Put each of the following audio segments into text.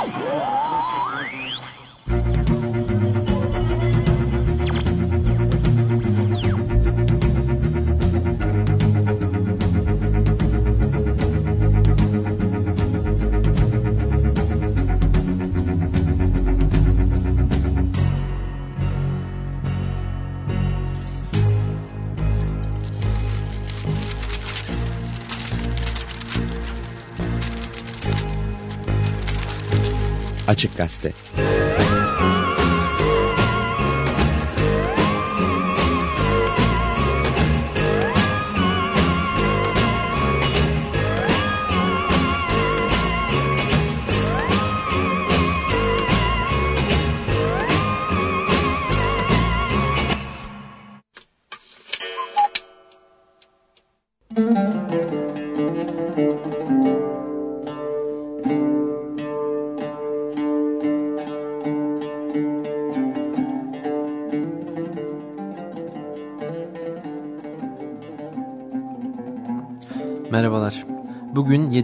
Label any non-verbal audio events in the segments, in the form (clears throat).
Oh! Açık Gazete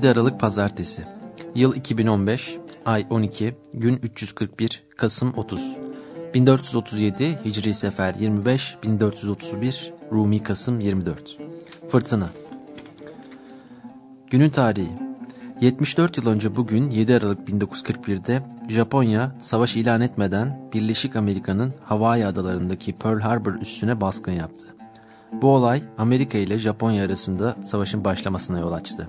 7 Aralık Pazartesi. Yıl 2015, ay 12, gün 341, Kasım 30. 1437 Hicri Sefer 25, 1431 Rumi Kasım 24. Fırtına. Günün tarihi. 74 yıl önce bugün 7 Aralık 1941'de Japonya savaş ilan etmeden Birleşik Amerika'nın Hawaii adalarındaki Pearl Harbor üssüne baskın yaptı. Bu olay Amerika ile Japonya arasında savaşın başlamasına yol açtı.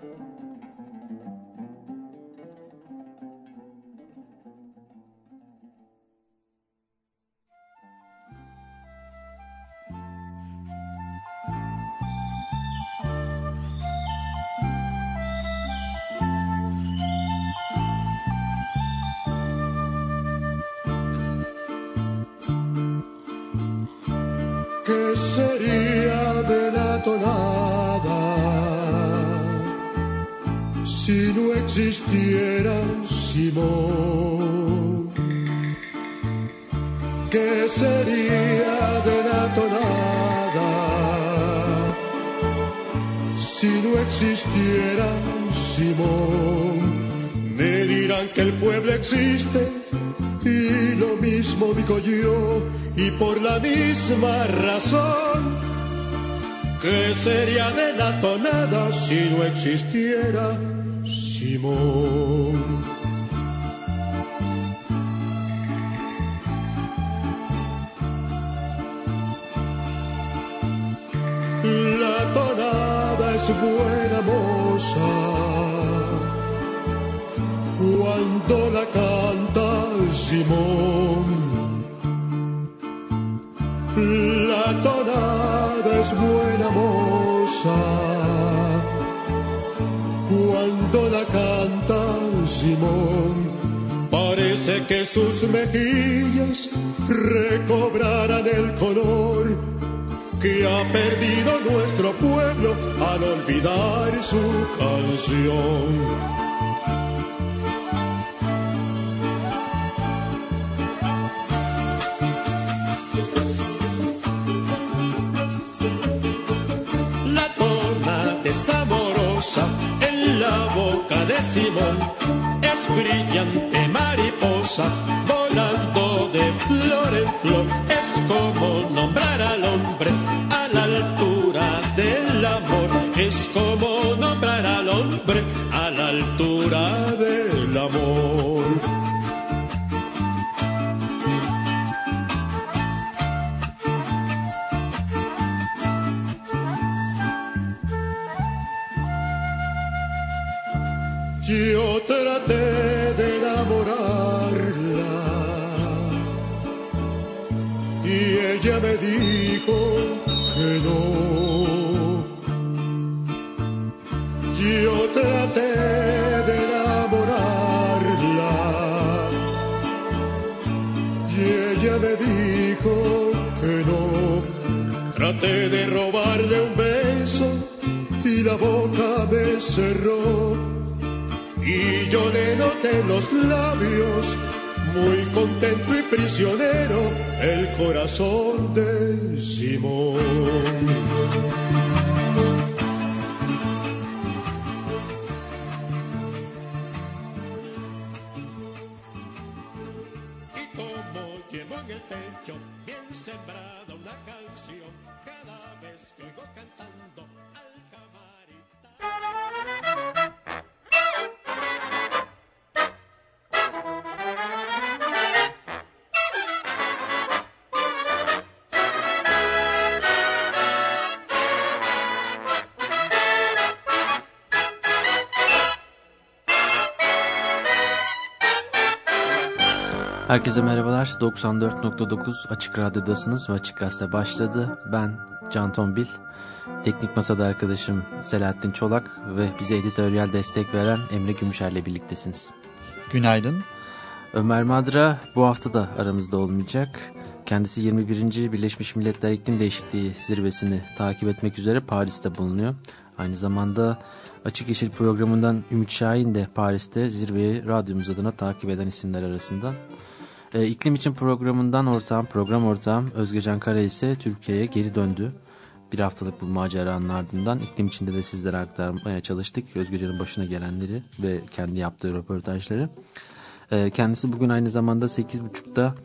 existiera Simón? ¿Qué sería de la tonada si no existiera Simón? Me dirán que el pueblo existe y lo mismo digo yo y por la misma razón. ¿Qué sería de la tonada si no existiera Simón. La tonada es buena moza cuando la canta Simón. La tonada es buena moza cuando la canta Simón. Parece que sus mejillas recobrarán el color que ha perdido nuestro pueblo al olvidar su canción. Simón. Es brillante mariposa, volando de flor en flor, es como nombrar al hombre cerró y yo le noté los labios, muy contento y prisionero, el corazón de Simón. Y como llevó en el pecho, bien sembrada una canción. Cada Herkese merhabalar. 94.9 Açık Radyo'dasınız ve Açık Gazete başladı. Ben Can Tombil. Teknik Masada arkadaşım Selahattin Çolak ve bize editoryal destek veren Emre Gümüşer'le birliktesiniz. Günaydın. Ömer Madra bu hafta da aramızda olmayacak. Kendisi 21. Birleşmiş Milletler İklim Değişikliği zirvesini takip etmek üzere Paris'te bulunuyor. Aynı zamanda Açık Yeşil programından Ümit Şahin de Paris'te zirveyi radyomuz adına takip eden isimler arasında. E, iklim için programından ortağım, program ortağım Özgecan Kara ise Türkiye'ye geri döndü. Bir haftalık bu maceranın ardından iklim içinde de sizlere aktarmaya çalıştık. Özgecan'ın başına gelenleri ve kendi yaptığı röportajları. E, kendisi bugün aynı zamanda 8.30'da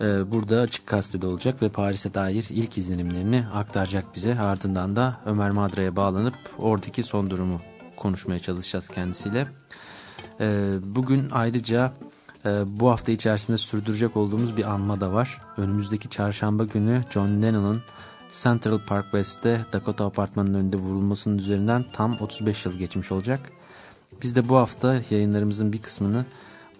e, burada Açık Gazete'de olacak ve Paris'e dair ilk izlenimlerini aktaracak bize. Ardından da Ömer Madra'ya bağlanıp oradaki son durumu konuşmaya çalışacağız kendisiyle. E, bugün ayrıca e, bu hafta içerisinde sürdürecek olduğumuz bir anma da var. Önümüzdeki çarşamba günü John Lennon'ın Central Park West'te Dakota Apartmanı'nın önünde vurulmasının üzerinden tam 35 yıl geçmiş olacak. Biz de bu hafta yayınlarımızın bir kısmını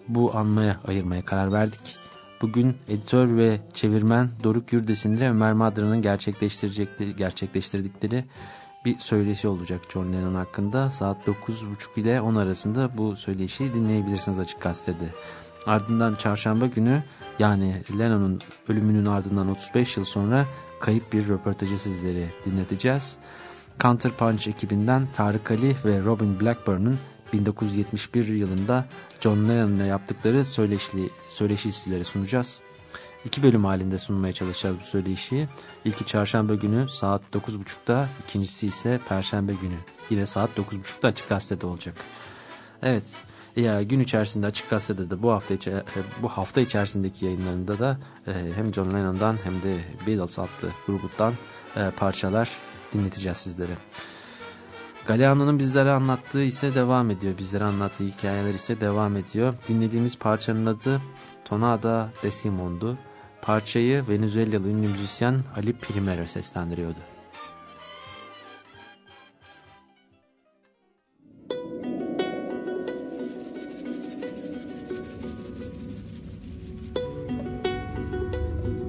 bu anmaya ayırmaya karar verdik. Bugün editör ve çevirmen Doruk Yurdesin ile Ömer Madra'nın gerçekleştirdikleri bir söyleşi olacak John Lennon hakkında. Saat 9.30 ile 10 arasında bu söyleşiyi dinleyebilirsiniz Açık Gazete'de. Ardından çarşamba günü yani Lennon'un ölümünün ardından 35 yıl sonra kayıp bir röportajı sizlere dinleteceğiz. Counterpunch ekibinden Tarık Ali ve Robin Blackburn'un 1971 yılında John Lennon'la yaptıkları söyleşi, söyleşi sizlere sunacağız. İki bölüm halinde sunmaya çalışacağız bu söyleşiyi. İlki çarşamba günü saat 9.30'da, ikincisi ise perşembe günü. Yine saat 9.30'da Açık Gazete'de olacak. Evet, ya gün içerisinde Açık Gazete'de de bu hafta içi, e, bu hafta içerisindeki yayınlarında da e, hem John Lennon'dan hem de Beatles adlı grubundan e, parçalar dinleteceğiz sizlere. Galeano'nun bizlere anlattığı ise devam ediyor. Bizlere anlattığı hikayeler ise devam ediyor. Dinlediğimiz parçanın adı Tonada de Simon'du. Parçayı Venezuelalı ünlü müzisyen Ali Primero seslendiriyordu.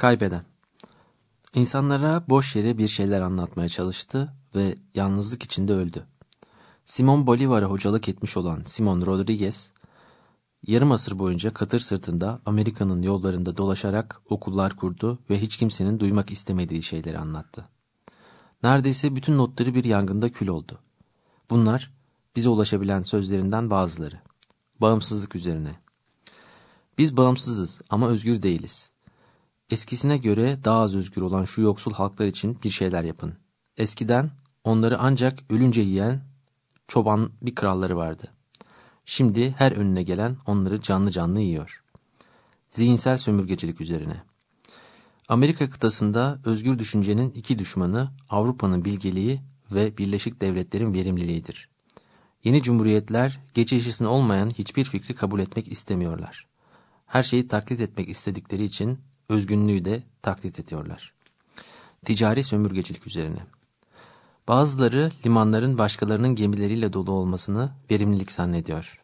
Kaybeden İnsanlara boş yere bir şeyler anlatmaya çalıştı ve yalnızlık içinde öldü. Simon Bolivar'a hocalık etmiş olan Simon Rodriguez, yarım asır boyunca katır sırtında Amerika'nın yollarında dolaşarak okullar kurdu ve hiç kimsenin duymak istemediği şeyleri anlattı. Neredeyse bütün notları bir yangında kül oldu. Bunlar bize ulaşabilen sözlerinden bazıları. Bağımsızlık üzerine. Biz bağımsızız ama özgür değiliz. Eskisine göre daha az özgür olan şu yoksul halklar için bir şeyler yapın. Eskiden onları ancak ölünce yiyen çoban bir kralları vardı. Şimdi her önüne gelen onları canlı canlı yiyor. Zihinsel sömürgecilik üzerine. Amerika kıtasında özgür düşüncenin iki düşmanı Avrupa'nın bilgeliği ve Birleşik Devletler'in verimliliğidir. Yeni cumhuriyetler geçişisine olmayan hiçbir fikri kabul etmek istemiyorlar. Her şeyi taklit etmek istedikleri için özgünlüğü de taklit ediyorlar. Ticari sömürgecilik üzerine. Bazıları limanların başkalarının gemileriyle dolu olmasını verimlilik zannediyor.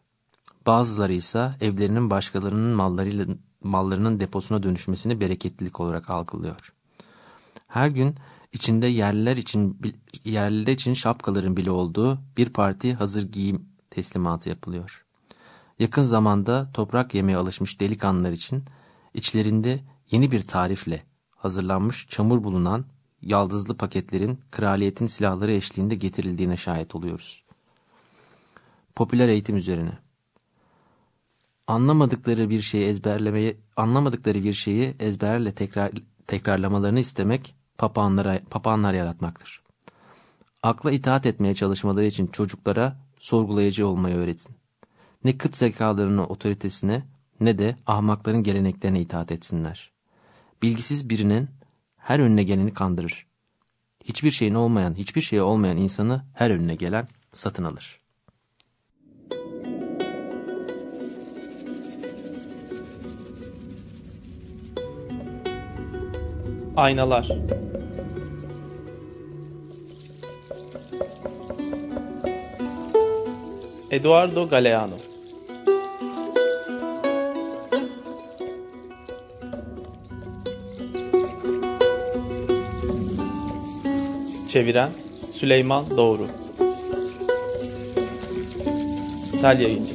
Bazıları ise evlerinin başkalarının mallarıyla, mallarının deposuna dönüşmesini bereketlilik olarak algılıyor. Her gün içinde yerliler için yerliler için şapkaların bile olduğu bir parti hazır giyim teslimatı yapılıyor. Yakın zamanda toprak yemeye alışmış delikanlılar için İçlerinde yeni bir tarifle hazırlanmış çamur bulunan yaldızlı paketlerin kraliyetin silahları eşliğinde getirildiğine şahit oluyoruz. Popüler eğitim üzerine. Anlamadıkları bir şeyi ezberlemeye, anlamadıkları bir şeyi ezberle tekrar tekrarlamalarını istemek papağanlara, papağanlar yaratmaktır. Akla itaat etmeye çalışmaları için çocuklara sorgulayıcı olmayı öğretin. Ne kıt zekalarının otoritesine ne de ahmakların geleneklerine itaat etsinler. Bilgisiz birinin her önüne geleni kandırır. Hiçbir şeyin olmayan, hiçbir şeye olmayan insanı her önüne gelen satın alır. Aynalar Eduardo Galeano Çeviren Süleyman Doğru Sel Yayıncı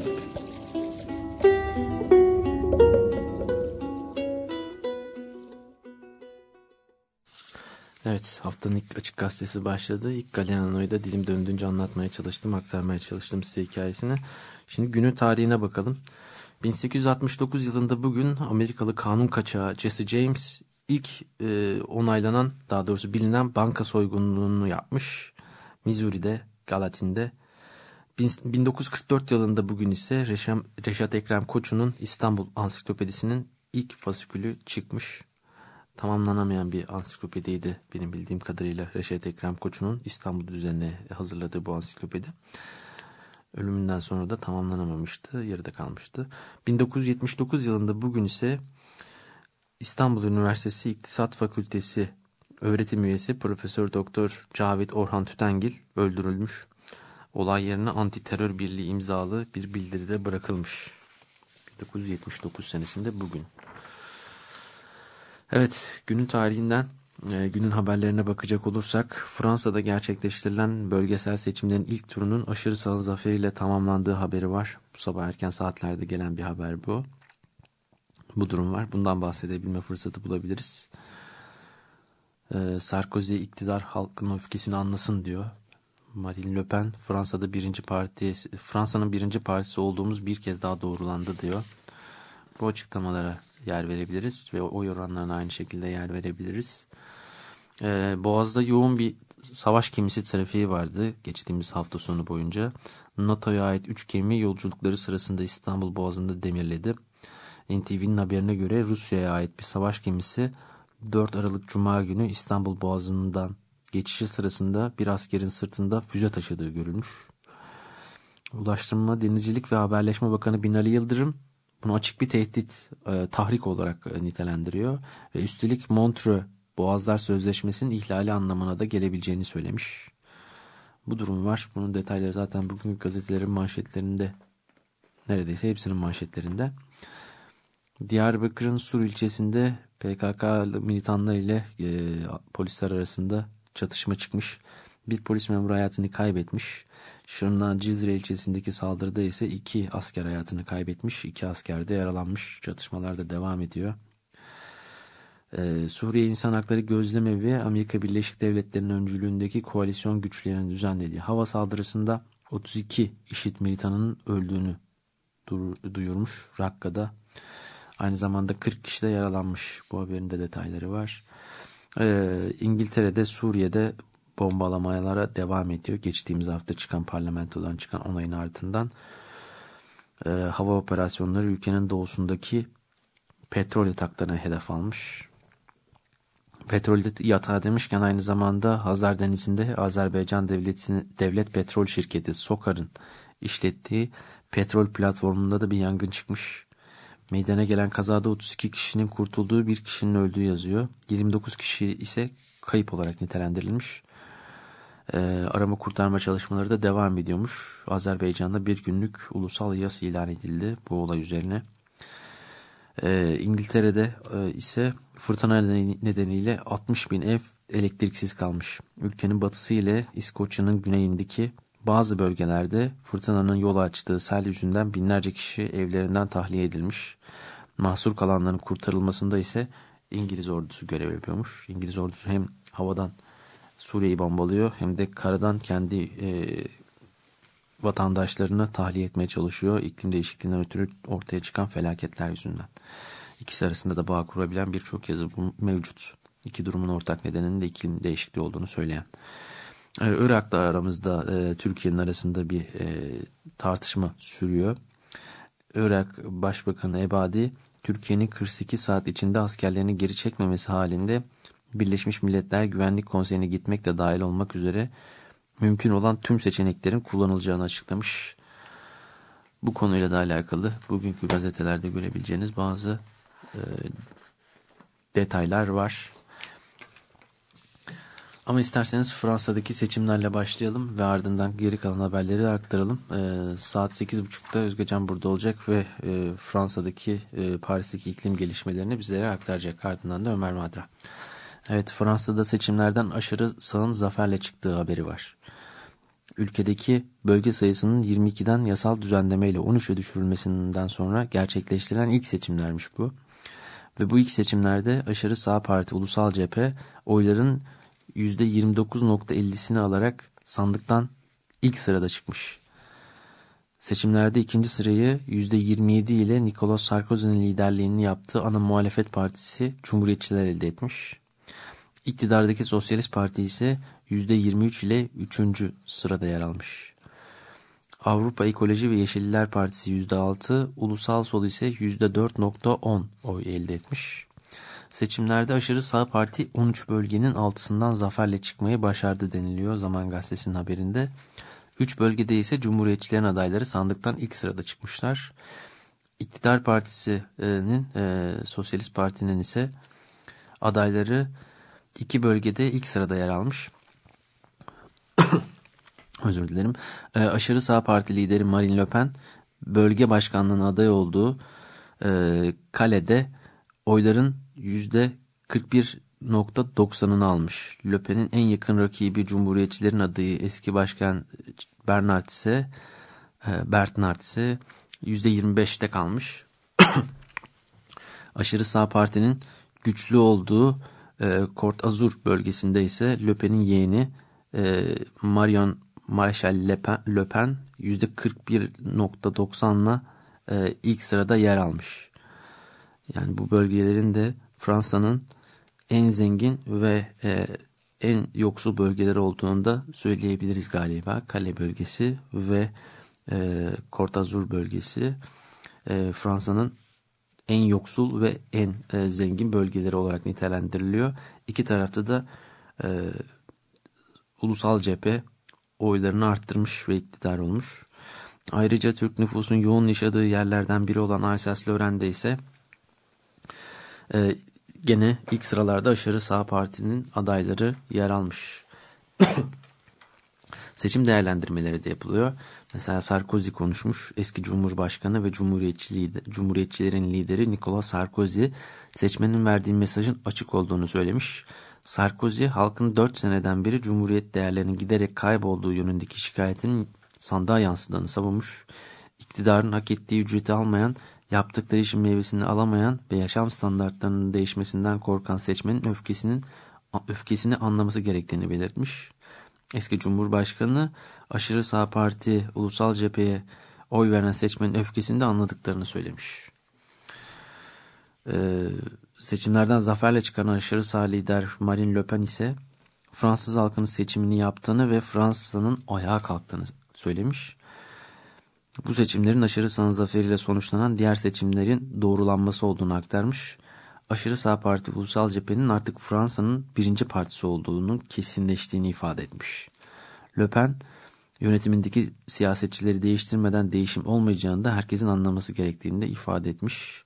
Evet haftanın ilk açık gazetesi başladı. İlk Galeano'yu da dilim döndüğünce anlatmaya çalıştım, aktarmaya çalıştım size hikayesini. Şimdi günün tarihine bakalım. 1869 yılında bugün Amerikalı kanun kaçağı Jesse James ilk e, onaylanan daha doğrusu bilinen banka soygunluğunu yapmış. Missouri'de, Galatin'de. 1944 yılında bugün ise Reşam, Reşat Ekrem Koçu'nun İstanbul Ansiklopedisi'nin ilk fasikülü çıkmış tamamlanamayan bir ansiklopediydi benim bildiğim kadarıyla Reşet Ekrem Koçu'nun İstanbul üzerine hazırladığı bu ansiklopedi. Ölümünden sonra da tamamlanamamıştı, yarıda kalmıştı. 1979 yılında bugün ise İstanbul Üniversitesi İktisat Fakültesi öğretim üyesi Profesör Doktor Cavit Orhan Tütengil öldürülmüş. Olay yerine anti terör birliği imzalı bir bildiride bırakılmış. 1979 senesinde bugün. Evet, günün tarihinden, e, günün haberlerine bakacak olursak, Fransa'da gerçekleştirilen bölgesel seçimlerin ilk turunun aşırı sağın zaferiyle tamamlandığı haberi var. Bu sabah erken saatlerde gelen bir haber bu. Bu durum var. Bundan bahsedebilme fırsatı bulabiliriz. E, Sarkozy iktidar halkın öfkesini anlasın diyor. Marine Le Pen Fransa'da birinci parti Fransa'nın birinci partisi olduğumuz bir kez daha doğrulandı diyor. Bu açıklamalara yer verebiliriz ve oy oranlarına aynı şekilde yer verebiliriz. Ee, Boğaz'da yoğun bir savaş gemisi trafiği vardı geçtiğimiz hafta sonu boyunca. NATO'ya ait 3 gemi yolculukları sırasında İstanbul Boğazı'nda demirledi. NTV'nin haberine göre Rusya'ya ait bir savaş gemisi 4 Aralık Cuma günü İstanbul Boğazı'ndan geçişi sırasında bir askerin sırtında füze taşıdığı görülmüş. Ulaştırma, Denizcilik ve Haberleşme Bakanı Binali Yıldırım bunu açık bir tehdit, e, tahrik olarak e, nitelendiriyor. Ve üstelik Montreux Boğazlar Sözleşmesi'nin ihlali anlamına da gelebileceğini söylemiş. Bu durum var. Bunun detayları zaten bugün gazetelerin manşetlerinde neredeyse hepsinin manşetlerinde. Diyarbakır'ın Sur ilçesinde PKK militanları ile e, polisler arasında çatışma çıkmış. Bir polis memuru hayatını kaybetmiş. Şırnak'ın Cizre ilçesindeki saldırıda ise iki asker hayatını kaybetmiş. iki asker de yaralanmış. Çatışmalar da devam ediyor. Ee, Suriye İnsan Hakları Gözleme ve Amerika Birleşik Devletleri'nin öncülüğündeki koalisyon güçlerinin düzenlediği hava saldırısında 32 işit militanının öldüğünü duyurmuş Rakka'da. Aynı zamanda 40 kişi de yaralanmış. Bu haberin de detayları var. Ee, İngiltere'de Suriye'de bombalamalara devam ediyor. Geçtiğimiz hafta çıkan parlamentodan çıkan onayın ardından e, hava operasyonları ülkenin doğusundaki petrol yataklarına hedef almış. Petrol yatağı demişken aynı zamanda Hazar Denizi'nde Azerbaycan Devleti, Devlet Petrol Şirketi SOKAR'ın işlettiği petrol platformunda da bir yangın çıkmış. Meydana gelen kazada 32 kişinin kurtulduğu bir kişinin öldüğü yazıyor. 29 kişi ise kayıp olarak nitelendirilmiş e, arama kurtarma çalışmaları da devam ediyormuş. Azerbaycan'da bir günlük ulusal yas ilan edildi bu olay üzerine. E, İngiltere'de e, ise fırtına nedeniyle 60 bin ev elektriksiz kalmış. Ülkenin batısı ile İskoçya'nın güneyindeki bazı bölgelerde fırtınanın yol açtığı sel yüzünden binlerce kişi evlerinden tahliye edilmiş. Mahsur kalanların kurtarılmasında ise İngiliz ordusu görev yapıyormuş. İngiliz ordusu hem havadan Suriye'yi bombalıyor hem de karadan kendi e, vatandaşlarını tahliye etmeye çalışıyor. İklim değişikliğinden ötürü ortaya çıkan felaketler yüzünden. İkisi arasında da bağ kurabilen birçok yazı mevcut. İki durumun ortak nedeninin de iklim değişikliği olduğunu söyleyen. Ee, Irak'ta aramızda e, Türkiye'nin arasında bir e, tartışma sürüyor. Irak Başbakanı Ebadi Türkiye'nin 48 saat içinde askerlerini geri çekmemesi halinde Birleşmiş Milletler Güvenlik Konseyi'ne gitmek de dahil olmak üzere mümkün olan tüm seçeneklerin kullanılacağını açıklamış. Bu konuyla da alakalı bugünkü gazetelerde görebileceğiniz bazı e, detaylar var. Ama isterseniz Fransa'daki seçimlerle başlayalım ve ardından geri kalan haberleri aktaralım. E, saat 8.30'da Özgecan burada olacak ve e, Fransa'daki, e, Paris'teki iklim gelişmelerini bizlere aktaracak. Ardından da Ömer Madra. Evet Fransa'da seçimlerden aşırı sağın zaferle çıktığı haberi var. Ülkedeki bölge sayısının 22'den yasal düzenlemeyle 13'e düşürülmesinden sonra gerçekleştirilen ilk seçimlermiş bu. Ve bu ilk seçimlerde aşırı sağ parti Ulusal Cephe oyların %29.50'sini alarak sandıktan ilk sırada çıkmış. Seçimlerde ikinci sırayı %27 ile Nicolas Sarkozy'nin liderliğini yaptığı ana muhalefet partisi Cumhuriyetçiler elde etmiş. İktidardaki Sosyalist Parti ise %23 ile 3. sırada yer almış. Avrupa Ekoloji ve Yeşiller Partisi %6, Ulusal Sol ise %4.10 oy elde etmiş. Seçimlerde aşırı sağ parti 13 bölgenin altısından zaferle çıkmayı başardı deniliyor Zaman Gazetesi'nin haberinde. 3 bölgede ise Cumhuriyetçilerin adayları sandıktan ilk sırada çıkmışlar. İktidar Partisi'nin, e, Sosyalist Parti'nin ise adayları iki bölgede ilk sırada yer almış. (coughs) Özür dilerim. E, aşırı sağ parti lideri Marine Le Pen bölge başkanlığına aday olduğu e, Kale'de oyların %41.90'ını almış. Le Pen'in en yakın rakibi Cumhuriyetçilerin adayı eski başkan Bernard ise e, Bernard ise %25'te kalmış. (coughs) Aşırı sağ partinin güçlü olduğu e, Kort Azur bölgesinde ise Le Pen'in yeğeni e, Marion Maréchal Le Pen, Le Pen %41.90'la e, ilk sırada yer almış. Yani bu bölgelerin de Fransa'nın en zengin ve e, en yoksul bölgeleri olduğunu da söyleyebiliriz galiba. Kale bölgesi ve e, Kortazur bölgesi e, Fransa'nın en yoksul ve en e, zengin bölgeleri olarak nitelendiriliyor. İki tarafta da e, ulusal cephe oylarını arttırmış ve iktidar olmuş. Ayrıca Türk nüfusun yoğun yaşadığı yerlerden biri olan Alsace-Lorraine'de ise e, gene ilk sıralarda aşırı sağ partinin adayları yer almış. (coughs) Seçim değerlendirmeleri de yapılıyor. Mesela Sarkozy konuşmuş. Eski Cumhurbaşkanı ve Cumhuriyetçilerin lideri Nicolas Sarkozy seçmenin verdiği mesajın açık olduğunu söylemiş. Sarkozy halkın 4 seneden beri Cumhuriyet değerlerinin giderek kaybolduğu yönündeki şikayetinin sandığa yansıdığını savunmuş. İktidarın hak ettiği ücreti almayan yaptıkları işin meyvesini alamayan ve yaşam standartlarının değişmesinden korkan seçmenin öfkesinin öfkesini anlaması gerektiğini belirtmiş. Eski Cumhurbaşkanı aşırı sağ parti ulusal cepheye oy veren seçmenin öfkesini de anladıklarını söylemiş. Ee, seçimlerden zaferle çıkan aşırı sağ lider Marine Le Pen ise Fransız halkının seçimini yaptığını ve Fransa'nın ayağa kalktığını söylemiş. Bu seçimlerin aşırı sağın zaferiyle sonuçlanan diğer seçimlerin doğrulanması olduğunu aktarmış. Aşırı sağ parti Ulusal Cephe'nin artık Fransa'nın birinci partisi olduğunun kesinleştiğini ifade etmiş. Le Pen, yönetimindeki siyasetçileri değiştirmeden değişim olmayacağını da herkesin anlaması gerektiğini de ifade etmiş.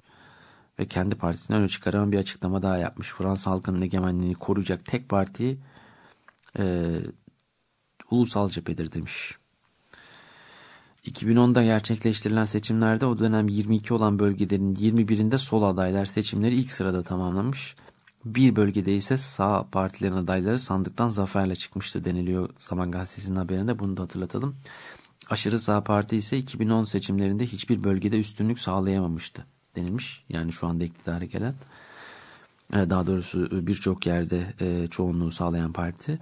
Ve kendi partisini öne çıkaran bir açıklama daha yapmış. Fransa halkının egemenliğini koruyacak tek parti e, Ulusal Cephe'dir demiş. 2010'da gerçekleştirilen seçimlerde o dönem 22 olan bölgelerin 21'inde sol adaylar seçimleri ilk sırada tamamlamış. Bir bölgede ise sağ partilerin adayları sandıktan zaferle çıkmıştı deniliyor Zaman Gazetesi'nin haberinde bunu da hatırlatalım. Aşırı sağ parti ise 2010 seçimlerinde hiçbir bölgede üstünlük sağlayamamıştı denilmiş. Yani şu anda iktidara gelen. E, daha doğrusu birçok yerde e, çoğunluğu sağlayan parti.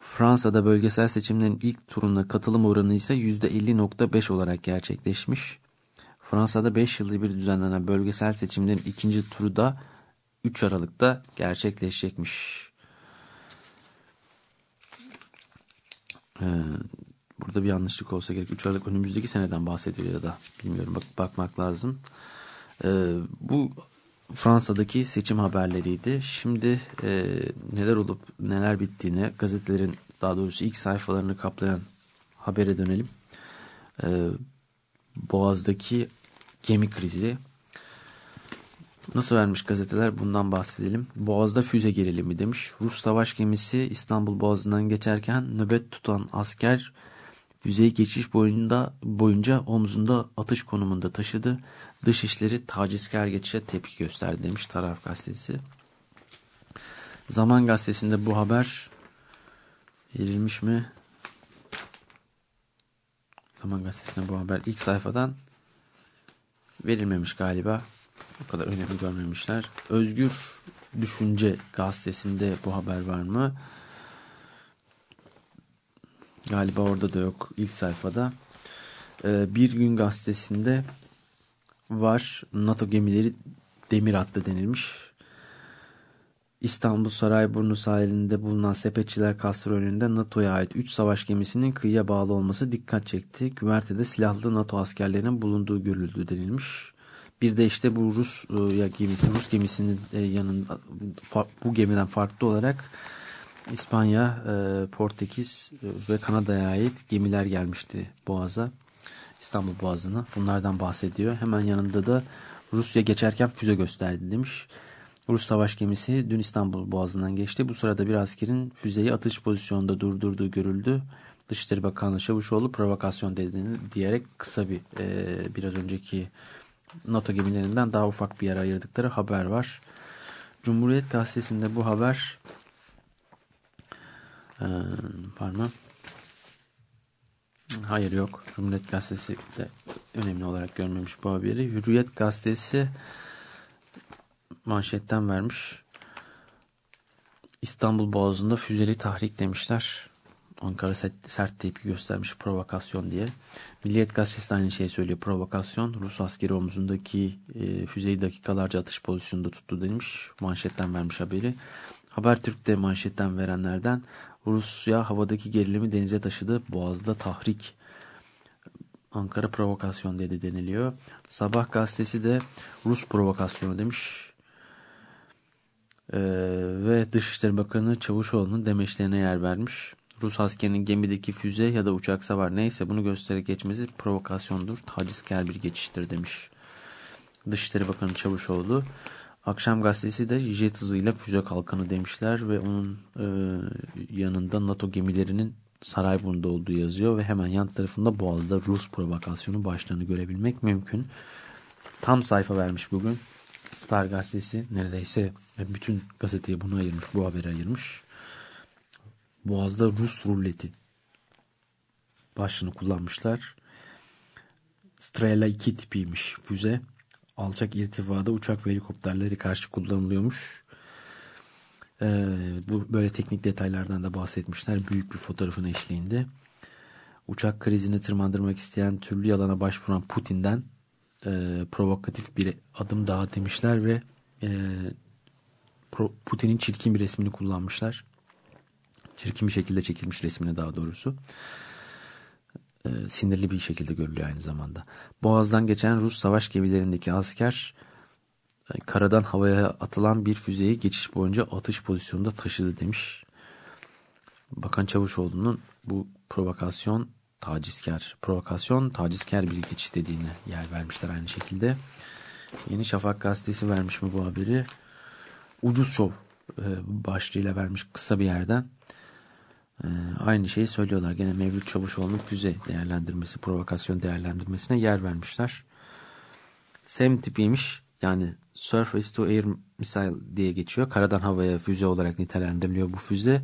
Fransa'da bölgesel seçimlerin ilk turuna katılım oranı ise %50.5 olarak gerçekleşmiş. Fransa'da 5 yılda bir düzenlenen bölgesel seçimlerin ikinci turu da 3 Aralık'ta gerçekleşecekmiş. Ee, burada bir yanlışlık olsa gerek. 3 Aralık önümüzdeki seneden bahsediyor ya da bilmiyorum bak bakmak lazım. Ee, bu Fransa'daki seçim haberleriydi. Şimdi e, neler olup neler bittiğini gazetelerin daha doğrusu ilk sayfalarını kaplayan habere dönelim. Ee, Boğaz'daki gemi krizi nasıl vermiş gazeteler bundan bahsedelim. Boğaz'da füze gerilimi demiş. Rus savaş gemisi İstanbul Boğazı'ndan geçerken nöbet tutan asker füzeyi geçiş boyunda, boyunca omzunda atış konumunda taşıdı. Dışişleri tacizkar geçişe tepki gösterdi demiş Taraf Gazetesi. Zaman Gazetesi'nde bu haber verilmiş mi? Zaman Gazetesi'nde bu haber ilk sayfadan verilmemiş galiba. O kadar önemli görmemişler. Özgür Düşünce gazetesinde bu haber var mı? Galiba orada da yok ilk sayfada. Ee, bir gün gazetesinde var. NATO gemileri demir attı denilmiş. İstanbul Sarayburnu sahilinde bulunan sepetçiler kastır önünde NATO'ya ait 3 savaş gemisinin kıyıya bağlı olması dikkat çekti. Güvertede silahlı NATO askerlerinin bulunduğu görüldü denilmiş. Bir de işte bu Rus e, ya gemisi, Rus gemisinin e, yanında bu gemiden farklı olarak İspanya, e, Portekiz ve Kanada'ya ait gemiler gelmişti Boğaz'a. İstanbul Boğazı'na. Bunlardan bahsediyor. Hemen yanında da Rusya geçerken füze gösterdi demiş. Rus savaş gemisi dün İstanbul Boğazı'ndan geçti. Bu sırada bir askerin füzeyi atış pozisyonunda durdurduğu görüldü. Dışişleri Bakanı Çavuşoğlu provokasyon dediğini diyerek kısa bir e, biraz önceki NATO gemilerinden daha ufak bir yer ayırdıkları haber var. Cumhuriyet Gazetesi'nde bu haber ee, var? Hayır yok. Cumhuriyet Gazetesi de önemli olarak görmemiş bu haberi. Hürriyet Gazetesi manşetten vermiş. İstanbul Boğazı'nda füzeli tahrik demişler. Ankara sert tepki göstermiş provokasyon diye. Milliyet Gazetesi de aynı şeyi söylüyor. Provokasyon Rus askeri omuzundaki e, füzeyi dakikalarca atış pozisyonunda tuttu demiş. Manşetten vermiş haberi. Habertürk'te manşetten verenlerden Rusya havadaki gerilimi denize taşıdı. Boğaz'da tahrik. Ankara provokasyon dedi deniliyor. Sabah gazetesi de Rus provokasyonu demiş. Ee, ve Dışişleri Bakanı Çavuşoğlu'nun demeçlerine yer vermiş. Rus askerinin gemideki füze ya da uçak savar neyse bunu göstererek geçmesi provokasyondur, tacizkar bir geçiştir demiş. Dışişleri Bakanı Çavuşoğlu. Akşam gazetesi de jet hızıyla füze kalkanı demişler ve onun e, yanında NATO gemilerinin Sarayburnu'da olduğu yazıyor ve hemen yan tarafında Boğaz'da Rus provokasyonu başlığını görebilmek mümkün. Tam sayfa vermiş bugün. Star gazetesi neredeyse bütün gazeteyi bunu ayırmış, bu haberi ayırmış. Boğaz'da Rus ruleti başlığını kullanmışlar. Strela 2 tipiymiş füze alçak irtifada uçak ve helikopterleri karşı kullanılıyormuş. Ee, bu böyle teknik detaylardan da bahsetmişler. Büyük bir fotoğrafın eşliğinde. Uçak krizini tırmandırmak isteyen türlü yalana başvuran Putin'den e, provokatif bir adım daha demişler ve e, Putin'in çirkin bir resmini kullanmışlar. Çirkin bir şekilde çekilmiş resmini daha doğrusu. E, sinirli bir şekilde görülüyor aynı zamanda. Boğaz'dan geçen Rus savaş gemilerindeki asker e, karadan havaya atılan bir füzeyi geçiş boyunca atış pozisyonunda taşıdı demiş. Bakan Çavuşoğlu'nun bu provokasyon tacizkar, provokasyon tacizkar bir geçiş dediğine yer vermişler aynı şekilde. Yeni Şafak gazetesi vermiş mi bu haberi? Ucuz şov e, başlığıyla vermiş kısa bir yerden. Ee, aynı şeyi söylüyorlar. Gene Mevlüt Çavuşoğlu'nun füze değerlendirmesi, provokasyon değerlendirmesine yer vermişler. SEM tipiymiş. Yani Surface to Air Missile diye geçiyor. Karadan havaya füze olarak nitelendiriliyor bu füze.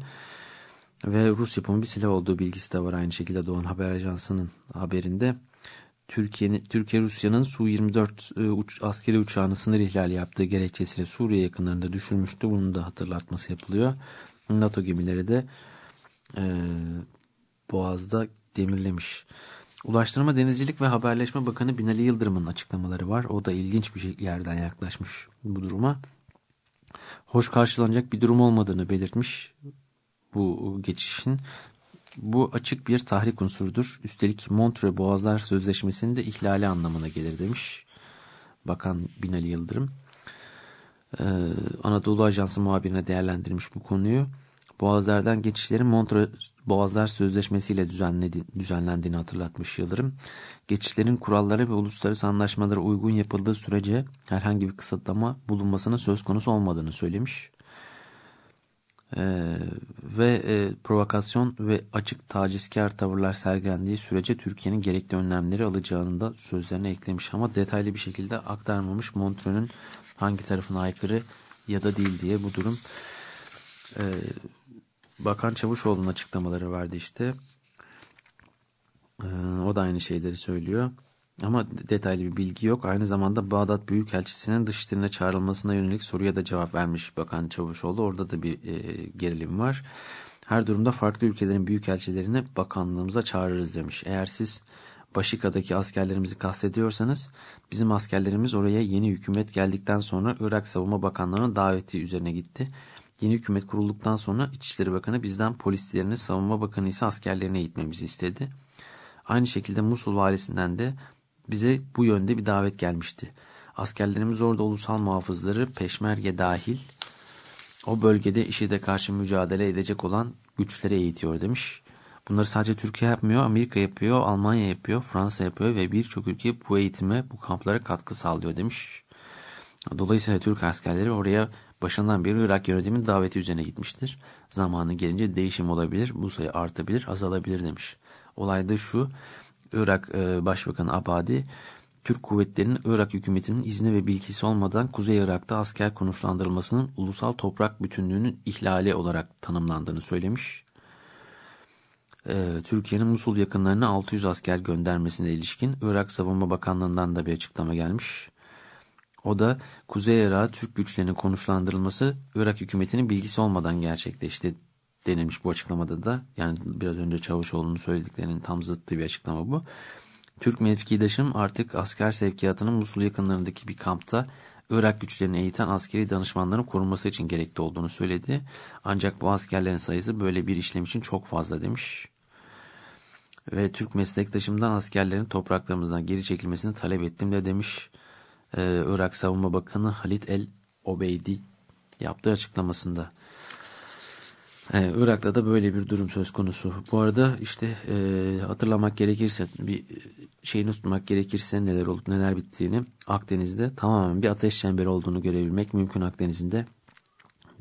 Ve Rus yapımı bir silah olduğu bilgisi de var aynı şekilde Doğan Haber Ajansı'nın haberinde. Türkiye Türkiye Rusya'nın Su-24 e, uç, askeri uçağını sınır ihlali yaptığı gerekçesiyle Suriye yakınlarında düşürmüştü. Bunun da hatırlatması yapılıyor. NATO gemileri de e, Boğaz'da demirlemiş. Ulaştırma, Denizcilik ve Haberleşme Bakanı Binali Yıldırım'ın açıklamaları var. O da ilginç bir yerden yaklaşmış bu duruma. Hoş karşılanacak bir durum olmadığını belirtmiş bu geçişin. Bu açık bir tahrik unsurudur. Üstelik Montre Boğazlar Sözleşmesi'nin de ihlali anlamına gelir demiş Bakan Binali Yıldırım. Ee, Anadolu Ajansı muhabirine değerlendirmiş bu konuyu. Boğazlardan geçişlerin Montre Boğazlar Sözleşmesi ile düzenlendiğini hatırlatmış Yıldırım. Geçişlerin kuralları ve uluslararası anlaşmalara uygun yapıldığı sürece herhangi bir kısıtlama bulunmasının söz konusu olmadığını söylemiş. Ee, ve e, provokasyon ve açık tacizkar tavırlar sergilendiği sürece Türkiye'nin gerekli önlemleri alacağını da sözlerine eklemiş ama detaylı bir şekilde aktarmamış Montreux'un hangi tarafına aykırı ya da değil diye bu durum. Ee, Bakan Çavuşoğlu'nun açıklamaları vardı işte. Ee, o da aynı şeyleri söylüyor. Ama detaylı bir bilgi yok. Aynı zamanda Bağdat Büyükelçisi'nin dışişlerine çağrılmasına yönelik soruya da cevap vermiş Bakan Çavuşoğlu. Orada da bir e, gerilim var. Her durumda farklı ülkelerin büyükelçilerini bakanlığımıza çağırırız demiş. Eğer siz Başika'daki askerlerimizi kastediyorsanız bizim askerlerimiz oraya yeni hükümet geldikten sonra Irak Savunma Bakanlığı'nın daveti üzerine gitti. Yeni hükümet kurulduktan sonra İçişleri Bakanı bizden polislerini, Savunma Bakanı ise askerlerine gitmemizi istedi. Aynı şekilde Musul valisinden de bize bu yönde bir davet gelmişti. Askerlerimiz orada ulusal muhafızları peşmerge dahil o bölgede IŞİD'e karşı mücadele edecek olan güçlere eğitiyor demiş. Bunları sadece Türkiye yapmıyor, Amerika yapıyor, Almanya yapıyor, Fransa yapıyor ve birçok ülke bu eğitime, bu kamplara katkı sağlıyor demiş. Dolayısıyla Türk askerleri oraya başından beri Irak yönetimin daveti üzerine gitmiştir. Zamanı gelince değişim olabilir, bu sayı artabilir, azalabilir demiş. Olay da şu, Irak e, Başbakanı Abadi, Türk kuvvetlerinin Irak hükümetinin izni ve bilgisi olmadan Kuzey Irak'ta asker konuşlandırılmasının ulusal toprak bütünlüğünün ihlali olarak tanımlandığını söylemiş. Ee, Türkiye'nin Musul yakınlarına 600 asker göndermesine ilişkin Irak Savunma Bakanlığı'ndan da bir açıklama gelmiş. O da Kuzey Irak'a Türk güçlerinin konuşlandırılması Irak hükümetinin bilgisi olmadan gerçekleşti denilmiş bu açıklamada da. Yani biraz önce Çavuşoğlu'nun söylediklerinin tam zıttı bir açıklama bu. Türk mevkidaşım artık asker sevkiyatının Musul yakınlarındaki bir kampta Irak güçlerini eğiten askeri danışmanların korunması için gerekli olduğunu söyledi. Ancak bu askerlerin sayısı böyle bir işlem için çok fazla demiş. Ve Türk meslektaşımdan askerlerin topraklarımızdan geri çekilmesini talep ettim de demiş. Ee, Irak Savunma Bakanı Halit El Obeydi yaptığı açıklamasında. Ee, Irak'ta da böyle bir durum söz konusu. Bu arada işte e, hatırlamak gerekirse bir şeyini tutmak gerekirse neler olup neler bittiğini Akdeniz'de tamamen bir ateş çemberi olduğunu görebilmek mümkün Akdeniz'inde.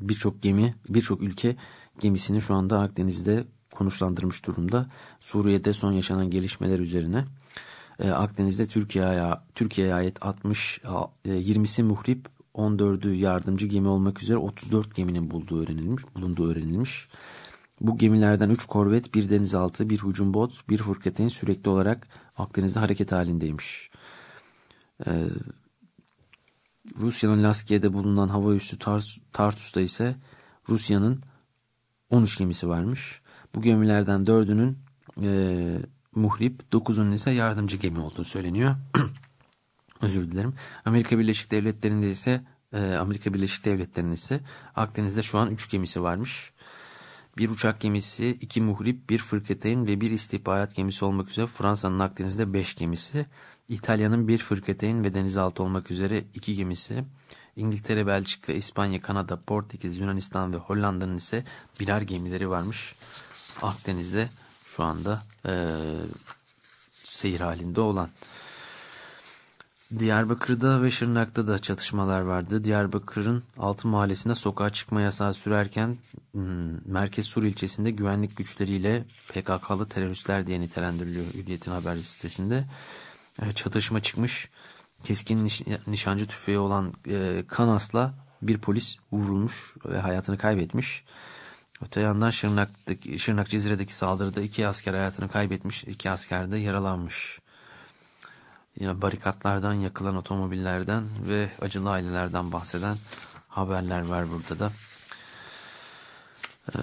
Birçok gemi, birçok ülke gemisini şu anda Akdeniz'de konuşlandırmış durumda. Suriye'de son yaşanan gelişmeler üzerine. Ee, Akdeniz'de Türkiye'ye Türkiye'ye ait 60 e, 20'si muhrip 14'ü yardımcı gemi olmak üzere 34 geminin bulduğu öğrenilmiş, bulunduğu öğrenilmiş. Bu gemilerden 3 korvet, bir denizaltı, bir hücum bot, bir fırkateyn sürekli olarak Akdeniz'de hareket halindeymiş. Ee, Rusya'nın Laskiye'de bulunan hava üssü Tars Tartus'ta ise Rusya'nın 13 gemisi varmış. Bu gemilerden 4'ünün e, muhrip, 9'unun ise yardımcı gemi olduğu söyleniyor. (clears throat) Özür dilerim. Amerika Birleşik Devletleri'nde ise e, Amerika Birleşik Devletleri'nin ise Akdeniz'de şu an 3 gemisi varmış. Bir uçak gemisi, iki muhrip, bir fırkateyn ve bir istihbarat gemisi olmak üzere Fransa'nın Akdeniz'de 5 gemisi. İtalya'nın bir fırkateyn ve denizaltı olmak üzere 2 gemisi. İngiltere, Belçika, İspanya, Kanada, Portekiz, Yunanistan ve Hollanda'nın ise birer gemileri varmış. Akdeniz'de şu anda e, seyir halinde olan. Diyarbakır'da ve Şırnak'ta da çatışmalar vardı. Diyarbakır'ın Altı Mahallesi'nde sokağa çıkma yasağı sürerken hmm, Merkez Sur ilçesinde güvenlik güçleriyle PKK'lı teröristler diye nitelendiriliyor Hürriyet'in haber sitesinde. E, çatışma çıkmış. Keskin niş nişancı tüfeği olan e, Kanas'la bir polis vurulmuş ve hayatını kaybetmiş. Öte yandan Şırnak'taki, Şırnak Cezire'deki saldırıda iki asker hayatını kaybetmiş, iki asker de yaralanmış. ya barikatlardan yakılan otomobillerden ve acılı ailelerden bahseden haberler var burada da. Ee,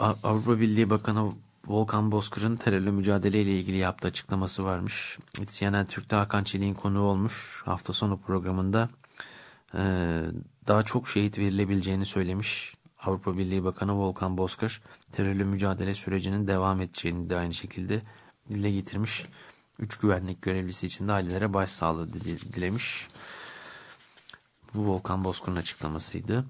Avrupa Birliği Bakanı Volkan Bozkır'ın terörle mücadeleyle ilgili yaptığı açıklaması varmış. CNN Türk'te Hakan Çelik'in konuğu olmuş. Hafta sonu programında e, daha çok şehit verilebileceğini söylemiş. Avrupa Birliği Bakanı Volkan Bozkır terörle mücadele sürecinin devam edeceğini de aynı şekilde dile getirmiş. Üç güvenlik görevlisi için de ailelere başsağlığı dilemiş. Bu Volkan Bozkır'ın açıklamasıydı.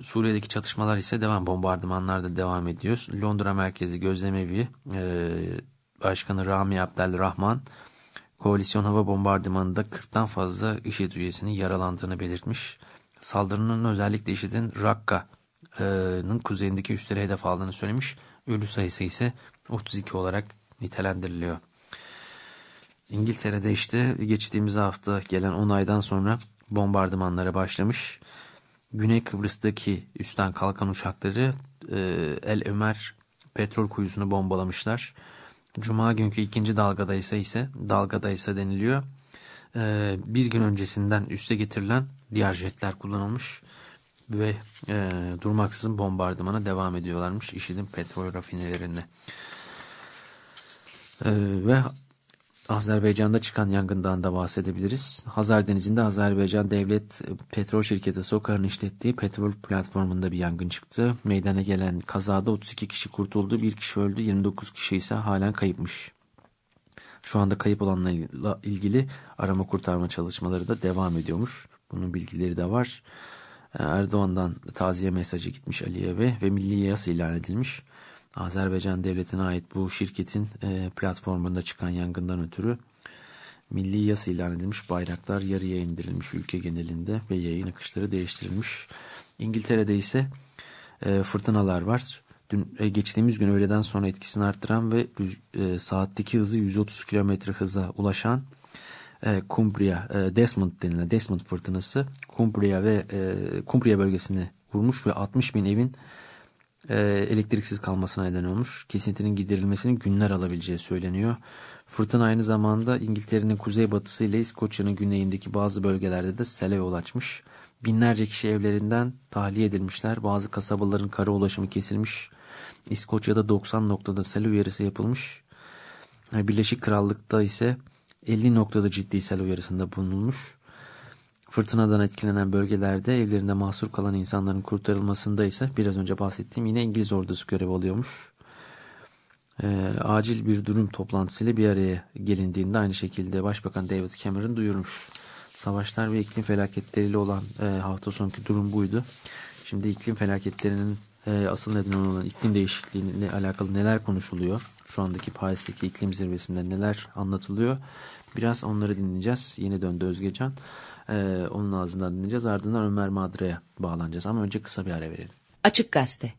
Suriye'deki çatışmalar ise devam bombardımanlar da devam ediyor. Londra merkezi gözlemevi e, Başkanı Rami Abdelrahman koalisyon hava bombardımanında 40'tan fazla IŞİD üyesinin yaralandığını belirtmiş. Saldırının özellikle IŞİD'in Rakka'nın kuzeyindeki üsleri hedef aldığını söylemiş. Ölü sayısı ise 32 olarak nitelendiriliyor. İngiltere'de işte geçtiğimiz hafta gelen 10 aydan sonra bombardımanlara başlamış. Güney Kıbrıs'taki üstten kalkan uçakları e, El Ömer petrol kuyusunu bombalamışlar. Cuma günkü ikinci dalgada ise ise dalgada ise deniliyor. E, bir gün öncesinden üste getirilen diğer jetler kullanılmış ve e, durmaksızın bombardımana devam ediyorlarmış IŞİD'in petrol rafinelerinde. E, ve Azerbaycan'da çıkan yangından da bahsedebiliriz. Hazar Denizi'nde Azerbaycan Devlet Petrol Şirketi SOKAR'ın işlettiği petrol platformunda bir yangın çıktı. Meydana gelen kazada 32 kişi kurtuldu, bir kişi öldü, 29 kişi ise halen kayıpmış. Şu anda kayıp olanlarla ilgili arama kurtarma çalışmaları da devam ediyormuş. Bunun bilgileri de var. Erdoğan'dan taziye mesajı gitmiş Aliyev'e ve milli yas ilan edilmiş. Azerbaycan devletine ait bu şirketin e, platformunda çıkan yangından ötürü milli yasa ilan edilmiş bayraklar yarıya indirilmiş ülke genelinde ve yayın akışları değiştirilmiş. İngiltere'de ise e, fırtınalar var. Dün e, geçtiğimiz gün öğleden sonra etkisini arttıran ve saatteki hızı 130 km hıza ulaşan e, Cumbria, e, Desmond denilen Desmond fırtınası Cumbria ve e, Cumbria bölgesini vurmuş ve 60 bin evin e, elektriksiz kalmasına neden olmuş. Kesintinin giderilmesinin günler alabileceği söyleniyor. Fırtına aynı zamanda İngiltere'nin kuzeybatısı ile İskoçya'nın güneyindeki bazı bölgelerde de sele yol açmış. Binlerce kişi evlerinden tahliye edilmişler. Bazı kasabaların kara ulaşımı kesilmiş. İskoçya'da 90 noktada sel uyarısı yapılmış. Birleşik Krallık'ta ise 50 noktada ciddi sel uyarısında bulunulmuş. Fırtınadan etkilenen bölgelerde evlerinde mahsur kalan insanların kurtarılmasında ise biraz önce bahsettiğim yine İngiliz ordusu görev alıyormuş. E, acil bir durum toplantısıyla bir araya gelindiğinde aynı şekilde Başbakan David Cameron duyurmuş. Savaşlar ve iklim felaketleriyle olan e, hafta sonki durum buydu. Şimdi iklim felaketlerinin e, asıl nedeni olan iklim değişikliğiyle alakalı neler konuşuluyor? Şu andaki Paris'teki iklim zirvesinde neler anlatılıyor? Biraz onları dinleyeceğiz. Yeni döndü Özgecan. Ee, onun ağzından dinleyeceğiz. Ardından Ömer Madra'ya bağlanacağız. Ama önce kısa bir ara verelim. Açık Gazete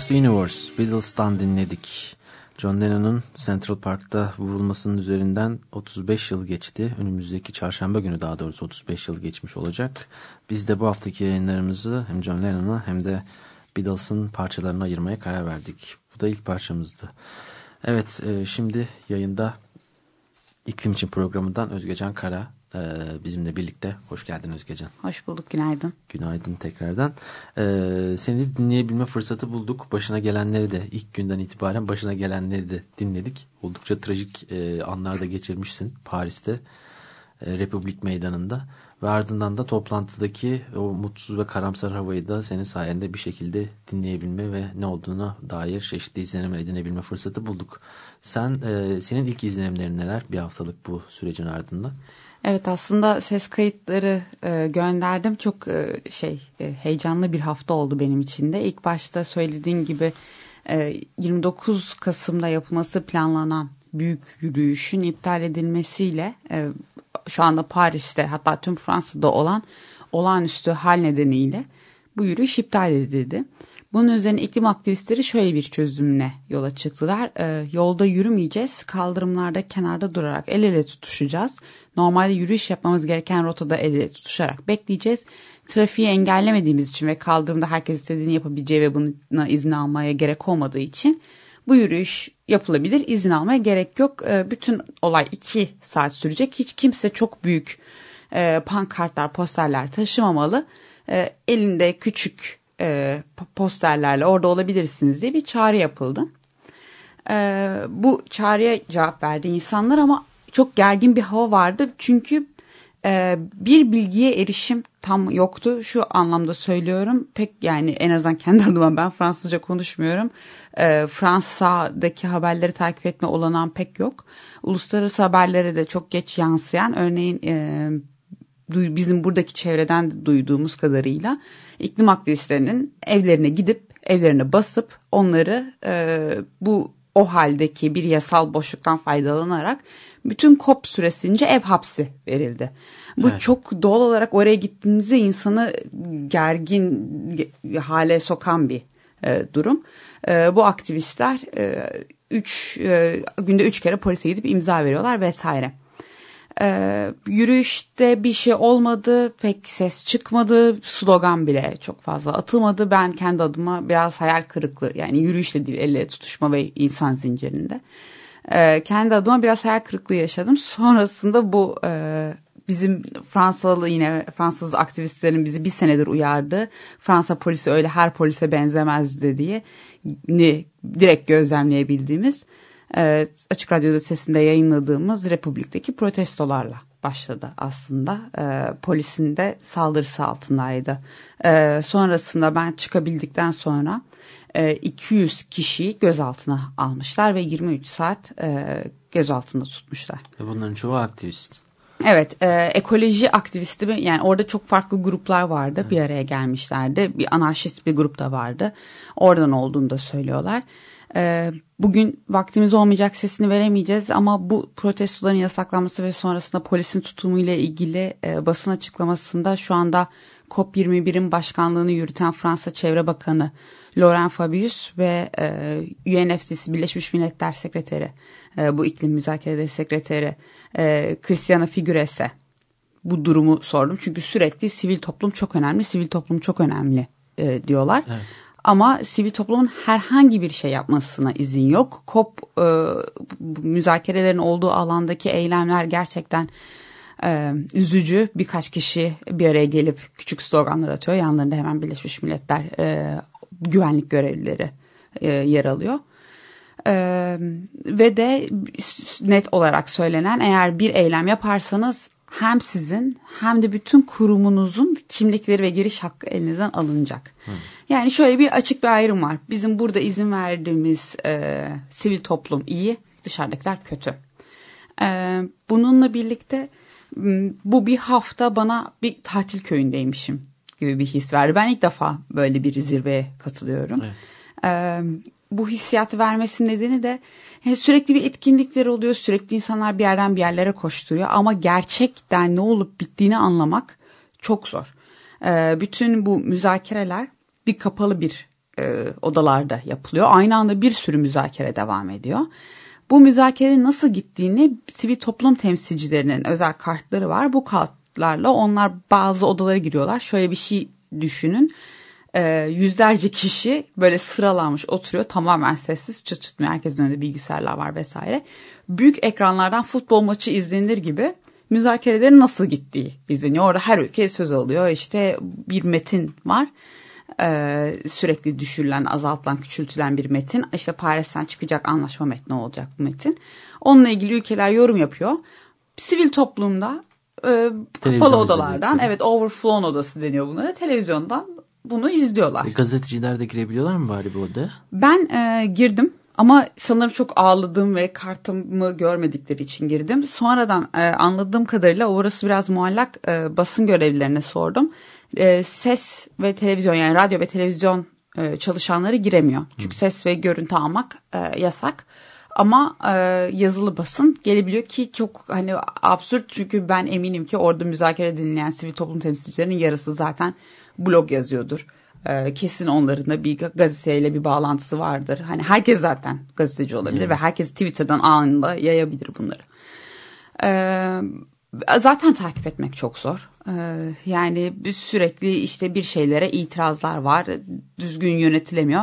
Across Universe, Beatles'tan dinledik. John Lennon'un Central Park'ta vurulmasının üzerinden 35 yıl geçti. Önümüzdeki çarşamba günü daha doğrusu 35 yıl geçmiş olacak. Biz de bu haftaki yayınlarımızı hem John Lennon'a hem de Beatles'ın parçalarına ayırmaya karar verdik. Bu da ilk parçamızdı. Evet, e, şimdi yayında İklim için programından Özgecan Kara e, bizimle birlikte. Hoş geldin Özgecan. Hoş bulduk, günaydın. Günaydın tekrardan. Ee, seni dinleyebilme fırsatı bulduk. Başına gelenleri de ilk günden itibaren başına gelenleri de dinledik. Oldukça trajik e, anlar da geçirmişsin Paris'te e, Republik Meydanı'nda. Ve ardından da toplantıdaki o mutsuz ve karamsar havayı da senin sayende bir şekilde dinleyebilme ve ne olduğuna dair çeşitli izlenimler edinebilme fırsatı bulduk. Sen e, Senin ilk izlenimlerin neler bir haftalık bu sürecin ardından? Evet aslında ses kayıtları e, gönderdim. Çok e, şey e, heyecanlı bir hafta oldu benim için de. İlk başta söylediğin gibi e, 29 Kasım'da yapılması planlanan büyük yürüyüşün iptal edilmesiyle e, şu anda Paris'te hatta tüm Fransa'da olan olağanüstü hal nedeniyle bu yürüyüş iptal edildi. Bunun üzerine iklim aktivistleri şöyle bir çözümle yola çıktılar. E, yolda yürümeyeceğiz, kaldırımlarda kenarda durarak el ele tutuşacağız. Normalde yürüyüş yapmamız gereken rotada el ele tutuşarak bekleyeceğiz. Trafiği engellemediğimiz için ve kaldırımda herkes istediğini yapabileceği ve buna izin almaya gerek olmadığı için bu yürüyüş yapılabilir. İzin almaya gerek yok. E, bütün olay iki saat sürecek. Hiç kimse çok büyük e, pankartlar, posterler taşımamalı. E, elinde küçük e, posterlerle orada olabilirsiniz diye bir çağrı yapıldı. E, bu çağrıya cevap verdi insanlar ama çok gergin bir hava vardı. Çünkü e, bir bilgiye erişim tam yoktu. Şu anlamda söylüyorum. Pek yani en azından kendi (laughs) adıma ben Fransızca konuşmuyorum. E, Fransa'daki haberleri takip etme olanağım pek yok. Uluslararası haberlere de çok geç yansıyan örneğin e, bizim buradaki çevreden duyduğumuz kadarıyla iklim aktivistlerinin evlerine gidip evlerine basıp onları e, bu o haldeki bir yasal boşluktan faydalanarak bütün COP süresince ev hapsi verildi. Bu evet. çok doğal olarak oraya gittiğinizde insanı gergin hale sokan bir e, durum. E, bu aktivistler e, üç, e, günde üç kere polise gidip imza veriyorlar vesaire. Ee, yürüyüşte bir şey olmadı, pek ses çıkmadı, slogan bile çok fazla atılmadı. Ben kendi adıma biraz hayal kırıklığı yani yürüyüşle değil elle tutuşma ve insan zincirinde. Ee, kendi adıma biraz hayal kırıklığı yaşadım. Sonrasında bu e, bizim Fransalı yine Fransız aktivistlerin bizi bir senedir uyardı. Fransa polisi öyle her polise benzemezdi diye ni direkt gözlemleyebildiğimiz e, Açık Radyo'da sesinde yayınladığımız Republik'teki protestolarla başladı aslında. E, polisin de saldırısı altındaydı. E, sonrasında ben çıkabildikten sonra e, 200 kişiyi gözaltına almışlar ve 23 saat e, gözaltında tutmuşlar. Bunların çoğu aktivist. Evet, e, ekoloji aktivisti mi? Yani orada çok farklı gruplar vardı. Bir araya gelmişlerdi. Bir anarşist bir grup da vardı. Oradan olduğunu da söylüyorlar. E, bugün vaktimiz olmayacak sesini veremeyeceğiz ama bu protestoların yasaklanması ve sonrasında polisin tutumuyla ilgili e, basın açıklamasında şu anda COP21'in başkanlığını yürüten Fransa Çevre Bakanı Laurent Fabius ve e, UNFCCC Birleşmiş Milletler Sekreteri e, bu iklim müzakereleri sekreteri e, Christiana Figueres'e bu durumu sordum. Çünkü sürekli sivil toplum çok önemli, sivil toplum çok önemli e, diyorlar. Evet. Ama sivil toplumun herhangi bir şey yapmasına izin yok. COP e, müzakerelerin olduğu alandaki eylemler gerçekten e, üzücü. Birkaç kişi bir araya gelip küçük sloganlar atıyor. Yanlarında hemen Birleşmiş Milletler e, güvenlik görevlileri e, yer alıyor. E, ve de net olarak söylenen eğer bir eylem yaparsanız hem sizin hem de bütün kurumunuzun kimlikleri ve giriş hakkı elinizden alınacak. Yani şöyle bir açık bir ayrım var. Bizim burada izin verdiğimiz e, sivil toplum iyi, dışarıdakiler kötü. E, bununla birlikte bu bir hafta bana bir tatil köyündeymişim gibi bir his verdi. Ben ilk defa böyle bir zirveye katılıyorum. Evet. E, bu hissiyatı vermesinin nedeni de yani sürekli bir etkinlikler oluyor. Sürekli insanlar bir yerden bir yerlere koşturuyor. Ama gerçekten ne olup bittiğini anlamak çok zor. E, bütün bu müzakereler bir kapalı bir e, odalarda yapılıyor. Aynı anda bir sürü müzakere devam ediyor. Bu müzakerenin nasıl gittiğini sivil toplum temsilcilerinin özel kartları var. Bu kartlarla onlar bazı odalara giriyorlar. Şöyle bir şey düşünün. E, yüzlerce kişi böyle sıralanmış oturuyor tamamen sessiz çıt çıtmıyor. Herkesin önünde bilgisayarlar var vesaire. Büyük ekranlardan futbol maçı izlenir gibi müzakerelerin nasıl gittiği izleniyor. Orada her ülke söz alıyor. İşte bir metin var. Ee, sürekli düşürülen, azaltılan, küçültülen bir metin. İşte Paris'ten çıkacak anlaşma metni olacak bu metin. Onunla ilgili ülkeler yorum yapıyor. Sivil toplumda e, kapalı odalardan, evet overflown odası deniyor bunlara. Televizyondan bunu izliyorlar. E, gazeteciler de girebiliyorlar mı bari bu odaya? Ben e, girdim ama sanırım çok ağladım ve kartımı görmedikleri için girdim. Sonradan e, anladığım kadarıyla orası biraz muallak e, basın görevlilerine sordum. E, ses ve televizyon yani radyo ve televizyon e, çalışanları giremiyor. Çünkü ses ve görüntü almak e, yasak. Ama e, yazılı basın gelebiliyor ki çok hani absürt çünkü ben eminim ki orada müzakere dinleyen sivil toplum temsilcilerinin yarısı zaten blog yazıyordur. Ee, kesin onların da bir gazeteyle bir bağlantısı vardır. Hani herkes zaten gazeteci olabilir ve herkes Twitter'dan anında yayabilir bunları. Ee, zaten takip etmek çok zor. Ee, yani sürekli işte bir şeylere itirazlar var. Düzgün yönetilemiyor.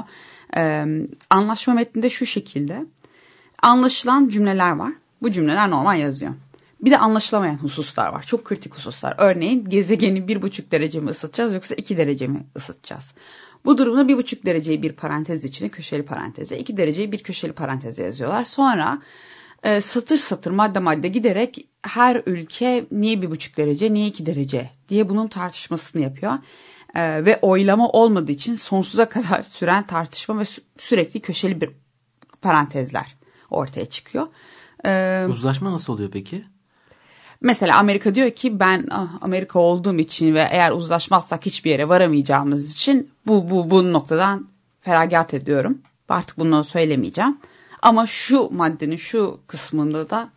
Ee, anlaşma metninde şu şekilde. Anlaşılan cümleler var. Bu cümleler normal yazıyor. Bir de anlaşılamayan hususlar var. Çok kritik hususlar. Örneğin gezegeni bir buçuk derece mi ısıtacağız yoksa iki derece mi ısıtacağız? Bu durumda bir buçuk dereceyi bir parantez içine köşeli paranteze, iki dereceyi bir köşeli paranteze yazıyorlar. Sonra e, satır satır madde madde giderek her ülke niye bir buçuk derece niye iki derece diye bunun tartışmasını yapıyor. E, ve oylama olmadığı için sonsuza kadar süren tartışma ve sü- sürekli köşeli bir parantezler ortaya çıkıyor. E, Uzlaşma nasıl oluyor peki? Mesela Amerika diyor ki ben ah, Amerika olduğum için ve eğer uzlaşmazsak hiçbir yere varamayacağımız için bu bu bu noktadan feragat ediyorum. Artık bunu söylemeyeceğim. Ama şu maddenin şu kısmında da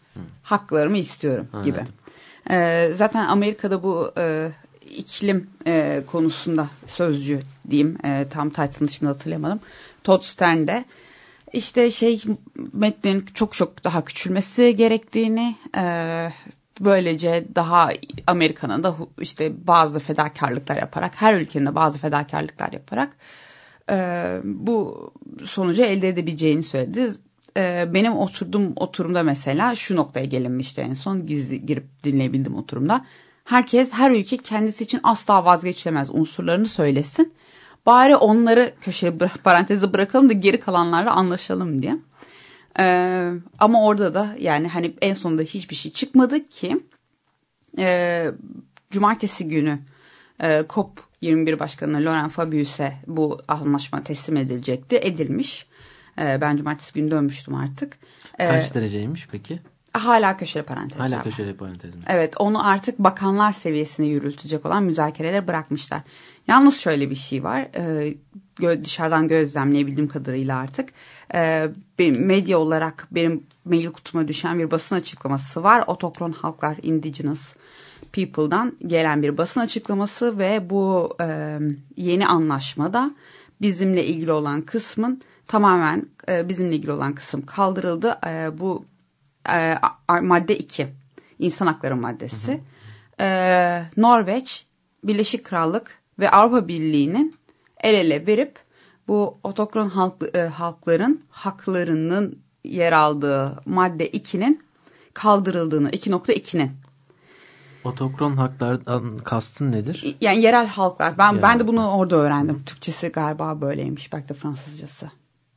haklarımı istiyorum gibi. Ee, zaten Amerika'da bu e, iklim e, konusunda sözcü diyeyim e, tam title'ını şimdi hatırlayamadım. Todd Stern'de işte şey metnin çok çok daha küçülmesi gerektiğini e, böylece daha Amerika'nın da işte bazı fedakarlıklar yaparak her ülkenin de bazı fedakarlıklar yaparak e, bu sonucu elde edebileceğini söyledi. E, benim oturduğum oturumda mesela şu noktaya gelinmişti en son gizli girip dinleyebildim oturumda. Herkes her ülke kendisi için asla vazgeçilemez unsurlarını söylesin. Bari onları köşeye paranteze bırakalım da geri kalanlarla anlaşalım diye. Ee, ama orada da yani hani en sonunda hiçbir şey çıkmadı ki e, cumartesi günü e, COP 21 Başkanı Laurent Fabius'e bu anlaşma teslim edilecekti. Edilmiş. E, ben cumartesi günü dönmüştüm artık. E, Kaç dereceymiş peki? hala köşeli parantezler. Hala var. köşeli parantez mi? Evet onu artık bakanlar seviyesine yürütecek olan müzakerelere bırakmışlar. Yalnız şöyle bir şey var. E, gö- dışarıdan gözlemleyebildiğim kadarıyla artık. E, benim medya olarak benim mail kutuma düşen bir basın açıklaması var. Otokron halklar Indigenous People'dan gelen bir basın açıklaması ve bu e, yeni anlaşmada bizimle ilgili olan kısmın tamamen e, bizimle ilgili olan kısım kaldırıldı. E, bu e, madde 2 insan hakları maddesi. E, Norveç, Birleşik Krallık ve Avrupa Birliği'nin el ele verip bu otokron halk, e, halkların haklarının yer aldığı madde 2'nin kaldırıldığını 2.2'nin Otokron haklardan kastın nedir? yani yerel halklar. Ben Yerel ben de bunu orada öğrendim. Türkçesi galiba böyleymiş. Belki de Fransızcası.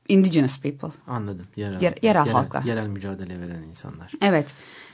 Indigenous people. Anladım. Yerel, Yer- yerel halklar. Yerel mücadele veren insanlar. Evet.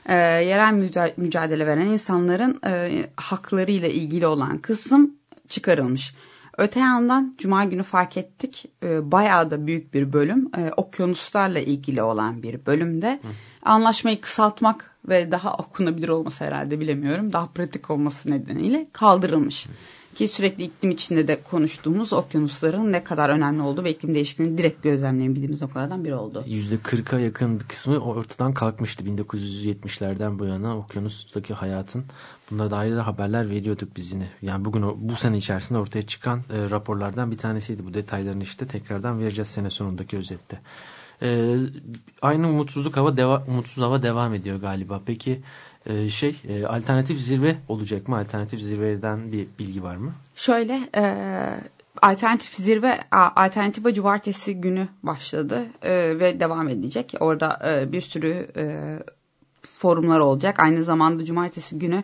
Ee, yerel müca- mücadele veren insanların e, haklarıyla ilgili olan kısım çıkarılmış. Öte yandan Cuma günü fark ettik e, bayağı da büyük bir bölüm e, okyanuslarla ilgili olan bir bölümde anlaşmayı kısaltmak ve daha okunabilir olması herhalde bilemiyorum daha pratik olması nedeniyle kaldırılmış. Ki sürekli iklim içinde de konuştuğumuz okyanusların ne kadar önemli olduğu ve iklim değişikliğini direkt gözlemleyebildiğimiz noktalardan biri oldu. %40'a yakın bir kısmı ortadan kalkmıştı 1970'lerden bu yana okyanustaki hayatın. Bunlara dair haberler veriyorduk biz yine. Yani bugün bu sene içerisinde ortaya çıkan e, raporlardan bir tanesiydi. Bu detaylarını işte tekrardan vereceğiz sene sonundaki özette. E, aynı umutsuzluk hava deva, umutsuz hava devam ediyor galiba. Peki e, şey e, alternatif zirve olacak mı? Alternatif zirveden bir bilgi var mı? Şöyle e, alternatif zirve a- alternatife cumartesi günü başladı e, ve devam edecek. Orada e, bir sürü e, forumlar olacak. Aynı zamanda cumartesi günü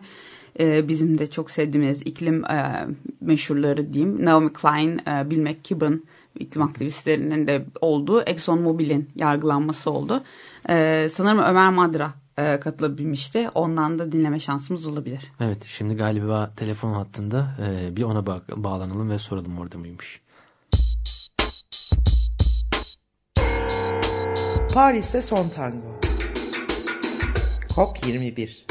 e, bizim de çok sevdiğimiz iklim e, meşhurları diyeyim. Naomi Klein, e, Bill McKibben iklim aktivistlerinin de olduğu Exxon Mobil'in yargılanması oldu. E, sanırım Ömer Madra e, katılabilmişti. Ondan da dinleme şansımız olabilir. Evet şimdi galiba telefon hattında e, bir ona bak- bağlanalım ve soralım orada mıymış. Paris'te son tango. COP 21.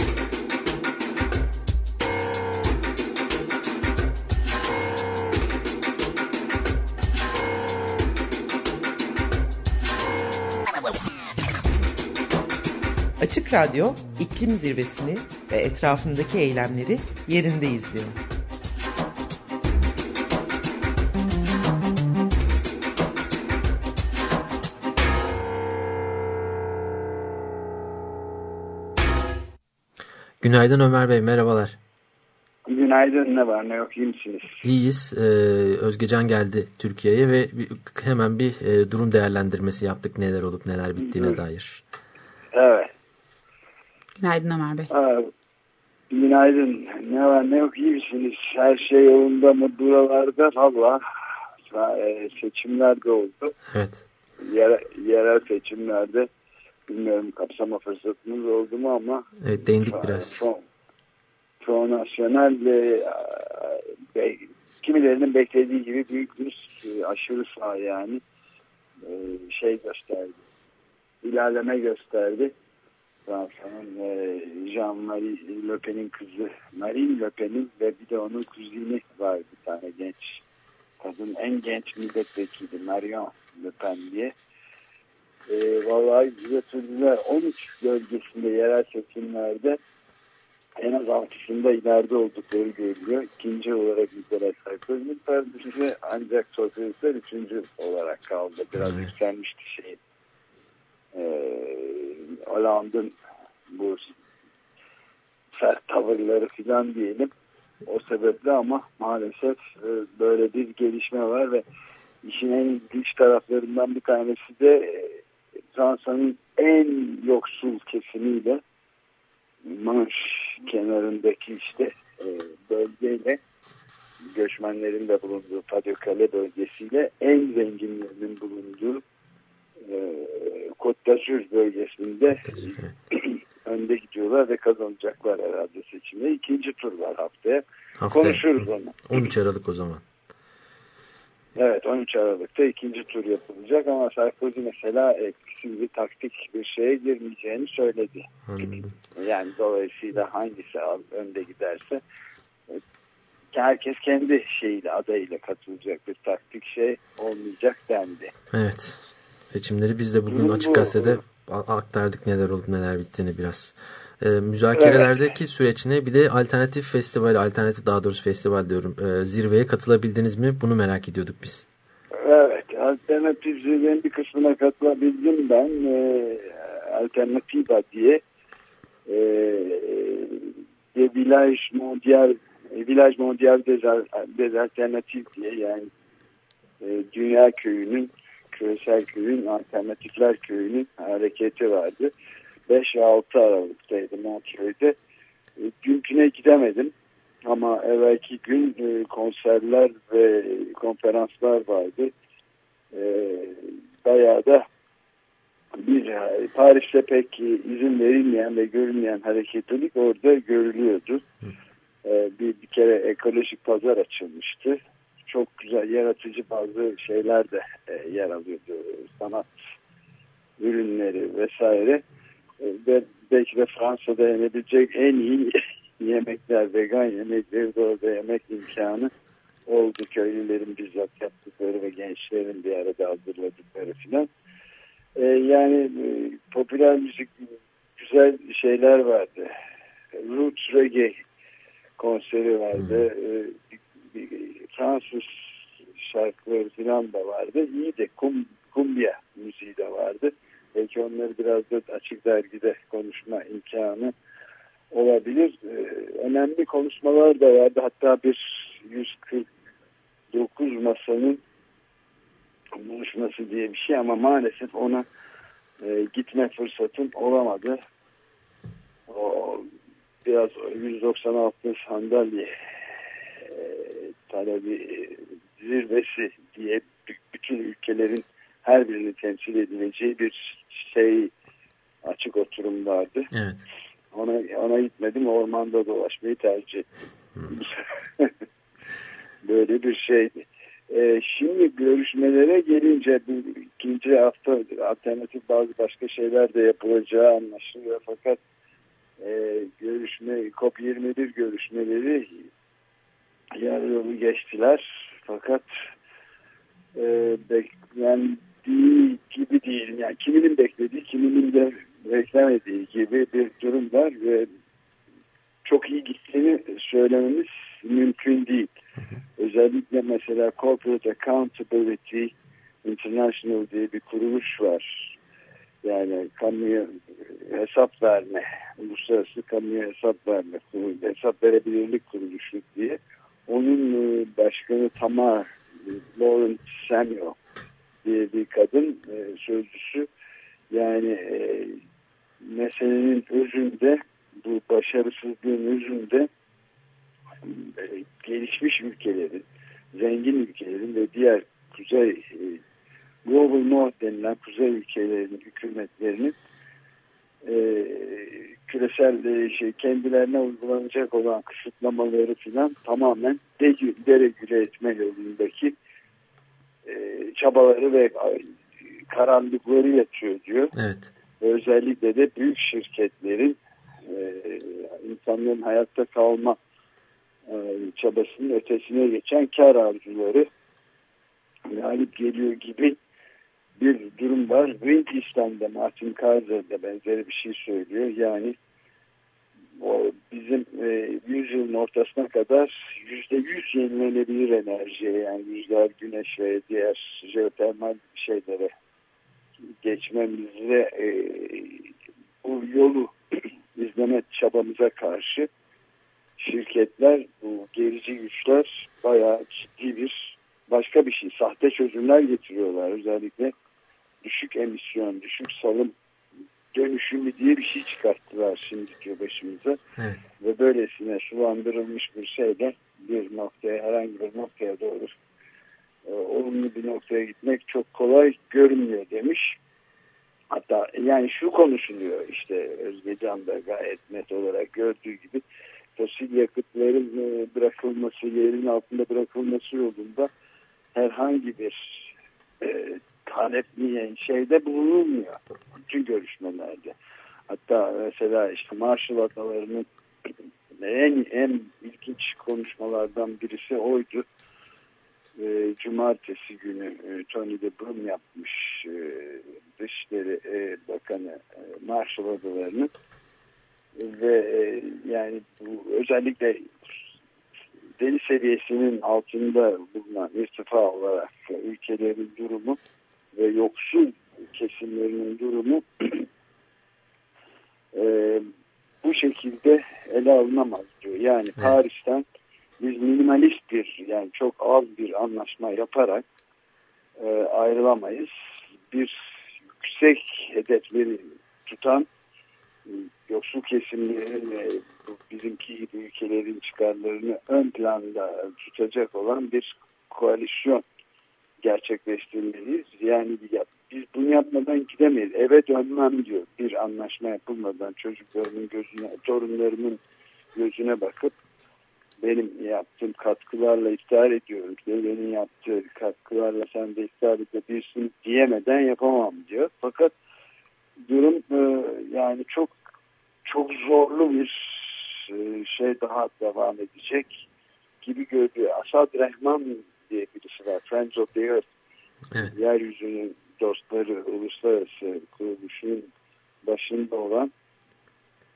Açık Radyo iklim zirvesini ve etrafındaki eylemleri yerinde izliyor. Günaydın Ömer Bey merhabalar. Günaydın ne var ne yok iyi misiniz? İyiyiz. Ee, Özgecan geldi Türkiye'ye ve bir- hemen bir e, durum değerlendirmesi yaptık neler olup neler bittiğine dair. Evet. Günaydın Ömer Bey. Aa, günaydın ne var ne yok iyi misiniz? Her şey yolunda mı buralarda? Valla e, seçimler de oldu. Evet. Yere, yerel seçimlerde bilmiyorum kapsama fırsatınız oldu mu ama Evet değindik biraz. Front, Front National de, be, kimilerinin beklediği gibi büyük bir e, aşırı sağ yani e, şey gösterdi. İlerleme gösterdi. Fransa'nın e, Jean-Marie Le Pen'in kızı Marine Le Pen'in ve bir de onun kuzini var bir tane genç kadın en genç milletvekili Marion Le Pen diye. E, vallahi götürdüler 13 bölgesinde yerel seçimlerde en az altısında ileride oldukları görülüyor. İkinci olarak Nicolas Sarkozy'nin perdesi ancak sosyalistler üçüncü olarak kaldı. Biraz Evet. yükselmişti şey. Ee, Hollande'ın bu sert tavırları filan diyelim. O sebeple ama maalesef e, böyle bir gelişme var ve işin en ilginç taraflarından bir tanesi de e, Fransa'nın en yoksul kesimiyle Manş kenarındaki işte e, bölgeyle göçmenlerin de bulunduğu Padyokale bölgesiyle en zenginlerinin bulunduğu Côte d'Azur bölgesinde (clears throat) önde gidiyorlar ve kazanacaklar herhalde seçimde. İkinci tur var haftaya. Haftaya. Konuşuruz onu. 13 Aralık o zaman. Evet 13 Aralık'ta ikinci tur yapılacak ama Sarkozy mesela eskisi gibi taktik bir şeye girmeyeceğini söyledi. Anladım. Yani dolayısıyla hangisi önde giderse e, herkes kendi şeyiyle adayıyla katılacak bir taktik şey olmayacak dendi. Evet. Seçimleri biz de bugün Açık. Gazete'de aktardık neler olup neler bittiğini biraz. Ee, müzakerelerdeki süreç ne? Bir de alternatif festival, alternatif daha doğrusu festival diyorum. Ee, zirveye katılabildiniz mi? Bunu merak ediyorduk biz. Evet, alternatif zirvenin bir kısmına katılabildim ben. E, Alternativa diye e, de Village Mondial e, Village Mondial des, des Alternatifs diye yani e, Dünya Köyü'nün küresel köyün alternatifler köyünün hareketi vardı. 5 ve 6 Aralık'taydı Montreux'de. E, Dünküne gidemedim ama evvelki gün e, konserler ve konferanslar vardı. E, bayağı da bir Paris'te pek izin verilmeyen ve görülmeyen hareketlilik orada görülüyordu. Bir, bir kere ekolojik pazar açılmıştı. Çok güzel yaratıcı bazı şeyler de e, yer alıyordu. Sanat ürünleri vesaire. E, ve belki de Fransa'da yenebilecek en iyi (laughs) yemekler, vegan yemekleri de orada yemek imkanı oldu. Köylülerin bizzat yaptıkları ve gençlerin bir arada hazırladıkları filan. E, yani e, popüler müzik güzel şeyler vardı. Roots Reggae konseri vardı. E, bir- bir Fransız şarkıları filan da vardı. İyi de kum, kumbia müziği de vardı. Belki onları biraz da açık dergide konuşma imkanı olabilir. Ee, önemli konuşmalar da vardı. Hatta bir 149 masanın buluşması diye bir şey ama maalesef ona e, gitme fırsatım olamadı. O biraz 196 sandalye e, talebi e, zirvesi diye bütün ülkelerin her birini temsil edileceği bir şey açık oturum vardı. Evet. Ona, ona gitmedim ormanda dolaşmayı tercih ettim. (laughs) Böyle bir şeydi. Ee, şimdi görüşmelere gelince bu ikinci hafta alternatif bazı başka şeyler de yapılacağı anlaşılıyor. Fakat e, görüşme COP21 görüşmeleri yarı yolu geçtiler. Fakat e, beklendiği gibi değil. Yani kiminin beklediği, kiminin de beklemediği gibi bir durum var ve çok iyi gittiğini söylememiz mümkün değil. Özellikle mesela Corporate Accountability International diye bir kuruluş var. Yani kamuya hesap verme, uluslararası kamuya hesap verme, hesap verebilirlik kuruluşu diye. Onun e, başkanı Tamar Lawrence Samuel diye bir kadın e, sözcüsü. Yani e, meselenin özünde bu başarısızlığın özünde e, gelişmiş ülkelerin, zengin ülkelerin ve diğer kuzey e, Global North denilen kuzey ülkelerinin hükümetlerinin e, küresel e, şey kendilerine uygulanacak olan kısıtlamaları filan tamamen de, deregüle etme yolundaki e, çabaları ve karanlıkları yatıyor diyor. Evet. Ve özellikle de büyük şirketlerin e, insanların hayatta kalma e, çabasının ötesine geçen kar arzuları galip geliyor gibi bir durum var. Greenpeace'ten Martin Kaiser de benzeri bir şey söylüyor. Yani o bizim e, yüzyılın ortasına kadar yüzde yüz yenilenebilir enerjiye yani rüzgar, güneş ve diğer jeotermal şeylere geçmemize e, bu yolu (clears throat) izleme çabamıza karşı şirketler, bu gerici güçler bayağı ciddi bir başka bir şey, sahte çözümler getiriyorlar. Özellikle düşük emisyon, düşük salım dönüşümü diye bir şey çıkarttılar şimdi diyor başımıza. Evet. Ve böylesine sulandırılmış bir şeyle bir noktaya herhangi bir noktaya doğru e, olumlu bir noktaya gitmek çok kolay görünmüyor demiş. Hatta yani şu konuşuluyor işte Özgecan da gayet net olarak gördüğü gibi fosil yakıtların e, bırakılması, yerin altında bırakılması yolunda herhangi bir e, talepli şeyde bulunulmuyor. Bütün görüşmelerde. Hatta mesela işte Marshall Adaları'nın en, en ilginç konuşmalardan birisi oydu. E, Cumartesi günü e, Tony de Brum yapmış e, Dışişleri e, Bakanı e, Marshall Adaları'nın ve e, yani bu özellikle deniz seviyesinin altında bulunan irtifa olarak ülkelerin durumu ve yoksul kesimlerinin durumu (clears throat) e, bu şekilde ele alınamaz diyor. Yani Evet. Paris'ten biz minimalist bir yani çok az bir anlaşma yaparak e, ayrılamayız. Bir yüksek hedefleri tutan yoksul kesimlerin ve bizimki gibi ülkelerin çıkarlarını ön planda tutacak olan bir koalisyon gerçekleştirmeliyiz. Yani ya- biz bunu yapmadan gidemeyiz. Eve dönmem diyor. Bir anlaşma yapılmadan çocuklarımın gözüne, torunlarımın gözüne bakıp benim yaptığım katkılarla iftihar ediyorum. Devletin yaptığı katkılarla sen de iftihar edebilirsin diyemeden yapamam diyor. Fakat durum e, yani çok çok zorlu bir e, şey daha devam edecek gibi görünüyor. Asad Rehman diye birisi var. Friends of the Earth. Evet. Yeryüzünün dostları uluslararası kuruluşunun başında olan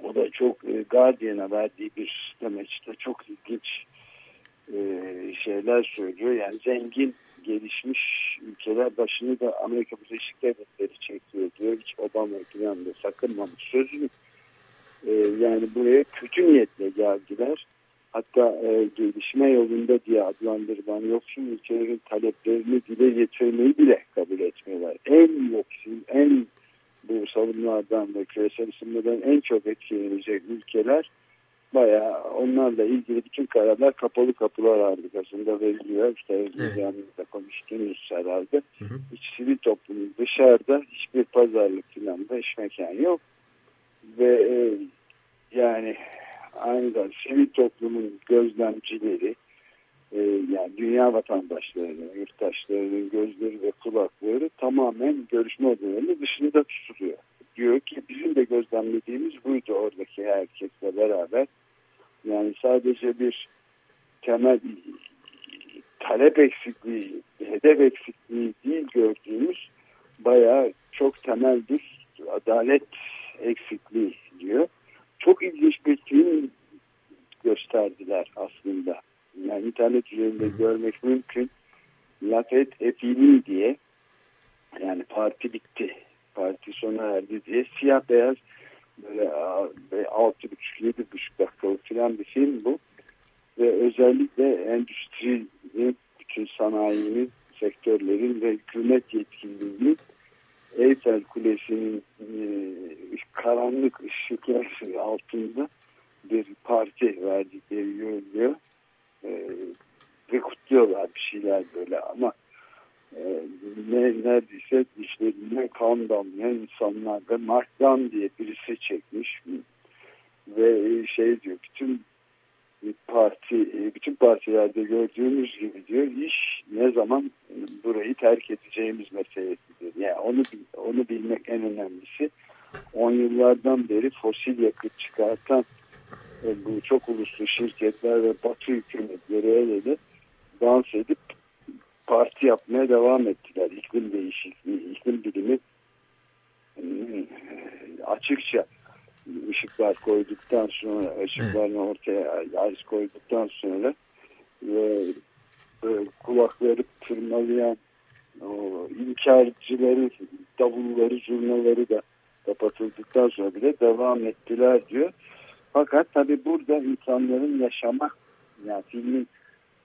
o da çok e, Guardian'a verdiği bir demeçte çok ilginç e, şeyler söylüyor. Yani zengin gelişmiş ülkeler başını da Amerika Birleşik Devletleri çekiyor diyor. Hiç Obama falan da sakınmamış sözünü. E, yani buraya kötü niyetle geldiler. Hatta e, gelişme yolunda diye adlandırılan yoksul ülkelerin taleplerini dile getirmeyi bile kabul etmiyorlar. En yoksul, en bu savunmalardan ve küresel ısınmadan en çok etkilenecek ülkeler bayağı onlarla ilgili bütün kararlar kapalı kapılar arkasında veriliyor. İşte Özgürlüğünde konuştuğunuz herhalde. Hı hı. Hiç sivil toplumun dışarıda hiçbir pazarlık falan da iş mekan yok. Ve e, yani da sivil toplumun gözlemcileri e, yani dünya vatandaşlarının, yurttaşlarının gözleri ve kulakları tamamen görüşme odalarının dışında tutuluyor. Diyor ki bizim de gözlemlediğimiz buydu oradaki herkesle beraber. Yani sadece bir temel talep eksikliği, hedef eksikliği değil gördüğümüz bayağı çok temel bir adalet eksikliği diyor. Çok ilginç bir film gösterdiler aslında. Yani internet üzerinde görmek mümkün. Lafet Epini diye yani parti bitti. Parti sona erdi diye siyah beyaz böyle altı buçuk yedi buçuk dakikalık falan bir film bu. Ve özellikle endüstrinin, bütün sanayinin, sektörlerin ve hükümet yetkililiğinin Eyfel Kulesi'nin e, karanlık ışıklar altında bir parti verdikleri görülüyor. E, ve kutluyorlar bir şeyler böyle ama e, ne, neredeyse dişlerine kan damlayan insanlar da Mark diye birisi çekmiş ve şey diyor bütün parti bütün partilerde gördüğümüz gibi diyor iş ne zaman burayı terk edeceğimiz meselesidir. Yani onu onu bilmek en önemlisi. On yıllardan beri fosil yakıt çıkartan e, bu çok uluslu şirketler ve batı hükümetleri el ele dans edip parti yapmaya devam ettiler. İklim değişikliği, iklim bilimi hmm, açıkça ışıklar koyduktan sonra ışıklarını ortaya az koyduktan sonra ve böyle kulakları tırmalayan o inkarcıları davulları zurnaları da kapatıldıktan sonra bile devam ettiler diyor. Fakat tabi burada insanların yaşama yani filmin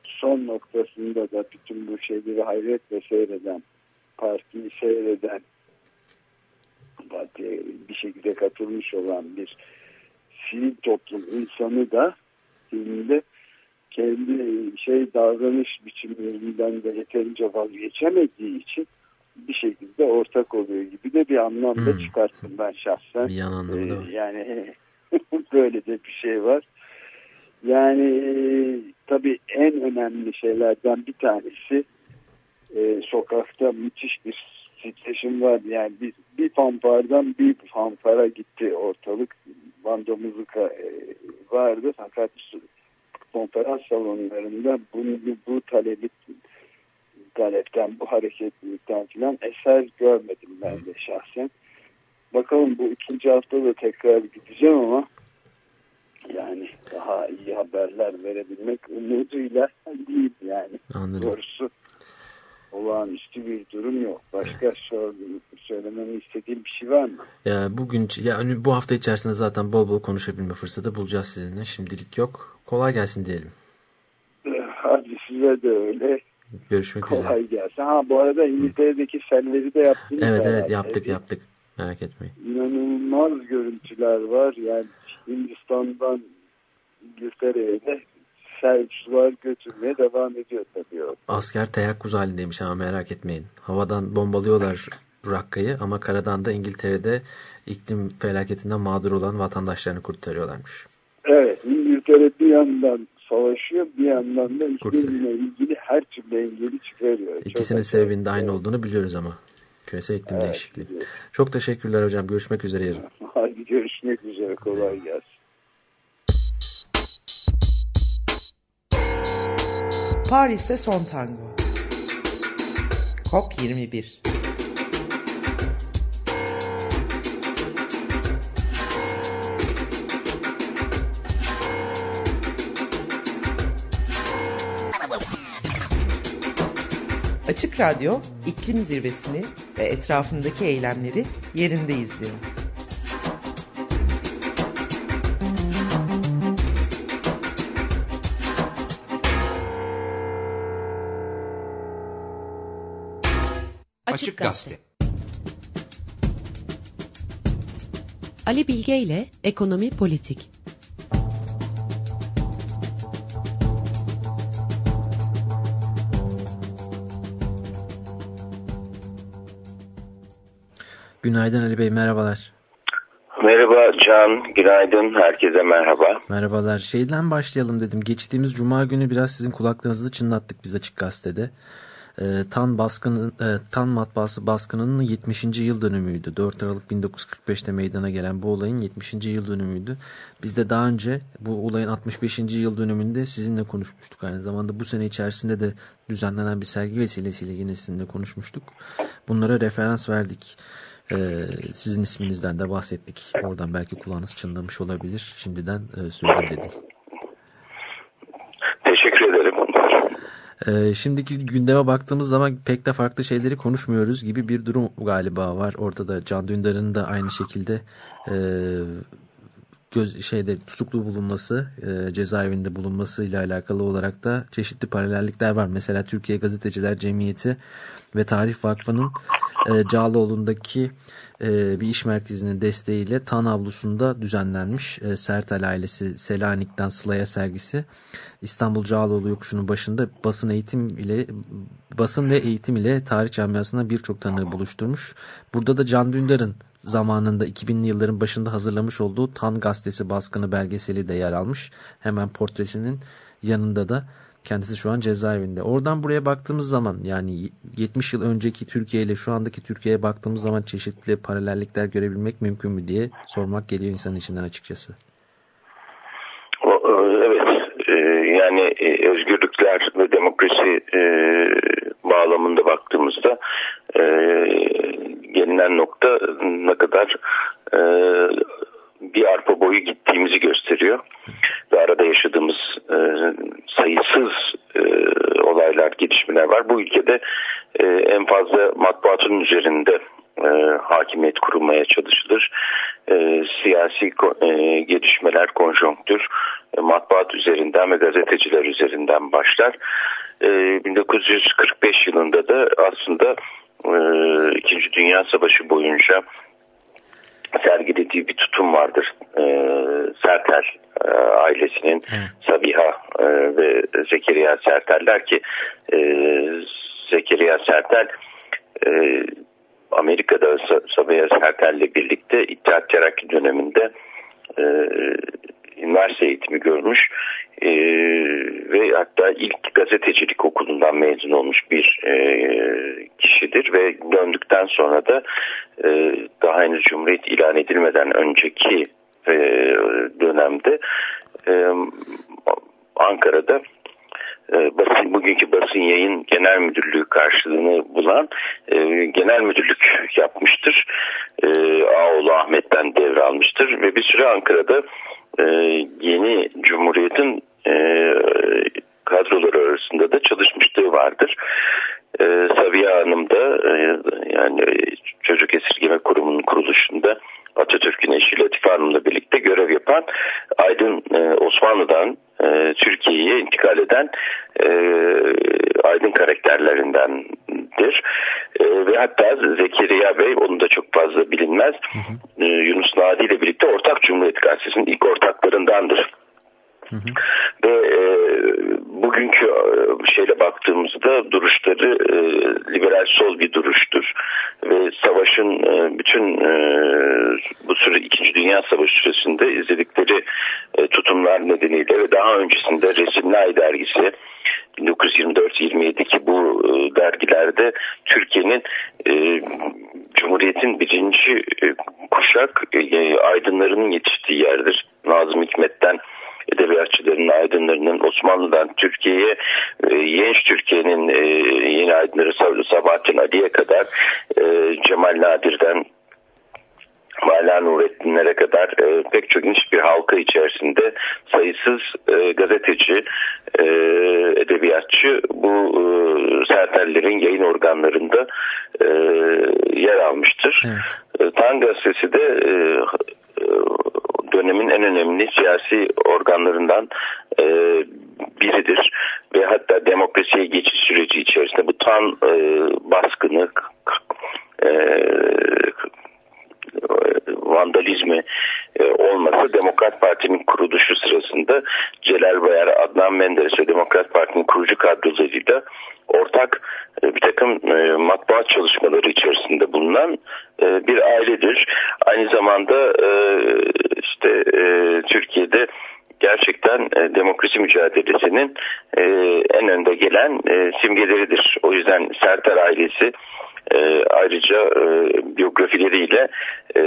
son noktasında da bütün bu şeyleri hayretle seyreden partiyi seyreden partiye bir şekilde katılmış olan bir sivil toplum insanı da filmde kendi şey davranış biçimlerinden de yeterince vazgeçemediği için bir şekilde ortak oluyor gibi de bir anlamda Hmm. çıkarttım ben şahsen. Bir Ee, yani (laughs) böyle de bir şey var. Yani e, tabii en önemli şeylerden bir tanesi e, sokakta müthiş bir titreşim var. Yani bir, bir fanfardan bir fanfara gitti ortalık. Bando muzika e, vardı fakat konferans salonlarında bunu, bu talebi talepten, bu hareketlilikten filan eser görmedim ben de şahsen. Bakalım bu ikinci hafta da tekrar gideceğim ama yani daha iyi haberler verebilmek umuduyla değil yani. Anladım. Doğrusu olağanüstü bir durum yok. Başka sor- söylememi istediğim bir şey var mı? Ya bugün ya önü- bu hafta içerisinde zaten bol bol konuşabilme fırsatı bulacağız sizinle. Şimdilik yok. Kolay gelsin diyelim. Hadi size de öyle. Görüşmek üzere. Kolay gelsin. Ha bu arada İngiltere'deki selleri de yaptınız. Evet evet yaptık yaptık. Merak etmeyin. İnanılmaz görüntüler var. Yani Hindistan'dan İngiltere'ye de sular götürmeye devam ediyor tabii o. Asker teyakkuz halindeymiş ama merak etmeyin. Havadan bombalıyorlar Rakka'yı ama karadan da İngiltere'de iklim felaketinden mağdur olan vatandaşlarını kurtarıyorlarmış. Evet İngiltere bir yandan savaşıyor bir yandan da iklimle ilgili her türlü engeli çıkarıyor. İkisinin sebebinin de aynı olduğunu biliyoruz ama. Küresel iklim Evet, değişikliği. biliyoruz. Çok teşekkürler hocam. Görüşmek üzere yarın. (laughs) Hadi görüşmek üzere kolay gelsin. Paris'te son tango. COP 21. Açık Radyo iklim zirvesini ve etrafındaki eylemleri yerinde izliyor. Açık Gazete. Ali Bilge ile Ekonomi Politik. Günaydın Ali Bey merhabalar. Merhaba Can, günaydın. Herkese merhaba. Merhabalar. Şeyden başlayalım dedim. Geçtiğimiz cuma günü biraz sizin kulaklarınızda çınlattık biz açık gazetede. Ee, Tan baskını, e, Tan matbaası baskınının 70. yıl dönümüydü. 4 Aralık 1945'te meydana gelen bu olayın 70. yıl dönümüydü. Biz de daha önce bu olayın 65. yıl dönümünde sizinle konuşmuştuk. Aynı zamanda bu sene içerisinde de düzenlenen bir sergi vesilesiyle yine sizinle konuşmuştuk. Bunlara referans verdik. Ee, sizin isminizden de bahsettik. Oradan belki kulağınız çınlamış olabilir. Şimdiden e, söyleyeyim dedim. Teşekkür ederim. Ee, şimdiki gündeme baktığımız zaman pek de farklı şeyleri konuşmuyoruz gibi bir durum galiba var. Ortada Can Dündar'ın da aynı şekilde e, göz şeyde tutuklu bulunması, e, cezaevinde bulunması ile alakalı olarak da çeşitli paralellikler var. Mesela Türkiye Gazeteciler Cemiyeti ve Tarih Vakfı'nın e, Cağaloğlu'ndaki e, bir iş merkezinin desteğiyle Tan avlusunda düzenlenmiş e, Sertel ailesi Selanik'ten Sıla'ya sergisi İstanbul Cağaloğlu yokuşunun başında basın eğitim ile basın ve eğitim ile tarih camiasında birçok tanığı buluşturmuş. Burada da Can Dündar'ın zamanında 2000'li yılların başında hazırlamış olduğu Tan Gazetesi baskını belgeseli de yer almış. Hemen portresinin yanında da kendisi şu an cezaevinde. Oradan buraya baktığımız zaman yani 70 yıl önceki Türkiye ile şu andaki Türkiye'ye baktığımız zaman çeşitli paralellikler görebilmek mümkün mü diye sormak geliyor insanın içinden açıkçası. E, Evet, e, yani e, özgürlükler ve demokrasi bağlamında baktığımızda e, gelinen nokta ne kadar e, bir arpa boyu gittiğimizi gösteriyor. Ve arada yaşadığımız e, sayısız e, olaylar, gelişmeler var. Bu ülkede e, en fazla matbuatın üzerinde e, hakimiyet kurulmaya çalışılır. E, siyasi e, gelişmeler, konjonktür e, matbuat üzerinden ve gazeteciler üzerinden başlar. E, 1945 yılında da aslında İkinci Dünya Savaşı boyunca sergilediği bir tutum vardır. E, Sertel e, ailesinin Sabiha e, ve Zekeriya Serteller ki e, Zekeriya Sertel Amerika'da Sabiha Sertel'le birlikte İttihat Terakki döneminde üniversite eğitimi görmüş e, ve hatta ilk gazetecilik okulundan mezun olmuş bir e, kişidir ve döndükten sonra da e, daha henüz Cumhuriyet ilan edilmeden önceki e, dönemde e, Ankara'da e, basın bugünkü basın yayın genel müdürlüğü karşılığını bulan e, genel müdürlük yapmıştır. E, Ağoğlu Ahmet'ten devralmıştır ve bir süre Ankara'da e, yeni Cumhuriyet'in e, kadroları arasında da çalışmışlığı vardır. E, Sabiha Hanım da e, yani Çocuk Esirgeme Kurumu'nun kuruluşunda Atatürk'ün eşi Latife Hanım'la birlikte görev yapan Aydın e, Osmanlı'dan e, Türkiye'ye intikal eden e, aydın karakterlerindendir. E, ve hatta Zekeriya Bey, onu da çok fazla bilinmez, hı hı. E, Yunus Nadi ile birlikte Ortak Cumhuriyet Gazetesi'nin ilk ortaklarındandır. Hı hı. Ve e, bugünkü e, şeyle baktığımızda duruşları e, liberal sol bir duruştur. Ve savaşın e, bütün e, bu süre 2. Dünya Savaşı süresinde izledikleri e, tutumlar nedeniyle ve daha öncesinde Resimli Ay dergisi 1924-27 ki bu e, dergilerde Türkiye'nin e, Cumhuriyet'in birinci e, kuşak e, aydınlarının yetiştiği yerdir. Nazım Hikmet'ten edebiyatçıların, aydınlarının Osmanlı'dan Türkiye'ye, e, Yenç Türkiye'nin e, yeni aydınları Sabahattin Ali'ye kadar e, Cemal Nadir'den Vala Nurettinlere kadar e, pek çok geniş bir halka içerisinde sayısız e, gazeteci, e, edebiyatçı bu e, sertellerin yayın organlarında e, yer almıştır. Evet. E, Tan gazetesi de e, dönemin en önemli siyasi organlarından e, biridir ve hatta demokrasiye geçiş süreci içerisinde bu tan e, baskını e, vandalizmi e, olmasa Demokrat Parti'nin kuruluşu sırasında Celal Bayar, Adnan Menderes ve Demokrat Parti'nin kurucu kadrolarıyla ortak e, bir takım e, matbuat çalışmaları içerisinde bulunan bir ailedir. Aynı zamanda işte Türkiye'de gerçekten demokrasi mücadelesinin en önde gelen simgeleridir. O yüzden Serter ailesi e, ayrıca e, biyografileriyle e,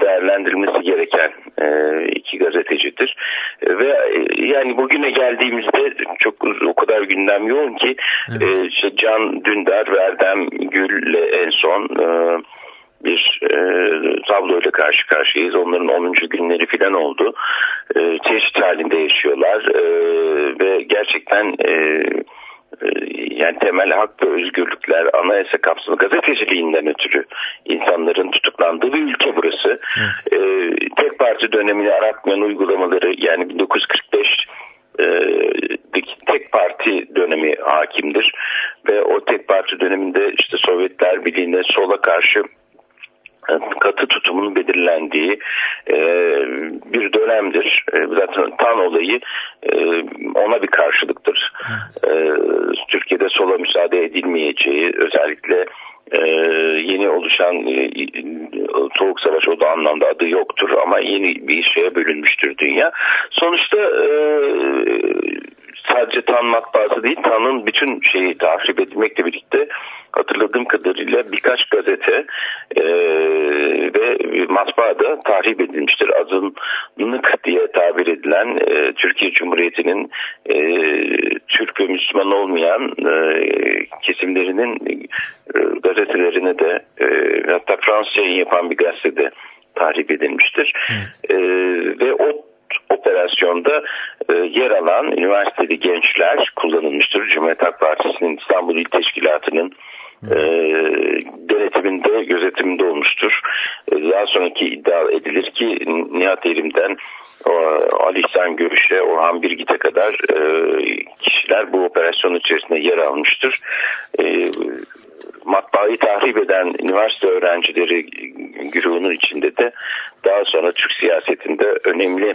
değerlendirilmesi gereken e, iki gazetecidir. E, ve e, yani bugüne geldiğimizde çok o kadar gündem yoğun ki evet. e, işte Can Dündar ve Erdem Gül'le en son e, bir e, tabloyla karşı karşıyayız. Onların 10. günleri falan oldu. E, çeşit halinde yaşıyorlar e, ve gerçekten e, yani temel hak ve özgürlükler anayasa kapsamı gazeteciliğinden ötürü insanların tutuklandığı bir ülke burası. Evet. Ee, tek parti dönemini aratmayan uygulamaları yani 1945 e, tek parti dönemi hakimdir ve o tek parti döneminde işte Sovyetler Birliği'ne sola karşı katı tutumun belirlendiği e, bir dönemdir. E, zaten tan olayı e, ona bir karşılıktır. Evet. E, Türkiye'de sola müsaade edilmeyeceği özellikle ee, yeni oluşan e, soğuk savaş o da anlamda adı yoktur ama yeni bir şeye bölünmüştür dünya. Sonuçta e, sadece Tan matbaası değil Tan'ın bütün şeyi tahrip edilmekle birlikte hatırladığım kadarıyla birkaç gazete e, ve matbaa da tahrip edilmiştir. Azınlık diye tabir edilen e, Türkiye Cumhuriyeti'nin e, Türk ve Müslüman olmayan e, kesimlerinin e, gazetelerine de e, hatta Fransız yayın yapan bir gazetede tahrip edilmiştir. Evet. E, ve o operasyonda e, yer alan üniversiteli gençler kullanılmıştır. Cumhuriyet Halk Partisi'nin İstanbul İl Teşkilatı'nın e, denetiminde, gözetiminde olmuştur. E, daha sonraki iddia edilir ki Nihat Erim'den Ali İhsan Görüş'e, Orhan Birgit'e kadar e, kişiler bu operasyon içerisinde yer almıştır. E, matbaayı tahrip eden üniversite öğrencileri güruhunun içinde de daha sonra Türk siyasetinde önemli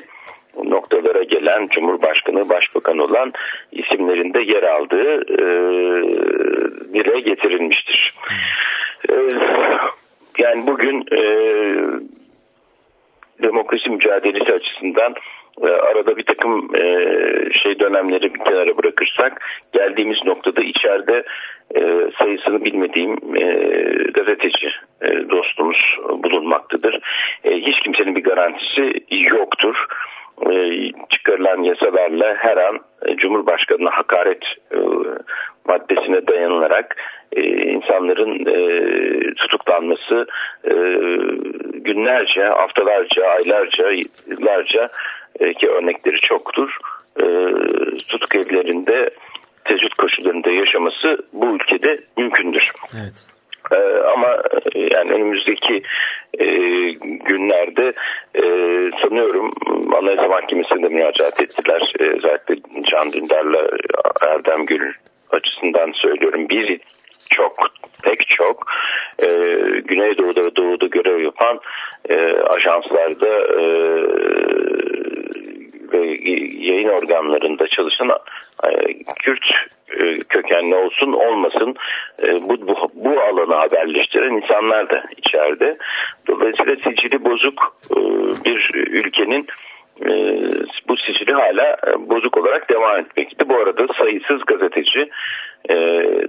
noktalara gelen Cumhurbaşkanı, Başbakan olan isimlerinde yer aldığı e, dile getirilmiştir. E, yani bugün e, demokrasi mücadelesi açısından arada bir takım e, şey dönemleri bir kenara bırakırsak geldiğimiz noktada içeride e, sayısını bilmediğim e, gazeteci e, dostumuz bulunmaktadır. E, hiç kimsenin bir garantisi yoktur. E, çıkarılan yasalarla her an e, Cumhurbaşkanı'na hakaret e, maddesine dayanılarak e, insanların e, tutuklanması e, günlerce, haftalarca, aylarca, yıllarca e, ki örnekleri çoktur. E, tutuk evlerinde tecrüt koşullarında yaşaması bu ülkede mümkündür. Evet. Ee, ama e, yani önümüzdeki e, günlerde e, sanıyorum Anayasa Mahkemesi'nde müracaat ettiler. E, özellikle Can Dündar'la Erdem Gül açısından söylüyorum. Bir çok pek çok e, Güneydoğu'da ve Doğu'da görev yapan e, ajanslarda e, ve yayın organlarında çalışan e, Kürt e, kökenli olsun olmasın e, bu, bu, bu alanı haberleştiren insanlar da içeride. Dolayısıyla sicili bozuk e, bir ülkenin e, bu sicili hala e, bozuk olarak devam etmekte. Bu arada sayısız gazeteci e,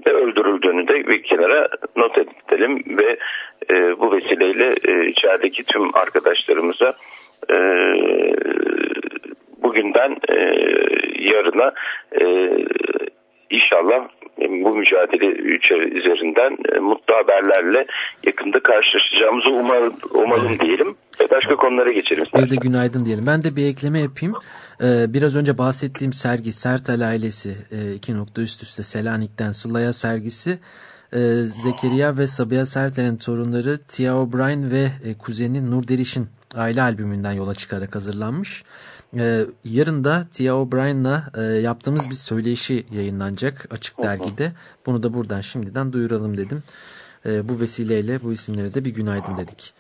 de öldürüldüğünü de bir kenara not edelim ve e, bu vesileyle e, içerideki tüm arkadaşlarımıza e, bugünden e, yarına e, inşallah bu mücadele üzerinden e, mutlu haberlerle yakında karşılaşacağımızı umalım, umalım Evet. diyelim. Ve başka konulara geçelim. Bir de günaydın diyelim. Ben de bir ekleme yapayım. Ee, biraz önce bahsettiğim sergi Sertel ailesi e, iki nokta üst üste Selanik'ten Sıla'ya sergisi e, Zekeriya ve Sabiha Sertel'in torunları Tia O'Brien ve e, kuzeni Nur Deriş'in aile albümünden yola çıkarak hazırlanmış. Ee, yarın da Tia O'Brien'la e, yaptığımız bir söyleşi yayınlanacak açık dergide. Bunu da buradan şimdiden duyuralım dedim. E, bu vesileyle bu isimlere de bir günaydın dedik.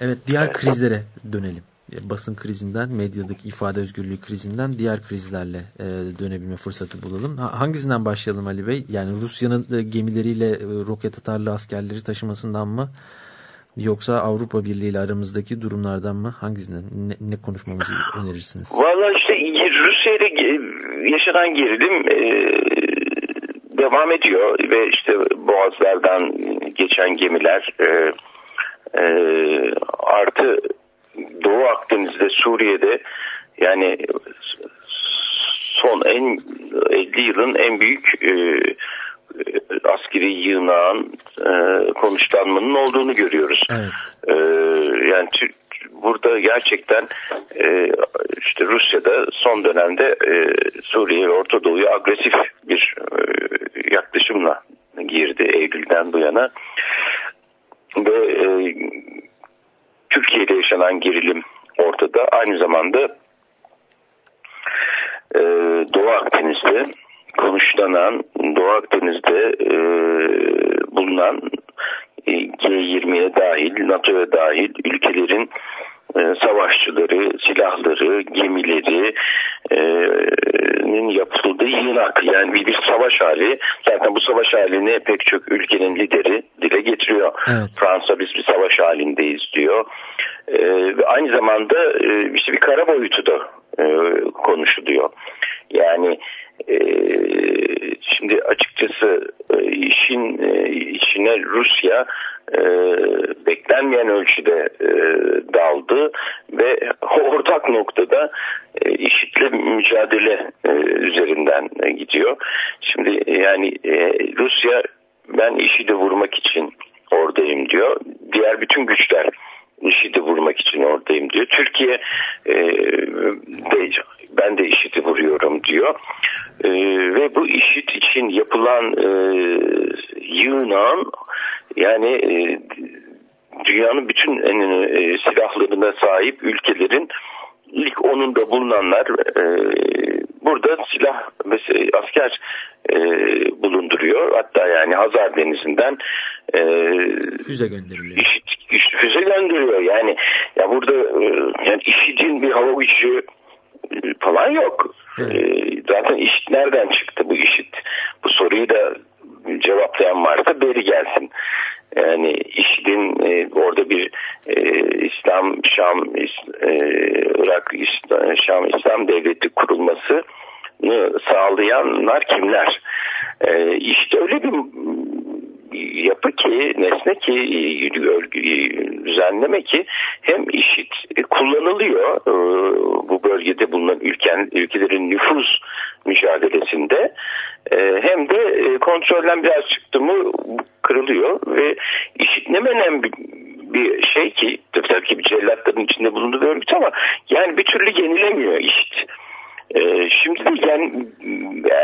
Evet diğer krizlere dönelim. Basın krizinden, medyadaki ifade özgürlüğü krizinden diğer krizlerle e, dönebilme fırsatı bulalım. Ha, hangisinden başlayalım Ali Bey? Yani Rusya'nın e, gemileriyle e, roket atarlı askerleri taşımasından mı? Yoksa Avrupa Birliği ile aramızdaki durumlardan mı? Hangisinden? Ne, ne konuşmamızı önerirsiniz? Valla işte Rusya ile yaşanan gerilim e, devam ediyor ve işte boğazlardan geçen gemiler e, e, artı Doğu Akdeniz'de Suriye'de yani son en 50 yılın en büyük e, askeri yığınağın e, konuşlanmanın olduğunu görüyoruz. Evet. E, yani burada gerçekten e, işte Rusya'da son dönemde e, Suriye ve Orta Doğu'ya agresif bir e, yaklaşımla girdi Eylül'den bu yana ve e, Türkiye'de yaşanan gerilim ortada. Aynı zamanda e, Doğu Akdeniz'de konuşlanan Doğu Akdeniz'de e, bulunan e, G20'ye dahil, NATO'ya dahil ülkelerin e, savaşçıları, silahları, gemileri e, yapıldığı yığınak. Yani bir, bir savaş hali. Zaten bu savaş halini pek çok ülkenin lideri dile getiriyor. Evet. Fransa biz bir savaş halindeyiz diyor. E, ve aynı zamanda e, işte bir kara boyutu da e, konuşuluyor. Yani e, şimdi açıkçası e, işin e, içine Rusya e, beklenmeyen ölçüde daldı ve ortak noktada e, işitle mücadele üzerinden gidiyor. Şimdi yani Rusya ben işi de vurmak için oradayım diyor. Diğer bütün güçler IŞİD'i vurmak için oradayım diyor. Türkiye e, de, ben de IŞİD'i vuruyorum diyor. Bu IŞİD için yapılan e, yığınağın yani e, dünyanın bütün en, e, silahlarına sahip ülkelerin ilk onunda bulunanlar e, burada silah ve asker e, bulunduruyor. Hatta yani Hazar Denizi'nden e, Füze gönderiliyor. IŞİD, IŞİD füze gönderiyor. Yani ya burada e, yani IŞİD'in bir hava gücü e, falan yok. E, zaten IŞİD nereden çıktı bu IŞİD? Bu soruyu da cevaplayan varsa beri gelsin. Yani IŞİD'in e, orada bir e, İslam, Şam, e, Irak, İslam, Şam İslam Devleti kurulması sağlayanlar kimler? E, işte öyle bir yapı ki, nesne ki, örgü, düzenleme ki hem işit kullanılıyor e, bu bölgede bulunan ülken, ülkelerin nüfus mücadelesinde e, hem de e, kontrolden biraz çıktı mı kırılıyor ve işit ne menen bir, bir şey ki tabii ki bir cellatların içinde bulunduğu bir örgüt ama yani bir türlü yenilemiyor işit. Ee, şimdi de yen,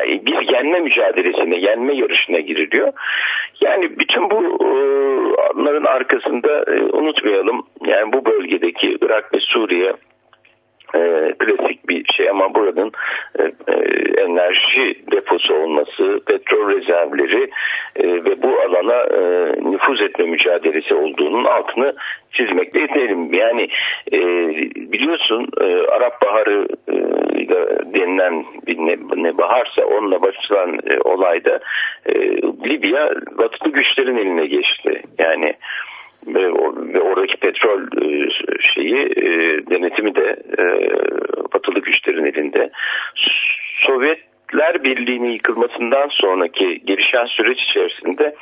e, bir yenme mücadelesine, yenme yarışına giriliyor. Yani bütün bunların arkasında e, unutmayalım. Yani bu bölgedeki Irak ve Suriye e, klasik bir şey ama buranın e, e, enerji deposu olması, petrol rezervleri e, ve bu alana e, nüfuz etme mücadelesi olduğunun altını çizmekte yetelim. Yani e, biliyorsun e, Arap Baharı e, ile denilen bir ne, ne baharsa onunla başlayan e, olayda e, Libya batılı güçlerin eline geçti. Yani ve, ve oradaki petrol e, şeyi e, denetimi de e, batılı güçlerin elinde. Sovyetler Birliği'nin yıkılmasından sonraki gelişen süreç içerisinde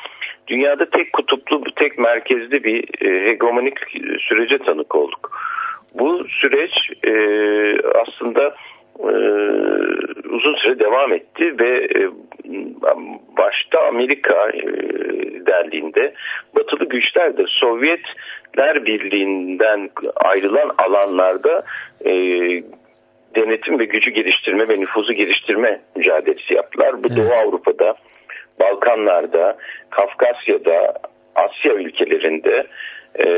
dünyada tek kutuplu, tek merkezli bir hegemonik sürece tanık olduk. Bu süreç aslında uzun süre devam etti ve başta Amerika liderliğinde batılı güçler de Sovyetler Birliği'nden ayrılan alanlarda e, denetim ve gücü geliştirme ve nüfuzu geliştirme mücadelesi yaptılar. Bu evet. Doğu Avrupa'da, Balkanlarda, Kafkasya'da, Asya ülkelerinde e,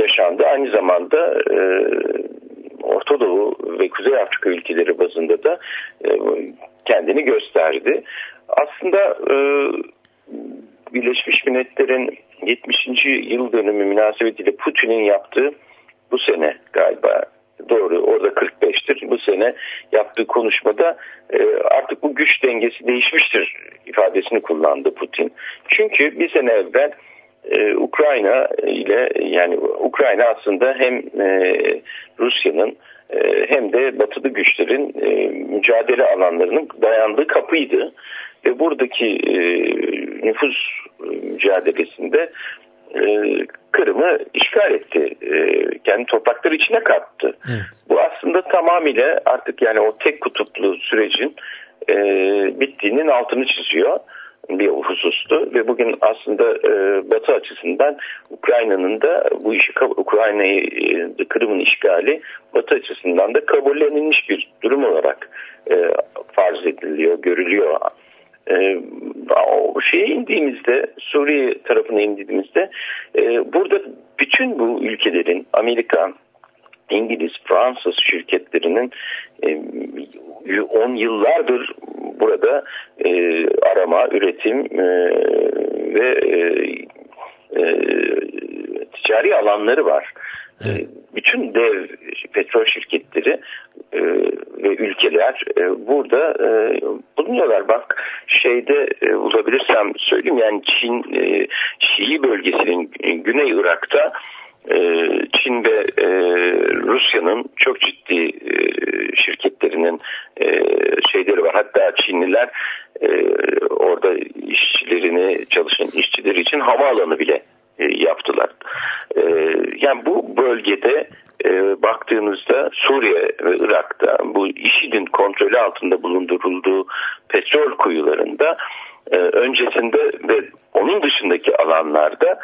yaşandı. Aynı zamanda e, Orta Doğu ve Kuzey Afrika ülkeleri bazında da e, kendini gösterdi. Aslında e, Birleşmiş Milletler'in 70. yıl dönümü münasebetiyle Putin'in yaptığı bu sene galiba doğru orada 45'tir. Bu sene yaptığı konuşmada e, artık bu güç dengesi değişmiştir ifadesini kullandı Putin. Çünkü bir sene evvel e, Ukrayna ile yani Ukrayna aslında hem e, Rusya'nın e, hem de batılı güçlerin e, mücadele alanlarının dayandığı kapıydı ve buradaki e, nüfus mücadelesinde e, Kırım'ı işgal etti. E, kendi toprakları içine kattı. Evet. Bu aslında tamamıyla artık yani o tek kutuplu sürecin e, bittiğinin altını çiziyor bir husustu ve bugün aslında e, Batı açısından Ukrayna'nın da bu işi Ukrayna'yı e, Kırım'ın işgali Batı açısından da kabullenilmiş bir durum olarak e, farz ediliyor, görülüyor. E, o şeye indiğimizde Suriye tarafına indiğimizde e, burada bütün bu ülkelerin Amerika, İngiliz, Fransız şirketlerinin e, 10 yıllardır burada e, arama, üretim e, ve e, e, ticari alanları var. Evet. Bütün dev petrol şirketleri e, ve ülkeler e, burada e, bulunuyorlar. Bak şeyde e, bulabilirsem söyleyeyim yani Çin e, Şii bölgesinin e, Güney Irak'ta e, Çin ve e, Rusya'nın çok ciddi e, şirketlerinin e, şeyleri var. Hatta Çinliler orada işçilerini çalışan işçileri için havaalanı bile yaptılar. E, yani bu bölgede baktığımızda Suriye ve Irak'ta bu IŞİD'in kontrolü altında bulundurulduğu petrol kuyularında öncesinde ve onun dışındaki alanlarda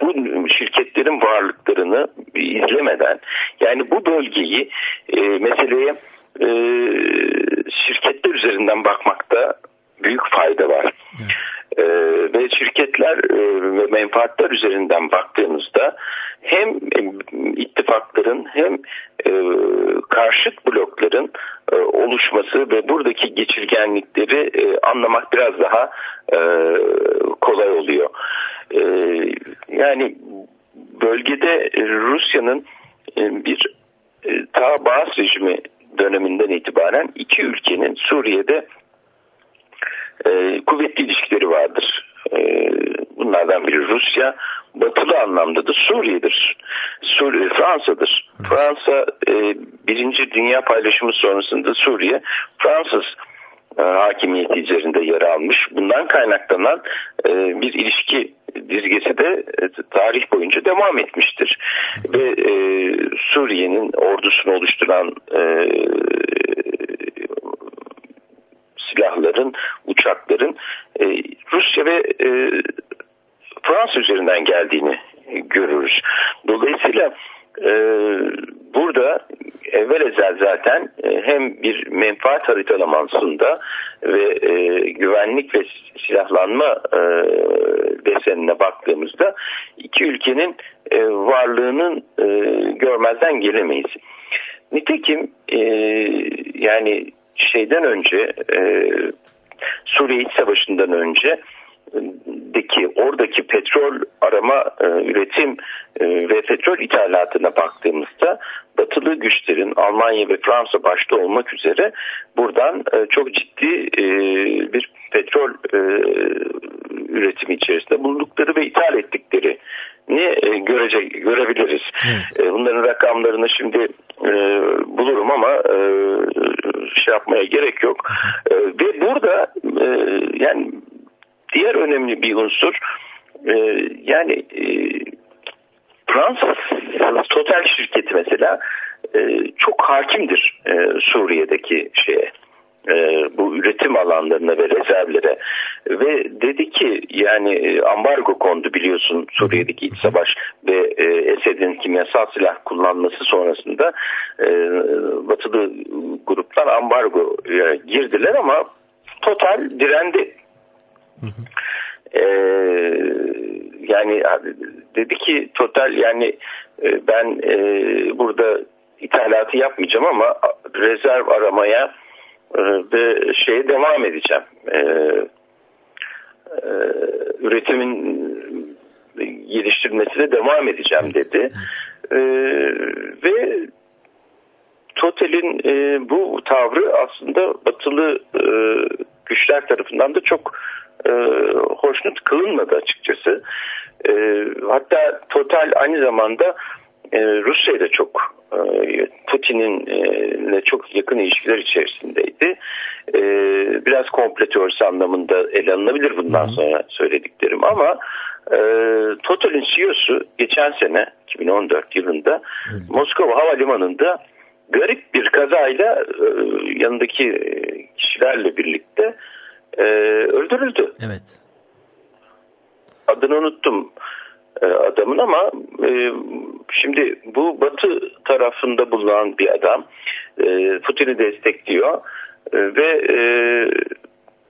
bu şirketlerin varlıklarını izlemeden yani bu bölgeyi e, meseleye e, şirketler üzerinden bakmakta büyük fayda var. Evet. E, ve şirketler e, ve menfaatler üzerinden baktığımızda hem e, ittifakların hem e, karşıt blokların oluşması ve bu buradaki geçirgenlikleri anlamak biraz daha kolay oluyor. Yani bölgede Rusya'nın bir e, ta Bağız rejimi döneminden itibaren iki ülkenin Suriye'de e, kuvvetli ilişkileri vardır. E, bunlardan biri Rusya, batılı anlamda da Suriye'dir. Suriye, Fransa'dır. Fransa e, birinci dünya paylaşımı sonrasında Suriye Fransız e, hakimiyeti üzerinde yer almış. Bundan kaynaklanan e, bir ilişki dizgesi de e, tarih boyunca devam etmiştir. Ve e, Suriye'nin ordusunu oluşturan e, silahların, uçakların e, Rusya ve e, Fransa üzerinden geldiğini görürüz. Dolayısıyla e, burada evvel ezel zaten e, hem bir menfaat haritalamasında ve e, güvenlik ve silahlanma e, desenine baktığımızda iki ülkenin e, varlığının e, görmezden gelemeyiz. Nitekim e, yani şeyden önce e, Suriye İç Savaşı'ndan önce deki oradaki petrol arama e, üretim e, ve petrol ithalatına baktığımızda batılı güçlerin Almanya ve Fransa başta olmak üzere buradan e, çok ciddi e, bir petrol e, üretimi içerisinde bulundukları ve ithal ettikleri ni e, görecek görebiliriz. Evet. E, bunların rakamlarını şimdi e, bulurum ama e, şey yapmaya gerek yok. E, ve burada e, yani diğer önemli bir unsur e, yani e, Fransız Total şirketi mesela e, çok hakimdir e, Suriye'deki şeye e, bu üretim alanlarına ve rezervlere ve dedi ki yani e, ambargo kondu biliyorsun Suriye'deki iç savaş ve e, Esed'in kimyasal silah kullanması sonrasında e, batılı gruplar ambargo e, girdiler ama total direndi. E, yani dedi ki total yani ben e, burada ithalatı yapmayacağım ama rezerv aramaya e, ve şeye devam edeceğim. E, e, üretimin geliştirmesine devam edeceğim dedi. E, ve Total'in e, bu tavrı aslında batılı e, güçler tarafından da çok e, hoşnut kılınmadı açıkçası. E, hatta Total aynı zamanda e, Rusya'da çok e, Putin'in e, çok yakın ilişkiler içerisindeydi. E, biraz komplo teorisi anlamında ele alınabilir bundan Hı. sonra söylediklerim ama e, Total'in CEO'su geçen sene 2014 yılında Moskova Havalimanı'nda garip bir kazayla e, yanındaki kişilerle birlikte e, öldürüldü. Evet. Adını unuttum adamın ama e, şimdi bu Batı tarafında bulunan bir adam e, Putin'i destekliyor e, ve e,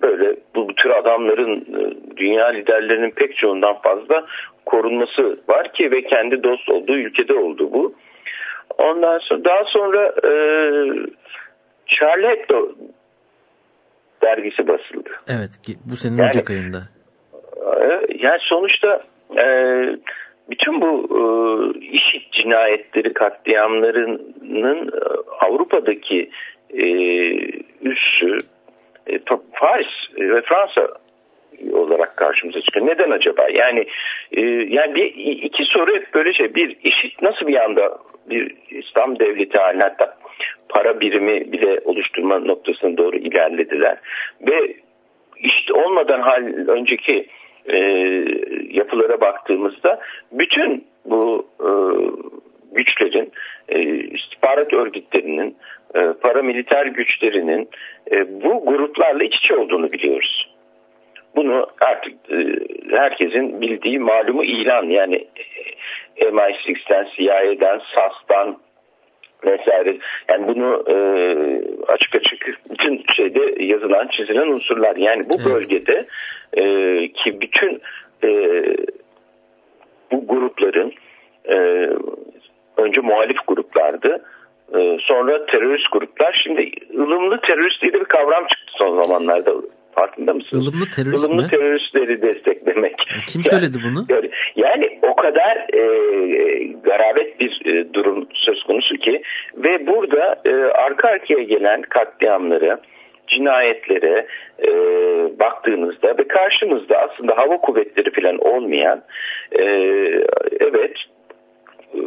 böyle bu, bu tür adamların e, dünya liderlerinin pek çoğundan fazla korunması var ki ve kendi dost olduğu ülkede oldu bu. Ondan sonra daha sonra e, Charlie Hebdo dergisi basıldı. Evet. Bu senin Yani- Ocak ayında. Ee, Yani sonuçta e, bütün bu e, işit cinayetleri, katliamlarının e, Avrupa'daki e, üssü e, Pa- Paris ve Fransa olarak karşımıza çıkıyor. Neden acaba? Yani e, yani bir iki soru hep böyle şey. Bir işit nasıl bir anda bir İslam devleti haline hatta para birimi bile oluşturma noktasına doğru ilerlediler. Ve işte olmadan hal önceki e, yapılara baktığımızda bütün bu e, güçlerin e, istihbarat örgütlerinin e, paramiliter güçlerinin e, bu gruplarla iç içe olduğunu biliyoruz. Bunu artık e, herkesin bildiği malumu ilan yani e, MI6'den, CIA'den, SAS'tan vesaire. Yani bunu e, açık açık bütün şeyde yazılan, çizilen unsurlar. Yani bu Evet. bölgede e, ki bütün e, bu grupların e, önce muhalif gruplardı. e, sonra terörist gruplar. Şimdi ılımlı terörist diye bir kavram çıktı son zamanlarda. Farkında mısınız? Ilımlı terörist Ilımlı mi? teröristleri desteklemek. Kim söyledi bunu? Yani, yani o kadar e, garabet bir e, durum söz konusu ki ve burada e, arka arkaya gelen katliamları, cinayetlere e, baktığınızda ve karşımızda aslında hava kuvvetleri falan olmayan e, evet e,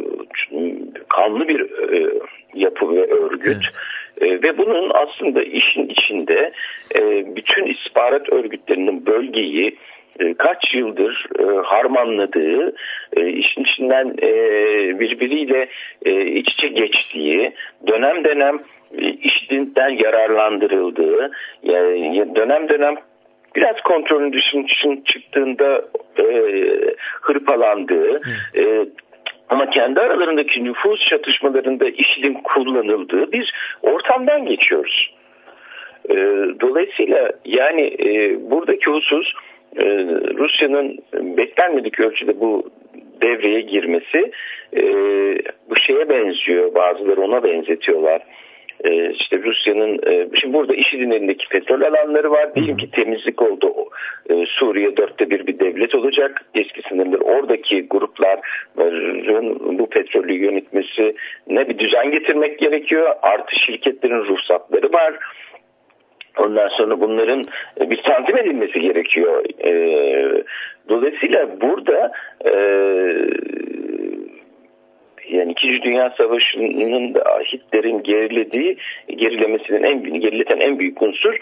kanlı bir e, yapı ve örgüt. E, ve bunun aslında işin içinde e, bütün istihbarat örgütlerinin bölgeyi e, kaç yıldır e, harmanladığı, e, işin içinden e, birbiriyle e, iç içe geçtiği, dönem dönem e, işinden yararlandırıldığı, yani dönem dönem biraz kontrolün dışına çıktığında e, hırpalandığı, e, ama kendi aralarındaki nüfus çatışmalarında IŞİD'in kullanıldığı bir ortamdan geçiyoruz. E, dolayısıyla yani e, buradaki husus e, Rusya'nın beklenmedik ölçüde bu devreye girmesi e, bu şeye benziyor. Bazıları ona benzetiyorlar. E, işte Rusya'nın e, şimdi burada IŞİD'in elindeki petrol alanları var. Diyelim ki temizlik oldu. E, Suriye dörtte bir bir devlet olacak. Eski sınırlar oradaki grupların bu petrolü yönetmesi ne bir düzen getirmek gerekiyor. Artı şirketlerin ruhsatları var. Ondan sonra bunların e, bir tanzim edilmesi gerekiyor. Dolayısıyla burada yani İkinci Dünya Savaşı'nın da Hitler'in gerilediği, gerilemesinin en gerileten en büyük unsur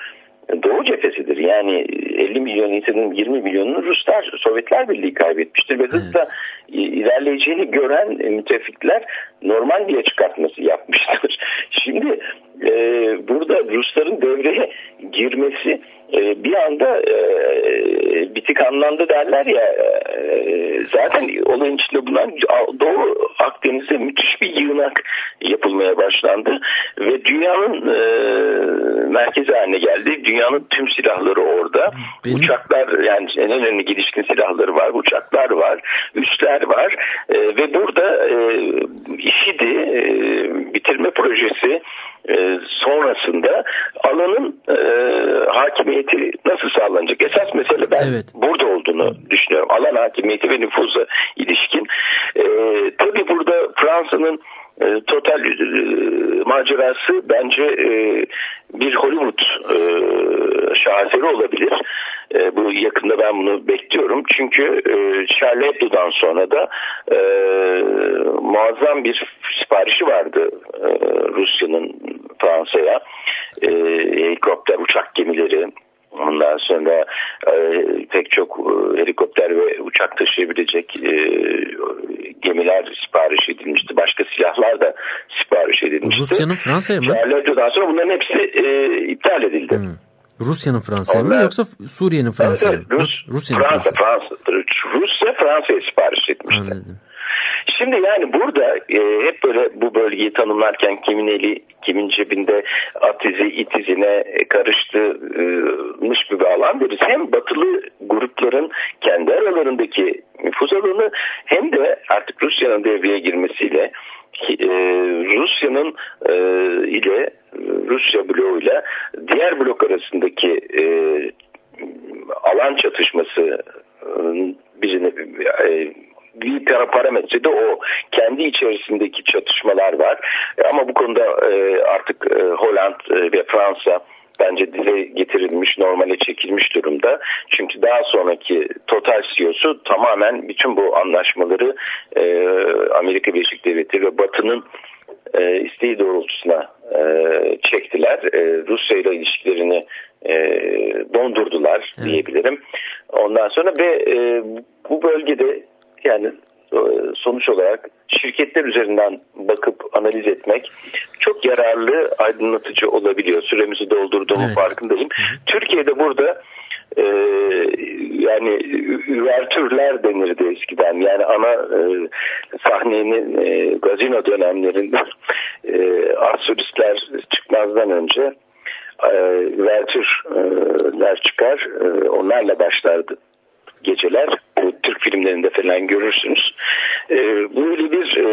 Doğu cephesidir. Yani 50 milyon insanın 20 milyonunu Ruslar, Sovyetler Birliği kaybetmiştir ve hızla ilerleyeceğini gören müttefikler Normandiya çıkartması yapmıştır. (laughs) Şimdi e, burada Rusların devreye girmesi e, bir anda e, bitik anlandı derler ya e, zaten olayın içinde bulunan Doğu Akdeniz'e müthiş bir yığınak yapılmaya başlandı ve dünyanın e, merkezi haline geldi. Dünyanın tüm silahları orada. Benim... Uçaklar yani en önemli gelişkin silahları var. Uçaklar var. Üsler var. E, ve burada e, IŞİD'i e, bitirme projesi e, sonrasında alanın e, hakimiyeti nasıl sağlanacak? Esas mesele ben Evet. burada olduğunu düşünüyorum. Alan hakimiyeti ve nüfuza ilişkin. E, tabii burada Fransa'nın e, total e, macerası bence e, bir Hollywood e, şaheseri olabilir. E, bu yakında ben bunu bekliyorum. Çünkü e, Charlie Hebdo'dan sonra da e, muazzam bir siparişi vardı e, Rusya'nın Fransa'ya. E, helikopter, uçak gemileri, Ondan sonra e, pek çok e, helikopter ve uçak taşıyabilecek e, gemiler sipariş edilmişti. Başka silahlar da sipariş edilmişti. Rusya'nın Fransa'ya mı? Charlie Hebdo'dan sonra bunların hepsi e, iptal edildi. Hmm. Rusya'nın Fransa'ya mı yoksa Suriye'nin Fransa'ya mı? Evet, Rus, Rus- Rusya'nın Fransa, Fransa'ya. Fransa, Rusya Fransa'ya sipariş etmişti. Anladım. Şimdi yani burada e, hep böyle bu bölgeyi tanımlarken kimin eli kimin cebinde at izi it izine karıştırmış bir alan deriz. Hem batılı grupların kendi aralarındaki nüfus alanı hem de artık Rusya'nın devreye girmesiyle e, Rusya'nın e, ile Rusya bloğuyla diğer blok arasındaki e, alan çatışması e, birine e, bir para- parametrede o kendi içerisindeki çatışmalar var. E, Ama bu konuda e, artık e, Hollanda ve Fransa bence dile getirilmiş, normale çekilmiş durumda. Çünkü daha sonraki Total CEO'su tamamen bütün bu anlaşmaları e, Amerika Birleşik Devletleri ve Batı'nın e, isteği doğrultusuna e, çektiler. E, Rusya ile ilişkilerini e, dondurdular diyebilirim. Ondan sonra ve e, bu bölgede yani e, sonuç olarak şirketler üzerinden bakıp analiz etmek çok yararlı, aydınlatıcı olabiliyor. Süremizi doldurduğumun Evet. farkındayım. Türkiye'de burada e, yani üvertürler denirdi eskiden. Yani ana e, sahnenin e, gazino dönemlerinde e, asolistler çıkmazdan önce e, üvertürler çıkar. E, onlarla başlardı geceler. Bu Türk filmlerinde falan görürsünüz. E, böyle bir e,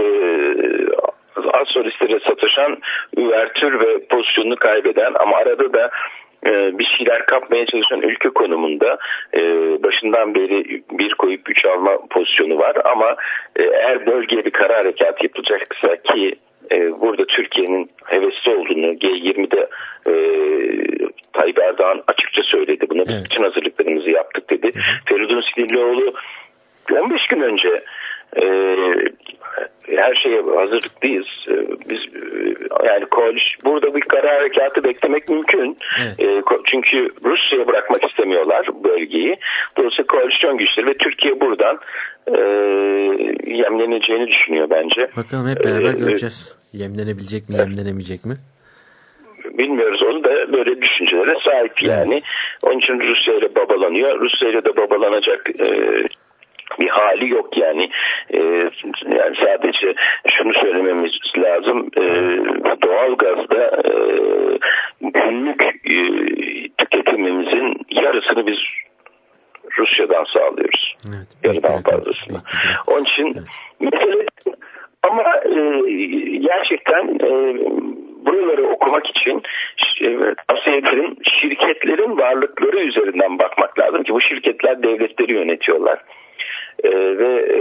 az solistlere sataşan üvertür ve pozisyonunu kaybeden ama arada da e, bir şeyler kapmaya çalışan ülke konumunda e, başından beri bir koyup üç alma pozisyonu var ama e, eğer bölgeye bir karar harekat yapılacaksa ki e, burada Türkiye'nin hevesli olduğunu G20'de e, Tayyip Erdoğan açıkça söyledi. Buna evet. bütün hazırlıklarımızı yaptık dedi. Feridun Sinirlioğlu 15 gün önce e, her şeye hazırlıklıyız. E, biz e, yani koaliş burada bir karar harekatı beklemek mümkün. Evet. E, çünkü Rusya'ya bırakmak istemiyorlar bölgeyi. Dolayısıyla koalisyon güçleri ve Türkiye buradan e, yemleneceğini düşünüyor bence. Bakalım hep beraber ee, göreceğiz. Yemlenebilecek mi, evet. yemlenemeyecek mi? Bilmiyoruz onu da böyle düşüncelere sahip yani. Evet. Onun için Rusya ile babalanıyor. Rusya ile de babalanacak e, bir hali yok yani. E, yani sadece şunu söylememiz lazım. E, doğal gazda e, günlük e, tüketimimizin yarısını biz Rusya'dan sağlıyoruz. Evet, Yarıdan fazlasını. Onun için evet. mesele ama e, gerçekten e, buraları okumak için tavsiye ederim şirketlerin varlıkları üzerinden bakmak lazım ki bu şirketler devletleri yönetiyorlar. E, ve e,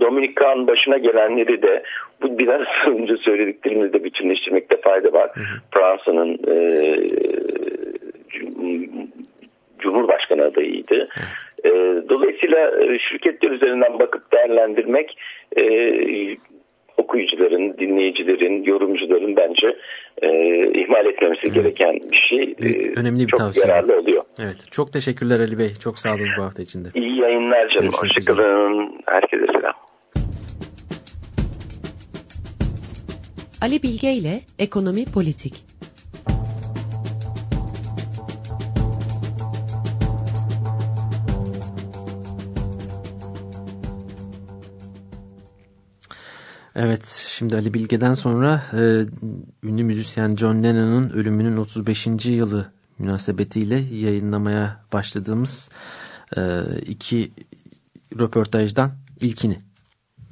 Dominikan başına gelenleri de bu biraz (laughs) önce söylediklerimizde bütünleştirmekte fayda var. Fransa'nın e, Cumhurbaşkanı adayıydı. E, dolayısıyla e, şirketler üzerinden bakıp değerlendirmek e, okuyucuların, dinleyicilerin, yorumcuların bence e, ihmal etmemesi evet. gereken bir şey. E, Önemli bir çok tavsiye. yararlı oluyor. Evet. Çok teşekkürler Ali Bey. Çok sağ olun bu hafta içinde. İyi yayınlar canım. Hoşçakalın. Herkese selam. Ali Bilge ile Ekonomi Politik Evet, şimdi Ali Bilge'den sonra e, ünlü müzisyen John Lennon'un ölümünün 35. yılı münasebetiyle yayınlamaya başladığımız e, iki röportajdan ilkini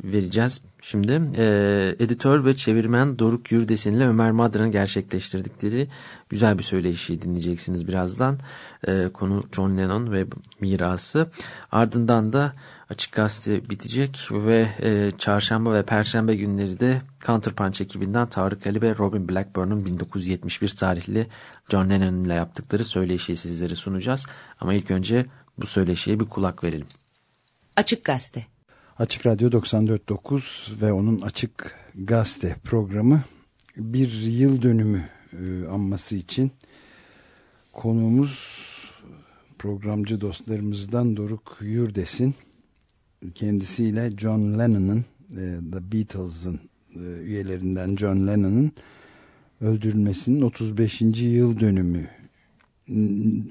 vereceğiz. Şimdi e, editör ve çevirmen Doruk Yürdesin ile Ömer Madra'nın gerçekleştirdikleri güzel bir söyleşi dinleyeceksiniz birazdan. E, konu John Lennon ve mirası. Ardından da Açık Gazete bitecek ve e, çarşamba ve perşembe günleri de Counterpunch ekibinden Tarık Ali ve Robin Blackburn'un 1971 tarihli John Lennon ile yaptıkları söyleşiyi sizlere sunacağız. Ama ilk önce bu söyleşiye bir kulak verelim. Açık Gazete Açık Radyo 94.9 ve onun Açık Gazete programı bir yıl dönümü e, anması için konuğumuz programcı dostlarımızdan Doruk Yurdes'in kendisiyle John Lennon'ın e, The Beatles'ın e, üyelerinden John Lennon'ın öldürülmesinin 35. yıl dönümü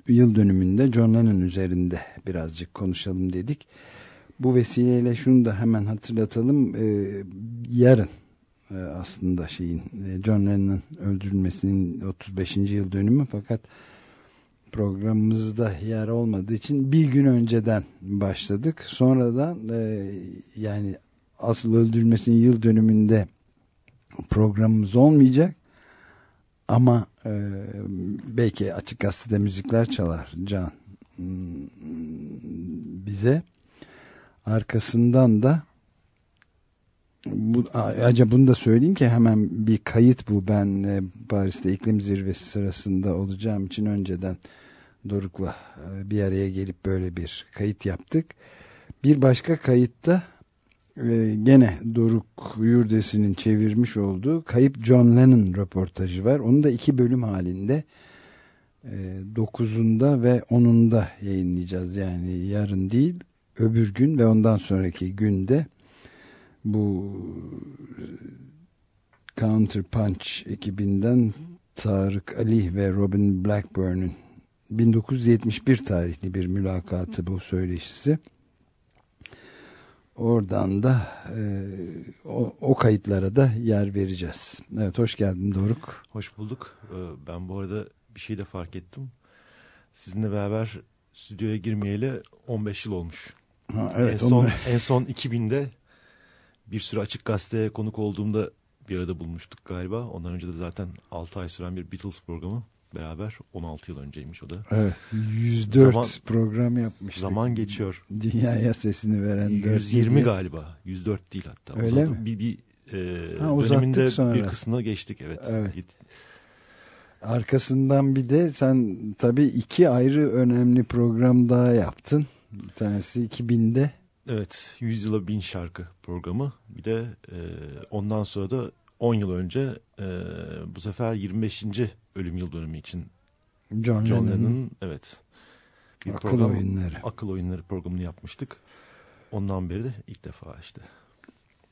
yıl dönümünde John Lennon üzerinde birazcık konuşalım dedik. Bu vesileyle şunu da hemen hatırlatalım. Ee, yarın e, aslında şeyin e, John Lennon'ın öldürülmesinin 35. yıl dönümü fakat programımızda yer olmadığı için bir gün önceden başladık. Sonradan e, yani asıl öldürülmesinin yıl dönümünde programımız olmayacak. Ama e, belki açık gazetede müzikler çalar Can hmm, bize. Arkasından da bu, acaba bunu da söyleyeyim ki hemen bir kayıt bu. Ben e, Paris'te iklim zirvesi sırasında olacağım için önceden Doruk'la e, bir araya gelip böyle bir kayıt yaptık. Bir başka kayıtta e, gene Doruk Yurdesi'nin çevirmiş olduğu Kayıp John Lennon röportajı var. Onu da iki bölüm halinde e, 9'unda ve 10'unda yayınlayacağız. Yani yarın değil öbür gün ve ondan sonraki günde bu Counter Punch ekibinden Tarık Ali ve Robin Blackburn'un 1971 tarihli bir mülakatı bu söyleşisi. Oradan da e, o, o kayıtlara da yer vereceğiz. Evet hoş geldin Doruk. Hoş bulduk. Ee, ben bu arada bir şey de fark ettim. Sizinle beraber stüdyoya girmeyeli 15 yıl olmuş. Ha, evet, en, son, en son 2000'de bir sürü açık gazeteye konuk olduğumda bir arada bulmuştuk galiba. Ondan önce de zaten 6 ay süren bir Beatles programı beraber 16 yıl önceymiş o da. Evet 104 Zaman- program yapmıştık. Zaman geçiyor. Dünyaya sesini veren 120 diye. galiba. 104 değil hatta. Öyle Uzadı- mi? Bir, bir e, Ha, döneminde sonra. bir kısmına geçtik evet. Evet. Git- Arkasından bir de sen tabii iki ayrı önemli program daha yaptın. Bir tanesi 2000'de. Evet, 100 yıla bin şarkı programı. Bir de e, ondan sonra da 10 yıl önce e, bu sefer 25. ölüm yıl dönümü için John, John Lennon'ın evet bir Akıl program- Oyunları. Akıl oyunları programını yapmıştık. Ondan beri de ilk defa işte.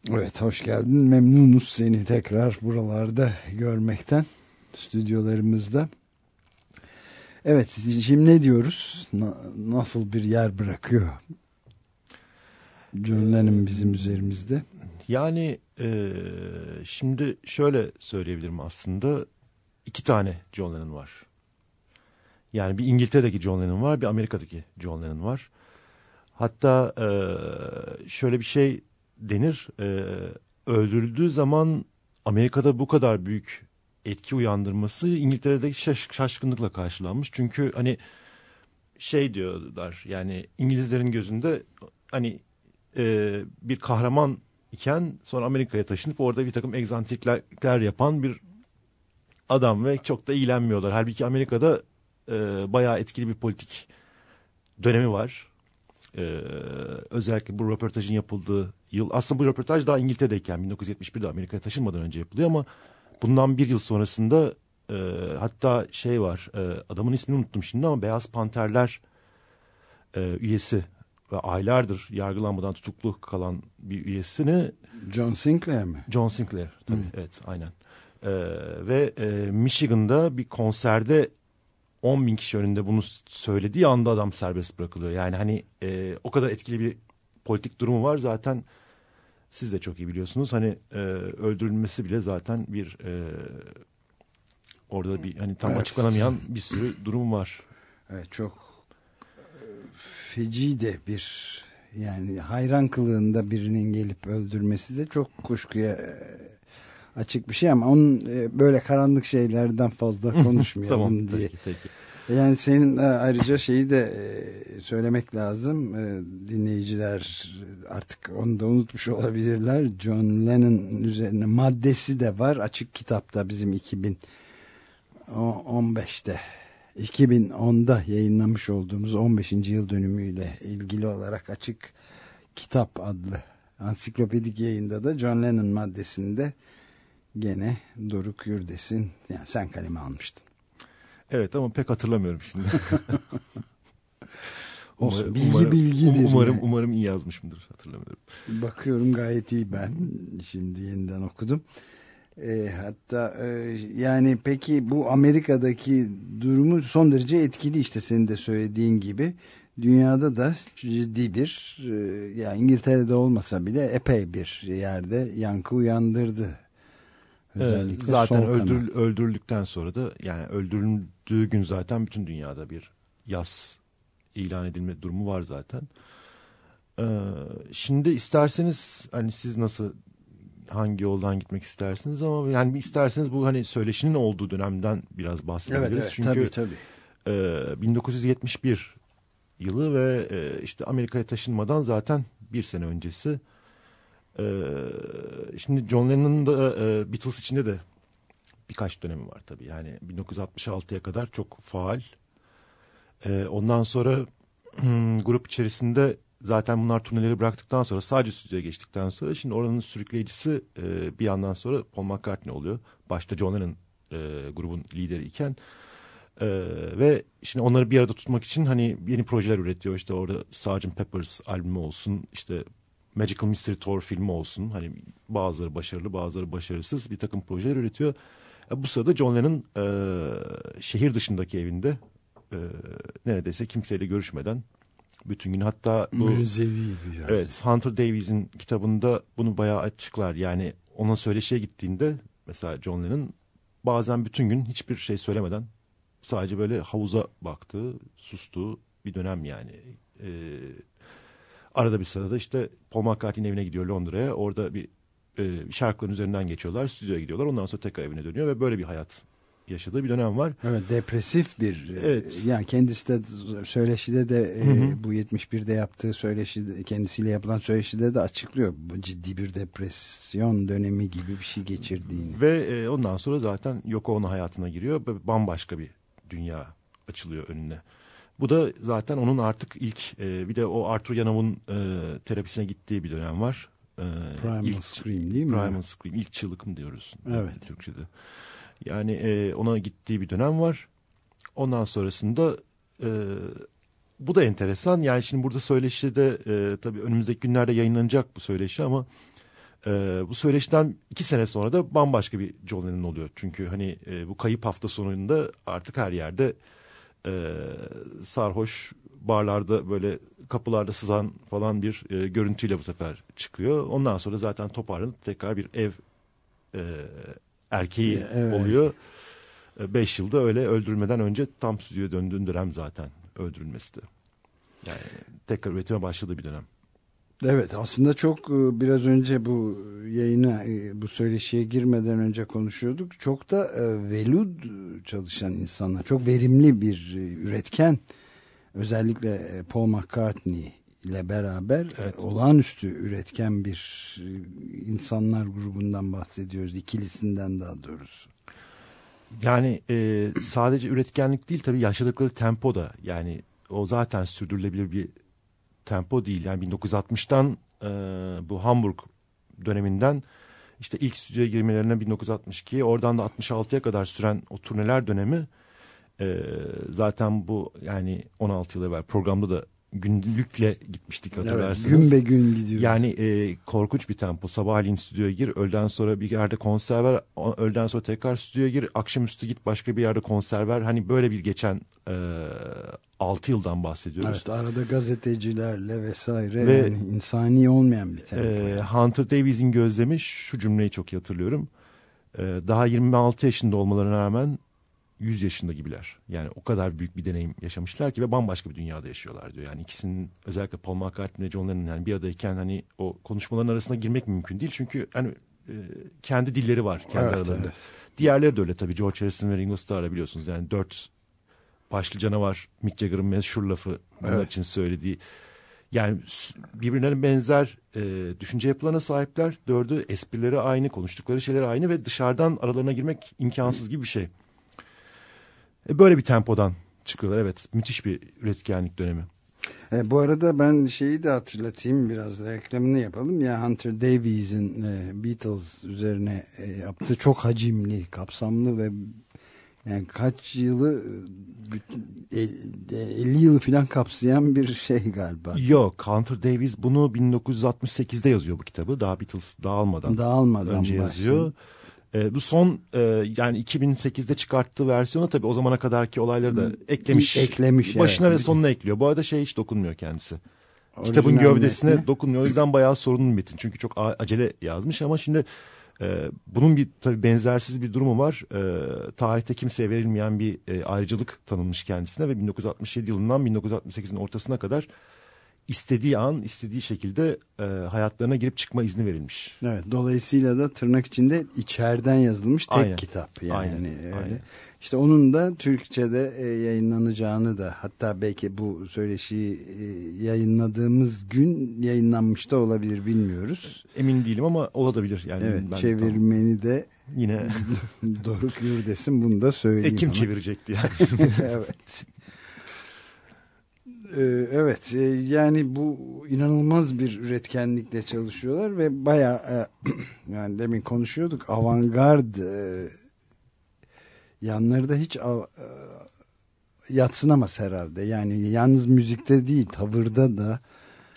Evet hoş geldin. Memnunuz seni tekrar buralarda görmekten. Stüdyolarımızda. Evet şimdi ne diyoruz? Na- nasıl bir yer bırakıyor? John Lennon bizim üzerimizde. Yani e, şimdi şöyle söyleyebilirim aslında iki tane John Lennon var. Yani bir İngiltere'deki John Lennon var, bir Amerika'daki John Lennon var. Hatta e, şöyle bir şey denir, e, öldürüldüğü zaman Amerika'da bu kadar büyük etki uyandırması İngiltere'de şaş- şaşkınlıkla karşılanmış. Çünkü hani şey diyorlar yani İngilizlerin gözünde hani e, bir kahraman iken sonra Amerika'ya taşınıp orada bir takım egzantrikler yapan bir adam ve çok da eğlenmiyorlar. Halbuki Amerika'da e, bayağı etkili bir politik dönemi var. E, özellikle bu röportajın yapıldığı yıl aslında bu röportaj daha İngiltere'deyken 1971'de Amerika'ya taşınmadan önce yapılıyor ama bundan bir yıl sonrasında e, hatta şey var e, adamın ismini unuttum şimdi ama Beyaz Panterler e, üyesi ve aylardır yargılanmadan tutuklu kalan bir üyesini John Sinclair mi? John Sinclair tabii Hı. evet aynen. Ee, ve e, Michigan'da bir konserde 10 bin kişi önünde bunu söylediği anda adam serbest bırakılıyor. Yani hani e, o kadar etkili bir politik durumu var zaten siz de çok iyi biliyorsunuz. Hani e, öldürülmesi bile zaten bir e, orada bir hani tam Evet. açıklanamayan bir sürü durum var. Evet çok feci de bir yani hayran kılığında birinin gelip öldürmesi de çok kuşkuya e, açık bir şey ama onun e, böyle karanlık şeylerden fazla (laughs) konuşmayalım tamam diye. peki peki. Yani senin e, ayrıca şeyi de söylemek lazım. Dinleyiciler artık onu da unutmuş olabilirler. John Lennon üzerine maddesi de var. Açık kitapta bizim 2015'te 2010'da yayınlamış olduğumuz 15. yıl dönümüyle ilgili olarak Açık Kitap adlı ansiklopedik yayında da John Lennon maddesinde gene Doruk Yürdes'in yani sen kaleme almıştın. Evet ama pek hatırlamıyorum şimdi. (laughs) Umarım- bilgi umarım- bilgidir Umarım yani. umarım iyi yazmışımdır hatırlamıyorum. Bakıyorum gayet iyi ben. Şimdi yeniden okudum. E, hatta e, yani peki bu Amerika'daki durumu son derece etkili işte senin de söylediğin gibi. Dünyada da ciddi bir e, yani İngiltere'de olmasa bile epey bir yerde yankı uyandırdı. Evet, zaten öldürül, öldürüldükten sonra da yani öldürüldüğü gün zaten bütün dünyada bir yaz ilan edilme durumu var zaten. Ee, şimdi isterseniz hani siz nasıl hangi yoldan gitmek istersiniz ama yani bir isterseniz bu hani söyleşinin olduğu dönemden biraz bahsedebiliriz. Evet, evet, Çünkü tabii, tabii. e, 1971 yılı ve e, işte Amerika'ya taşınmadan zaten bir sene öncesi. E, şimdi John Lennon'ın da e, Beatles içinde de birkaç dönemi var tabii. Yani 1966'ya kadar çok faal. E, ondan sonra hmm, grup içerisinde zaten bunlar turneleri bıraktıktan sonra sadece stüdyoya geçtikten sonra şimdi oranın sürükleyicisi e, bir yandan sonra Paul McCartney oluyor. Başta John Lennon e, grubun lideri iken e, ve şimdi onları bir arada tutmak için hani yeni projeler üretiyor. İşte orada Sgt. Pepper's albümü olsun işte Magical Mystery Tour filmi olsun. Hani bazıları başarılı bazıları başarısız bir takım projeler üretiyor. E, bu sırada John Lennon e, şehir dışındaki evinde e, neredeyse kimseyle görüşmeden bütün gün hatta bu Münzevi biraz. Evet Hunter Davies'in kitabında bunu bayağı açıklar. Yani onun söyleşiye gittiğinde mesela John Lennon bazen bütün gün hiçbir şey söylemeden sadece böyle havuza baktığı, sustuğu bir dönem yani. Ee, arada bir sırada işte Paul McCartney'in evine gidiyor Londra'ya. Orada bir e, şarkıların üzerinden geçiyorlar, stüdyoya gidiyorlar. Ondan sonra tekrar evine dönüyor ve böyle bir hayat yaşadığı bir dönem var. Evet depresif bir e, Evet. yani kendisi de söyleşide de e, Hı hı. bu 71'de yaptığı söyleşi kendisiyle yapılan söyleşide de açıklıyor. Bu ciddi bir depresyon dönemi gibi bir şey geçirdiğini. Ve e, ondan sonra zaten Yoko Ono hayatına giriyor ve bambaşka bir dünya açılıyor önüne. Bu da zaten onun artık ilk bir de o Arthur Yanav'ın e, terapisine gittiği bir dönem var. Primal ilk- Scream değil mi? Primal Scream ilk çığlık mı diyoruz Evet. Türkçe'de. Yani e, ona gittiği bir dönem var. Ondan sonrasında e, bu da enteresan. Yani şimdi burada söyleşide e, tabii önümüzdeki günlerde yayınlanacak bu söyleşi ama e, bu söyleşiden iki sene sonra da bambaşka bir John Lennon oluyor. Çünkü hani e, bu kayıp hafta sonunda artık her yerde e, sarhoş barlarda böyle kapılarda sızan falan bir e, görüntüyle bu sefer çıkıyor. Ondan sonra zaten toparlanıp tekrar bir ev e, erkeği Evet. oluyor. E, beş yılda öyle öldürülmeden önce tam stüdyoya döndüğün dönem zaten öldürülmesi de. Yani tekrar üretime başladığı bir dönem. Evet aslında çok e, biraz önce bu yayına e, bu söyleşiye girmeden önce konuşuyorduk. Çok da e, velud çalışan insanlar. Çok verimli bir e, üretken. Özellikle e, Paul McCartney ile beraber e, olağanüstü üretken bir e, insanlar grubundan bahsediyoruz. ikilisinden daha doğrusu. Yani e, sadece üretkenlik değil tabii yaşadıkları tempo da yani o zaten sürdürülebilir bir tempo değil. Yani 1960'tan e, bu Hamburg döneminden işte ilk stüdyoya girmelerine 1962'ye oradan da 66'ya kadar süren o turneler dönemi e, zaten bu yani 16 yıl evvel programda da günlükle gitmiştik hatırlarsınız. gün be gün gidiyoruz. Yani e, korkunç bir tempo. Sabahleyin stüdyoya gir, öğleden sonra bir yerde konser ver, öğleden sonra tekrar stüdyoya gir, akşamüstü git başka bir yerde konser ver. Hani böyle bir geçen e, 6 yıldan bahsediyoruz. Evet arada gazetecilerle vesaire Ve- yani insani olmayan bir tempo. Ee, Hunter Davies'in gözlemi şu cümleyi çok iyi hatırlıyorum. Ee, daha 26 yaşında olmalarına rağmen 100 yaşında gibiler. Yani o kadar büyük bir deneyim yaşamışlar ki ve bambaşka bir dünyada yaşıyorlar diyor. Yani ikisinin özellikle Paul McCartney ve John Lennon yani bir aradayken hani o konuşmaların arasına girmek mümkün değil. Çünkü hani e, kendi dilleri var kendi Evet, aralarında. evet. Diğerleri de öyle tabii. George Harrison ve Ringo Starr'la biliyorsunuz. Yani dört başlı canavar Mick Jagger'ın meşhur lafı bunlar Evet. için söylediği. Yani birbirlerine benzer e, düşünce yapılarına sahipler. Dördü esprileri aynı, konuştukları şeyler aynı ve dışarıdan aralarına girmek imkansız gibi bir şey. E, böyle bir tempodan çıkıyorlar. Evet, müthiş bir üretkenlik dönemi. E, bu arada ben şeyi de hatırlatayım biraz da reklamını yapalım. Ya Hunter Davies'in e, Beatles üzerine e, yaptığı çok hacimli, kapsamlı ve yani kaç yılı e, bütün, e, 50 yılı falan kapsayan bir şey galiba. Yok, Hunter Davies bunu 1968'de yazıyor bu kitabı. Daha Beatles dağılmadan, Dağılmadan önce yazıyor. E, bu son e, yani 2008'de çıkarttığı versiyonu tabii o zamana kadarki olayları da eklemiş. eklemiş, Başına evet. ve sonuna ekliyor. Bu arada şey hiç dokunmuyor kendisi. Kitabın Orijinal gövdesine metni. dokunmuyor. O yüzden bayağı sorunlu bir metin. Çünkü çok acele yazmış ama şimdi e, bunun bir tabii benzersiz bir durumu var. E, tarihte kimseye verilmeyen bir e, ayrıcalık tanınmış kendisine ve 1967 yılından 1968'in ortasına kadar istediği an istediği şekilde e, hayatlarına girip çıkma izni verilmiş. Evet, dolayısıyla da tırnak içinde içeriden yazılmış tek Aynen. kitap yani Aynen, öyle. aynen. İşte onun da Türkçe'de e, yayınlanacağını da hatta belki bu söyleşiyi e, yayınladığımız gün yayınlanmış da olabilir bilmiyoruz. Emin değilim ama olabilir. Yani Evet, ben tam- çevirmeni de yine (laughs) Doruk Yurdesin bunu da söyleyeyim. Ekim ama. çevirecekti yani. (laughs) evet. (laughs) Ee, evet e, yani bu inanılmaz bir üretkenlikle çalışıyorlar ve baya (clears throat) yani demin konuşuyorduk avantgard e, yanları da hiç e, yatsınamaz herhalde yani yalnız müzikte değil tavırda da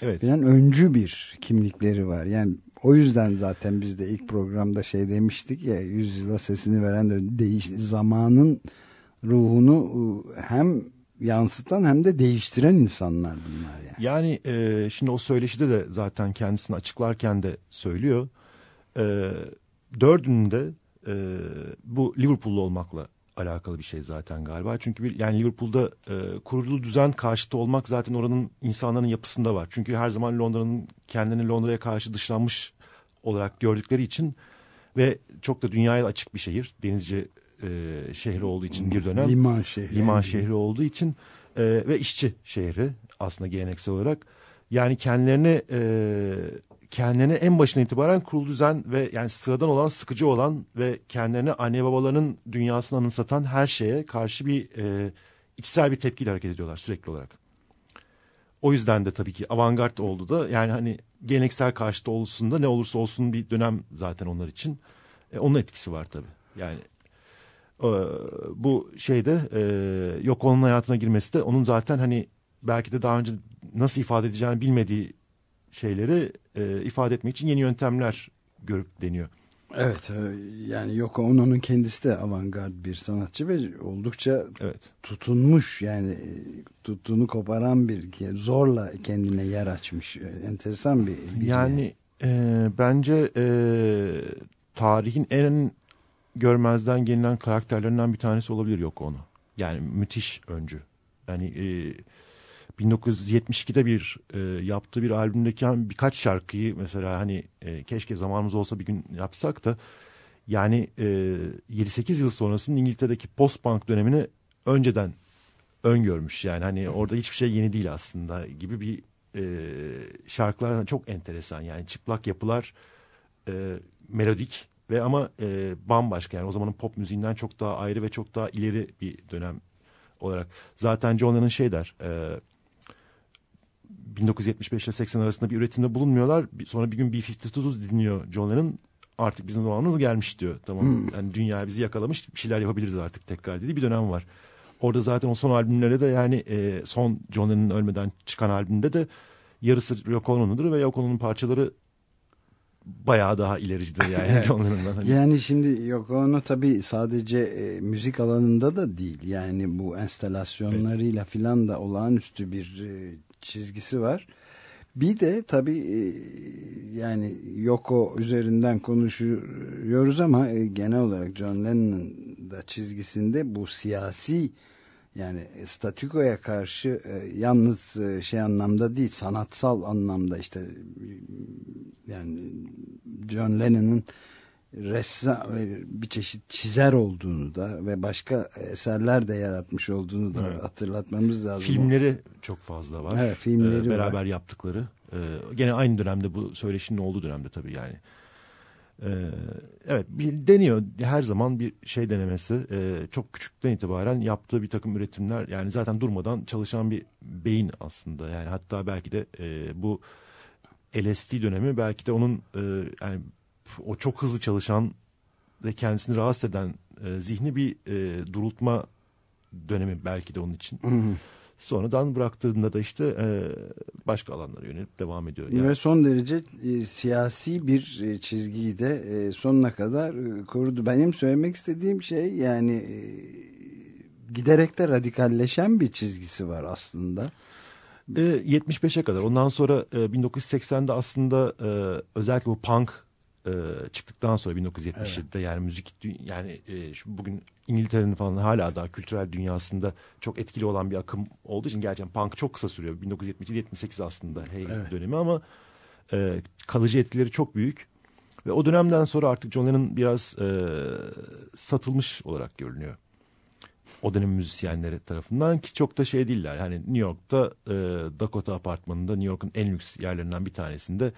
Evet. filan öncü bir kimlikleri var yani o yüzden zaten biz de ilk programda şey demiştik ya yüzyıla sesini veren de değiş zamanın ruhunu e, hem yansıtan hem de değiştiren insanlar bunlar yani. Yani e, şimdi o söyleşide de zaten kendisini açıklarken de söylüyor. E, dördünün de e, bu Liverpool'lu olmakla alakalı bir şey zaten galiba. Çünkü bir, yani Liverpool'da e, kurulu düzen karşıtı olmak zaten oranın insanların yapısında var. Çünkü her zaman Londra'nın kendini Londra'ya karşı dışlanmış olarak gördükleri için ve çok da dünyaya açık bir şehir. Denizci e, şehri olduğu için bir dönem. Liman şehri. Liman şehri olduğu için e, ve işçi şehri aslında geleneksel olarak. Yani kendilerine e, kendilerine en başına itibaren kurulu düzen ve yani sıradan olan sıkıcı olan ve kendilerine anne babalarının dünyasını anımsatan her şeye karşı bir e, içsel bir tepkiyle hareket ediyorlar sürekli olarak. O yüzden de tabii ki avantgard oldu da yani hani geleneksel karşıtı olsun da ne olursa olsun bir dönem zaten onlar için. E, onun etkisi var tabii. Yani bu şeyde e, yok onun hayatına girmesi de onun zaten hani belki de daha önce nasıl ifade edeceğini bilmediği şeyleri e, ifade etmek için yeni yöntemler görüp deniyor. Evet e, yani Yoko Ono'nun kendisi de avantgard bir sanatçı ve oldukça evet. tutunmuş yani e, tuttuğunu koparan bir zorla kendine yer açmış e, enteresan bir, bir yani e, bence e, tarihin en görmezden gelinen karakterlerinden bir tanesi olabilir Yoko Ono. Yani müthiş öncü. Yani e, 1972'de bir e, yaptığı bir albümdeki birkaç şarkıyı mesela hani e, keşke zamanımız olsa bir gün yapsak da yani e, 7-8 yıl sonrasının İngiltere'deki post-punk dönemini önceden öngörmüş. Yani hani orada hiçbir şey yeni değil aslında gibi bir e, şarkılar çok enteresan. Yani çıplak yapılar e, melodik ve ama e, bambaşka yani o zamanın pop müziğinden çok daha ayrı ve çok daha ileri bir dönem olarak. Zaten John Lennon şey der... E, 1975 ile 80 arasında bir üretimde bulunmuyorlar. Sonra bir gün B-52 dinliyor John Lennon. Artık bizim zamanımız gelmiş diyor. Tamam hmm. yani dünya bizi yakalamış bir şeyler yapabiliriz artık tekrar dediği bir dönem var. Orada zaten o son albümlere de yani e, son John Lennon'ın ölmeden çıkan albümde de yarısı Yoko Ono'nudur ve Yoko Ono'nun parçaları bayağı daha ilericidir yani (laughs) John Lennon'dan. Hani. Yani şimdi Yoko Ono tabii sadece e, müzik alanında da değil. Yani bu enstalasyonlarıyla evet. filan da olağanüstü bir e, çizgisi var. Bir de tabii e, yani Yoko üzerinden konuşuyoruz ama e, genel olarak John Lennon'ın da çizgisinde bu siyasi yani statükoya karşı e, yalnız şey anlamda değil sanatsal anlamda işte yani John Lennon'ın ressam bir çeşit çizer olduğunu da ve başka eserler de yaratmış olduğunu da evet. hatırlatmamız lazım. Filmleri çok fazla var. Evet, filmleri ee, beraber var. yaptıkları. Ee, gene aynı dönemde bu söyleşinin olduğu dönemde tabii yani. Ee, evet bir deniyor her zaman bir şey denemesi ee, çok küçükten itibaren yaptığı bir takım üretimler yani zaten durmadan çalışan bir beyin aslında yani hatta belki de e, bu LSD dönemi belki de onun yani o çok hızlı çalışan ve kendisini rahatsız eden zihni bir durultma dönemi belki de onun için. Hı hı. Sonradan bıraktığında da işte e, başka alanlara yönelip devam ediyor. Yani. Ve son derece e, siyasi bir e, çizgiyi de e, sonuna kadar e, korudu. Benim söylemek istediğim şey yani e, giderek de radikalleşen bir çizgisi var aslında. E, 75'e kadar. Ondan sonra e, 1980'de aslında e, özellikle bu punk e, çıktıktan sonra 1977'de evet. yani müzik yani e, şu bugün İngiltere'nin falan hala daha kültürel dünyasında çok etkili olan bir akım olduğu için gerçekten punk çok kısa sürüyor. 1977-78 aslında hey evet. dönemi ama e, kalıcı etkileri çok büyük. Ve o dönemden sonra artık John Lennon biraz e, satılmış olarak görünüyor. O dönem müzisyenleri tarafından ki çok da şey değiller. Hani New York'ta e, Dakota apartmanında New York'un en lüks yerlerinden bir tanesinde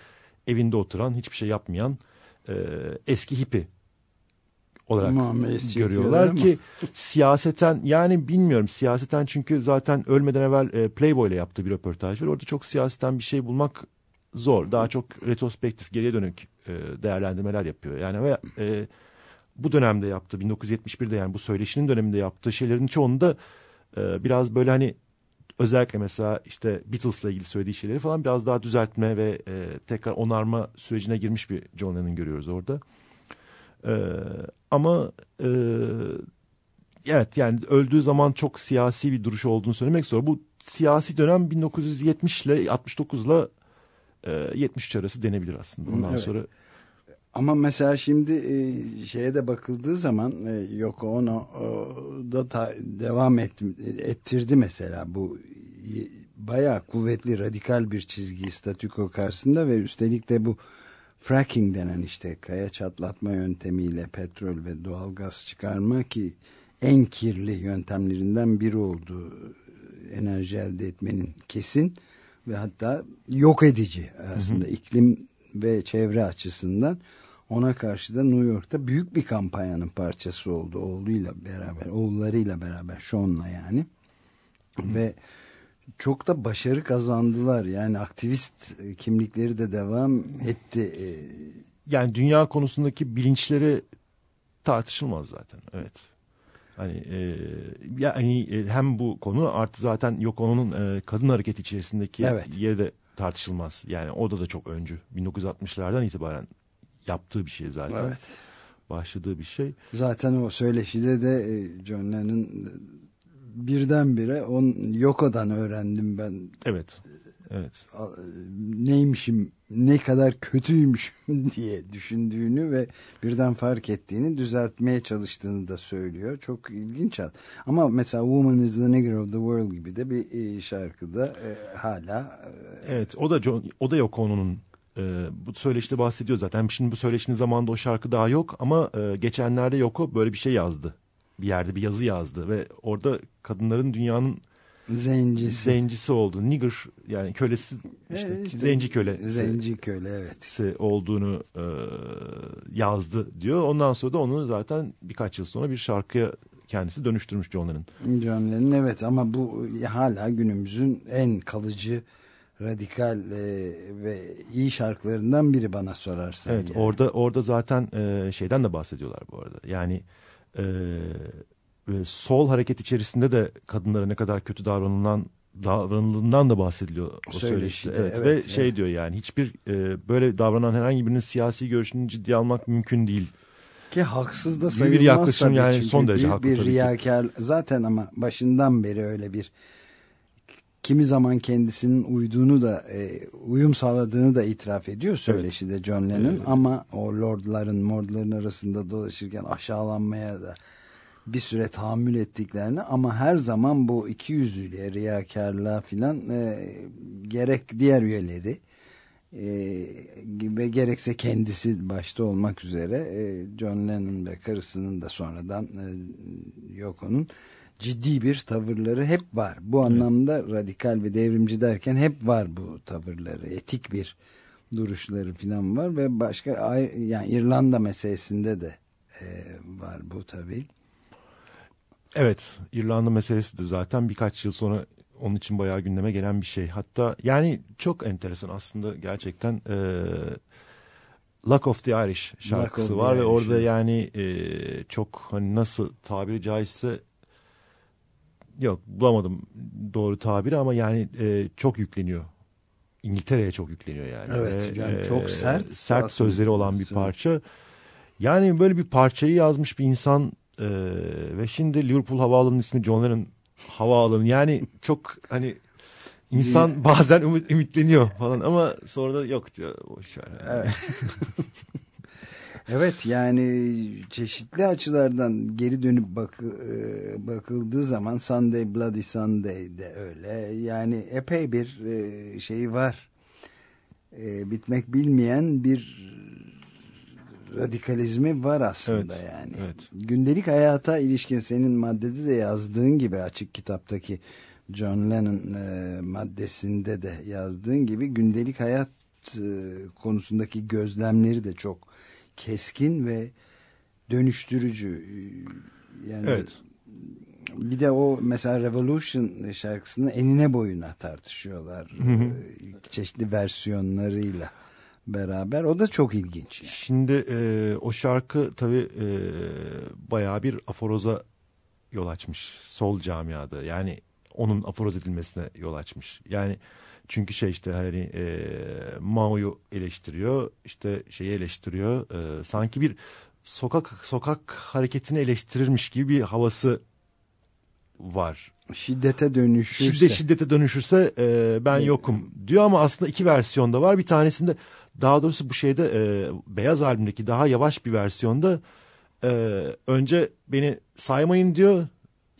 evinde oturan hiçbir şey yapmayan e, eski hippi olarak görüyorlar ki (laughs) siyaseten yani bilmiyorum siyaseten çünkü zaten ölmeden evvel e, Playboy ile yaptığı bir röportaj var. Orada çok siyaseten bir şey bulmak zor. Daha çok retrospektif geriye dönük e, değerlendirmeler yapıyor. Yani ve e, bu dönemde yaptığı 1971'de yani bu söyleşinin döneminde yaptığı şeylerin çoğunda e, biraz böyle hani özellikle mesela işte Beatles'la ilgili söylediği şeyleri falan biraz daha düzeltme ve e, tekrar onarma sürecine girmiş bir John Lennon görüyoruz orada. E, ama e, evet yani öldüğü zaman çok siyasi bir duruş olduğunu söylemek zor. Bu siyasi dönem 1970 ile 69 ile 73 arası denebilir aslında. Ondan evet. sonra ama mesela şimdi e, şeye de bakıldığı zaman e, Yoko Ono e, da ta, devam et, ettirdi mesela bu bayağı kuvvetli radikal bir çizgi statüko karşısında ve üstelik de bu fracking denen işte kaya çatlatma yöntemiyle petrol ve doğalgaz çıkarma ki en kirli yöntemlerinden biri olduğu enerji elde etmenin kesin ve hatta yok edici aslında iklim ve çevre açısından ona karşı da New York'ta büyük bir kampanyanın parçası oldu oğluyla beraber oğullarıyla beraber Sean'la yani ve çok da başarı kazandılar yani aktivist kimlikleri de devam etti E, Yani dünya konusundaki bilinçleri tartışılmaz zaten. Evet. Hani e, yani e, hem bu konu artı zaten Yoko'nun e, kadın hareketi içerisindeki Evet. yeri de tartışılmaz. Yani orada da çok öncü. 1960'lardan itibaren yaptığı bir şey zaten. Evet. Başladığı bir şey. Zaten o söyleşide de e, John Lennon e, birdenbire on Yoko'dan öğrendim ben Evet. Evet. a- neymişim ne kadar kötüymüşüm (laughs) diye düşündüğünü ve birden fark ettiğini düzeltmeye çalıştığını da söylüyor. Çok ilginç. Ama mesela Woman is the Nigger of the World gibi de bir e, şarkıda e, hala e, Evet o da John, o da Yoko Ono'nun e, bu söyleşide bahsediyor zaten. Şimdi bu söyleşinin zamanında o şarkı daha yok ama e, geçenlerde Yoko böyle bir şey yazdı. Bir yerde bir yazı yazdı ve orada kadınların dünyanın zencisi. zencisi olduğu, nigger yani kölesi işte, Evet, zenci köle Zenci köle evet. olduğunu e, yazdı diyor. Ondan sonra da onu zaten birkaç yıl sonra bir şarkıya kendisi dönüştürmüş John Lennon. John Lennon evet ama bu hala günümüzün en kalıcı radikal e, ve iyi şarkılarından biri bana sorarsan. Evet yani. orada orada zaten e, şeyden de bahsediyorlar bu arada. Yani e, sol hareket içerisinde de kadınlara ne kadar kötü davranılan davranıldığından da bahsediliyor o Söyleşide. Evet, evet, ve şey evet. diyor yani hiçbir e, böyle davranan herhangi birinin siyasi görüşünü ciddiye almak mümkün değil. Ki haksız da Bir sayılmaz yaklaşım tabii yani son derece büyük haklı bir tabii ki. zaten ama başından beri öyle bir kimi zaman kendisinin uyduğunu da e, uyum sağladığını da itiraf ediyor söyleşide John Lennon Evet. ama o lordların mordların arasında dolaşırken aşağılanmaya da bir süre tahammül ettiklerini ama her zaman bu iki yüzlülüğe riyakarlığa filan e, gerek diğer üyeleri e, ve gerekse kendisi başta olmak üzere e, John Lennon ve karısının da sonradan e, Yoko'nun ciddi bir tavırları hep var. Bu anlamda radikal ve devrimci derken hep var bu tavırları. Etik bir duruşları falan var ve başka yani İrlanda meselesinde de e, var bu tabii. Evet İrlanda meselesi de zaten birkaç yıl sonra onun için bayağı gündeme gelen bir şey. Hatta yani çok enteresan aslında gerçekten e, Luck of the Irish şarkısı the var ve Irish, orada evet. yani e, çok hani nasıl tabiri caizse yok bulamadım doğru tabiri ama yani e, çok yükleniyor. İngiltere'ye çok yükleniyor yani. Evet, Ve, yani çok sert sert aslında. sözleri olan bir parça. Yani böyle bir parçayı yazmış bir insan e, ve şimdi Liverpool Havaalanı'nın ismi John Lennon Havaalanı. Yani çok hani insan bazen ümit, ümitleniyor falan ama sonra da yok diyor. Boş ver. yani. Evet. (laughs) Evet yani çeşitli açılardan geri dönüp bak, e, bakıldığı zaman Sunday Bloody Sunday de öyle. Yani epey bir e, şey var. E, bitmek bilmeyen bir radikalizmi var aslında Evet, yani. evet. Gündelik hayata ilişkin senin maddede de yazdığın gibi açık kitaptaki John Lennon e, maddesinde de yazdığın gibi gündelik hayat e, konusundaki gözlemleri de çok keskin ve dönüştürücü. Yani Evet. bir de o mesela Revolution şarkısını enine boyuna tartışıyorlar. hı. E, Çeşitli versiyonlarıyla beraber. O da çok ilginç. Yani. Şimdi e, o şarkı tabii e, bayağı bir aforoza yol açmış sol camiada. Yani onun aforoz edilmesine yol açmış. Yani çünkü şey işte hani e, Mao'yu eleştiriyor, işte şeyi eleştiriyor. E, sanki bir sokak sokak hareketini eleştirirmiş gibi bir havası var. Şiddete dönüşürse. Şiddet şiddete dönüşürse e, ben yokum diyor ama aslında iki versiyonda var. Bir tanesinde daha doğrusu bu şeyde e, beyaz albümdeki daha yavaş bir versiyonda e, önce beni saymayın diyor.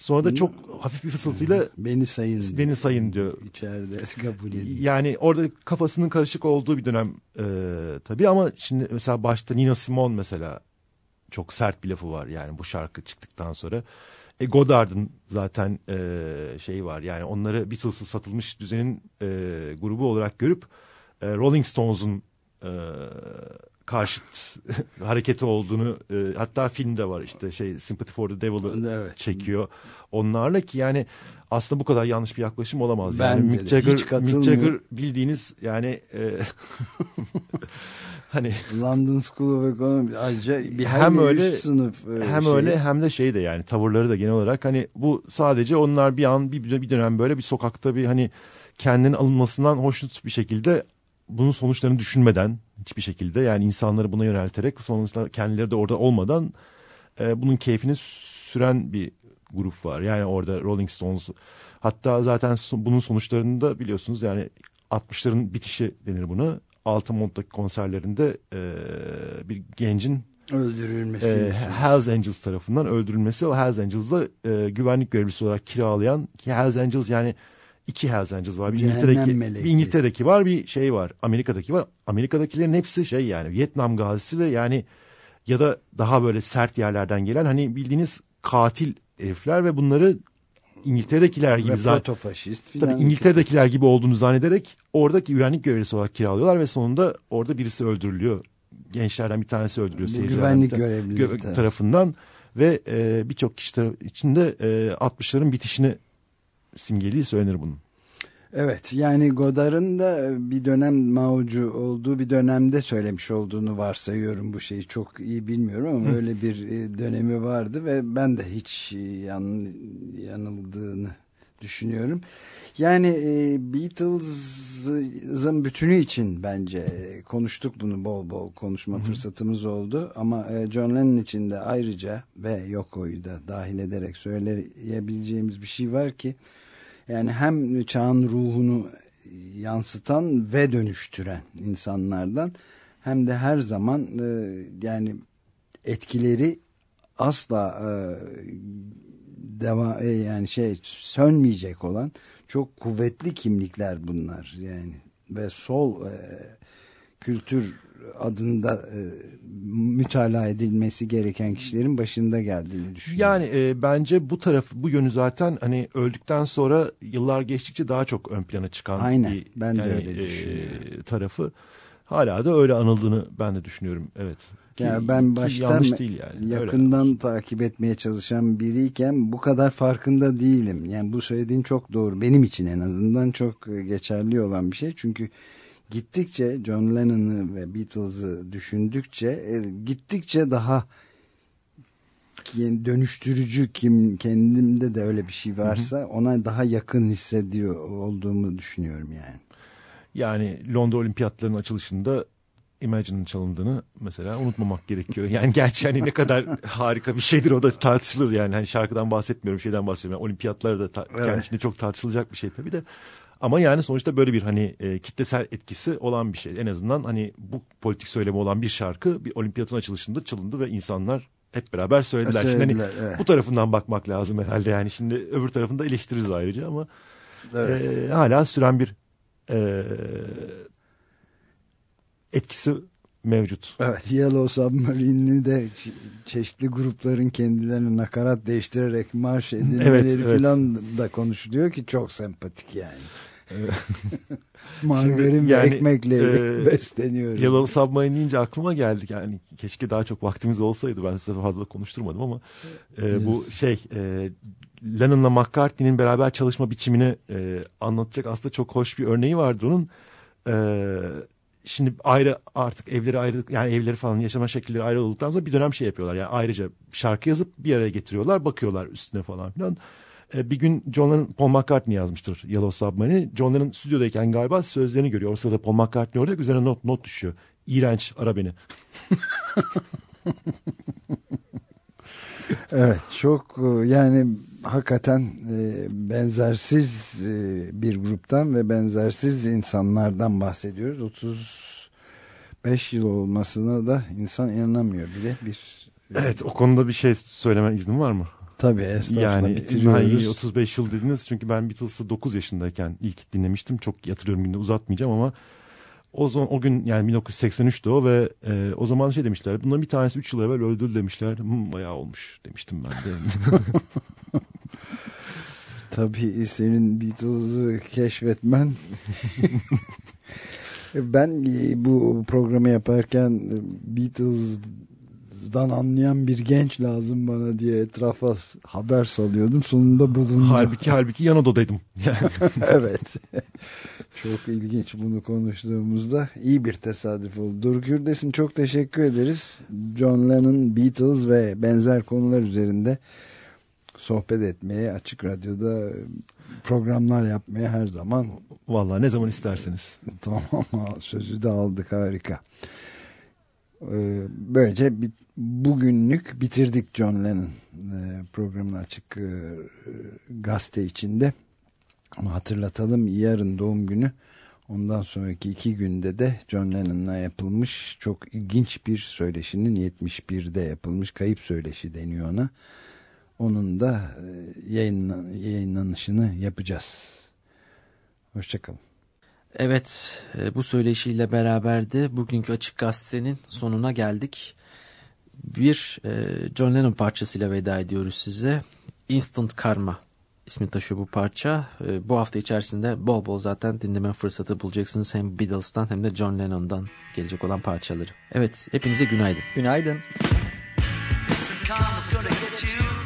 Sonra da çok hafif bir fısıltıyla beni sayın beni sayın diyor. İçeride (laughs) kabul edin. Yani orada kafasının karışık olduğu bir dönem e, tabii ama şimdi mesela başta Nina Simone mesela çok sert bir lafı var yani bu şarkı çıktıktan sonra. E, Godard'ın zaten e, şeyi var yani onları Beatles'ı satılmış düzenin e, grubu olarak görüp e, Rolling Stones'un e, karşıt (laughs) hareketi olduğunu e, hatta filmde var işte şey Sympathy for the Devil'ı Evet. çekiyor onlarla ki yani aslında bu kadar yanlış bir yaklaşım olamaz. Ben yani Mick Jagger, Mick. Jagger bildiğiniz yani e, (laughs) hani London School of Economics ayrıca bir hem öyle sınıf e, hem şeyi. öyle hem de şey de yani tavırları da genel olarak hani bu sadece onlar bir an bir, bir dönem böyle bir sokakta bir hani kendinin alınmasından hoşnut bir şekilde bunun sonuçlarını düşünmeden hiçbir şekilde yani insanları buna yönelterek sonuçta kendileri de orada olmadan e, bunun keyfini süren bir grup var. Yani orada Rolling Stones hatta zaten bunun sonuçlarında biliyorsunuz yani 60'ların bitişi denir bunu. Altamont'taki konserlerinde e, bir gencin öldürülmesi. e, Hells Angels tarafından öldürülmesi. O Hells Angels'da e, güvenlik görevlisi olarak kiralayan ki Hells Angels yani iki Hells Angels var. Bir Cehennem İngiltere'deki, bir İngiltere'deki var bir şey var. Amerika'daki var. Amerika'dakilerin hepsi şey yani Vietnam gazisi ve yani ya da daha böyle sert yerlerden gelen hani bildiğiniz katil herifler ve bunları İngiltere'dekiler gibi filan. Tabii İngiltere'dekiler gibi olduğunu zannederek oradaki güvenlik görevlisi olarak kiralıyorlar ve sonunda orada birisi öldürülüyor. Gençlerden bir tanesi öldürülüyor. Seyircilerden güvenlik görevlileri gö- tarafı. tarafından ve e, birçok kişi içinde e, 60'ların bitişini simgeliği söylenir bunun. Evet yani Godard'ın da bir dönem Mao'cu olduğu bir dönemde söylemiş olduğunu varsayıyorum bu şeyi çok iyi bilmiyorum ama öyle bir e, dönemi vardı ve ben de hiç e, yan, yanıldığını düşünüyorum. Yani e, Beatles'ın bütünü için bence e, konuştuk bunu bol bol konuşma Hı hı. fırsatımız oldu ama e, John Lennon için de ayrıca ve Yoko'yu da dahil ederek söyleyebileceğimiz bir şey var ki yani hem çağın ruhunu yansıtan ve dönüştüren insanlardan hem de her zaman e, yani etkileri asla e, deva e, yani şey sönmeyecek olan çok kuvvetli kimlikler bunlar. Yani ve sol e, kültür adında e, mütalaa edilmesi gereken kişilerin başında geldiğini düşünüyorum. Yani e, bence bu tarafı bu yönü zaten hani öldükten sonra yıllar geçtikçe daha çok ön plana çıkan Aynen, bir ben de yani, öyle e, düşünüyorum. tarafı. Hala da öyle anıldığını ben de düşünüyorum. Evet. Ki- Yani ben baştan değil yani. Öyle. yakından takip etmeye çalışan biriyken bu kadar farkında değilim. Yani bu söylediğin çok doğru. Benim için en azından çok e, geçerli olan bir şey. Çünkü gittikçe John Lennon'ı ve Beatles'ı düşündükçe e, gittikçe daha yani dönüştürücü kim kendimde de öyle bir şey varsa ona daha yakın hissediyor olduğumu düşünüyorum yani. Yani Londra Olimpiyatlarının açılışında Imagine'ın çalındığını mesela unutmamak gerekiyor. Yani gerçi hani ne kadar (laughs) harika bir şeydir o da tartışılır yani. Hani şarkıdan bahsetmiyorum şeyden bahsediyorum. Yani olimpiyatlar da Evet. kendi içinde çok tartışılacak bir şey tabii de. Ama yani sonuçta böyle bir hani e, kitlesel etkisi olan bir şey. En azından hani bu politik söylemi olan bir şarkı bir olimpiyatın açılışında çalındı ve insanlar hep beraber söylediler. Şimdi hani Söylediler, evet. bu tarafından bakmak lazım herhalde yani. Şimdi öbür tarafında eleştiririz ayrıca ama Evet. e, hala süren bir e, etkisi mevcut. Evet Yellow Submarine'i de çe- çeşitli grupların kendilerine nakarat değiştirerek marş edilmeleri Evet, evet. falan da konuşuluyor ki çok sempatik yani. (laughs) Margarin ve yani, ekmekle e, besleniyoruz. Yellow Submarine deyince aklıma geldi. Yani keşke daha çok vaktimiz olsaydı. Ben size fazla konuşturmadım ama e, bu şey e, Lennon'la McCartney'nin beraber çalışma biçimini e, anlatacak aslında çok hoş bir örneği vardı onun. E, şimdi ayrı artık evleri ayrı yani evleri falan yaşama şekilleri ayrı olduktan sonra bir dönem şey yapıyorlar. Yani ayrıca şarkı yazıp bir araya getiriyorlar, bakıyorlar üstüne falan filan. E, bir gün John Lennon Paul McCartney yazmıştır Yellow Submarine'i. John Lennon stüdyodayken galiba sözlerini görüyor. O sırada Paul McCartney orada üzerine not, not düşüyor. İğrenç ara beni. (laughs) Evet çok e, yani hakikaten e, benzersiz e, bir gruptan ve benzersiz insanlardan bahsediyoruz. 35 yıl olmasına da insan inanamıyor bile bir Evet o konuda bir şey söyleme iznin var mı? Tabii estağfurullah Yani bitiriyoruz. ben 35 yıl dediniz çünkü ben Beatles'ı 9 yaşındayken ilk dinlemiştim. Çok yatırıyorum günde uzatmayacağım ama o zaman o gün yani 1983'tü o ve e, o zaman şey demişler. Bunların bir tanesi 3 yıl evvel öldü demişler. Hmm, bayağı olmuş demiştim ben de. (laughs) Tabii senin Beatles'ı keşfetmen. (laughs) ben e, bu programı yaparken e, Beatles'dan anlayan bir genç lazım bana diye etrafa haber salıyordum. Sonunda bulundu. halbuki halbuki yan odadaydım. (laughs) evet. Çok ilginç bunu konuştuğumuzda iyi bir tesadüf oldu. Doruk Ürdes'in çok teşekkür ederiz. John Lennon, Beatles ve benzer konular üzerinde sohbet etmeye, Açık Radyo'da programlar yapmaya her zaman Vallahi ne zaman isterseniz. tamam (laughs) sözü de aldık harika. Ee, Böylece bit- bugünlük bitirdik John Lennon e, açık e, gazete içinde. Ama hatırlatalım yarın doğum günü. Ondan sonraki iki günde de John Lennon'la yapılmış çok ilginç bir söyleşinin 71'de yapılmış kayıp söyleşi deniyor ona. Onun da e, yayınlan, yayınlanışını yapacağız. Hoşçakalın. Evet, e, bu söyleşiyle beraber de bugünkü Açık Gazete'nin sonuna geldik. Bir e, John Lennon parçasıyla veda ediyoruz size. Instant Karma ismi taşıyor bu parça. E, Bu hafta içerisinde bol bol zaten dinleme fırsatı bulacaksınız. Hem Beatles'tan hem de John Lennon'dan gelecek olan parçaları. Evet, hepinize günaydın. Günaydın. Some karma's gonna get you.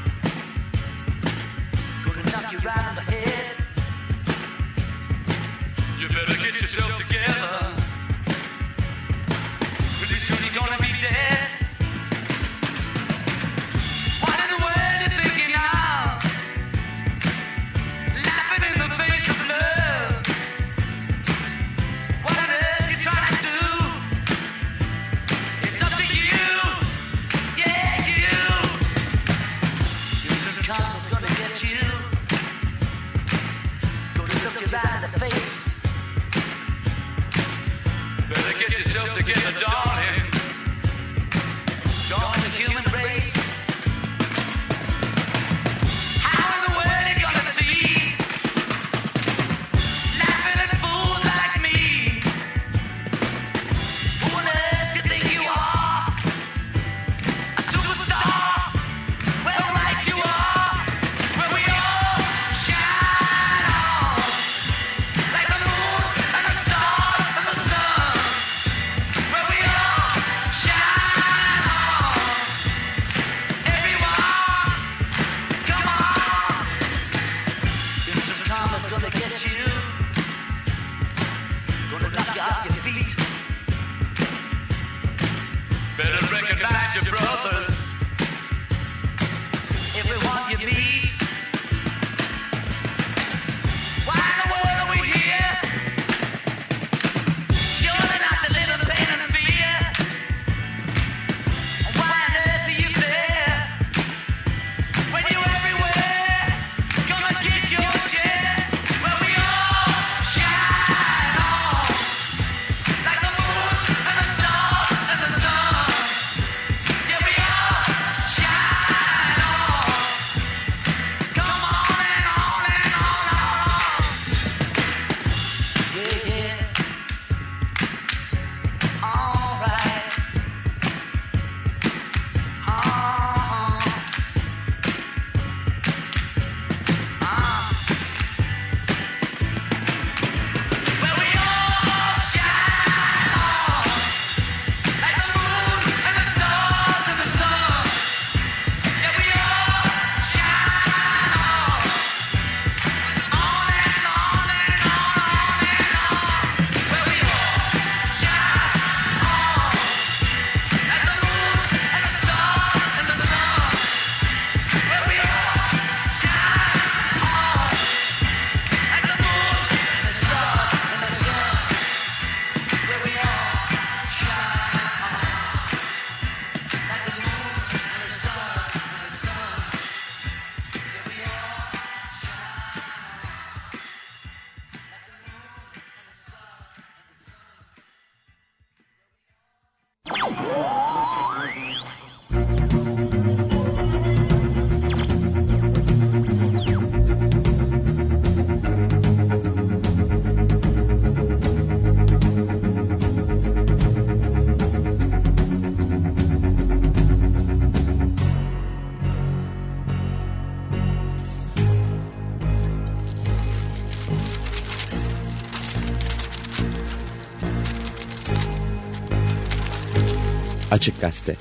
Açık Gazete.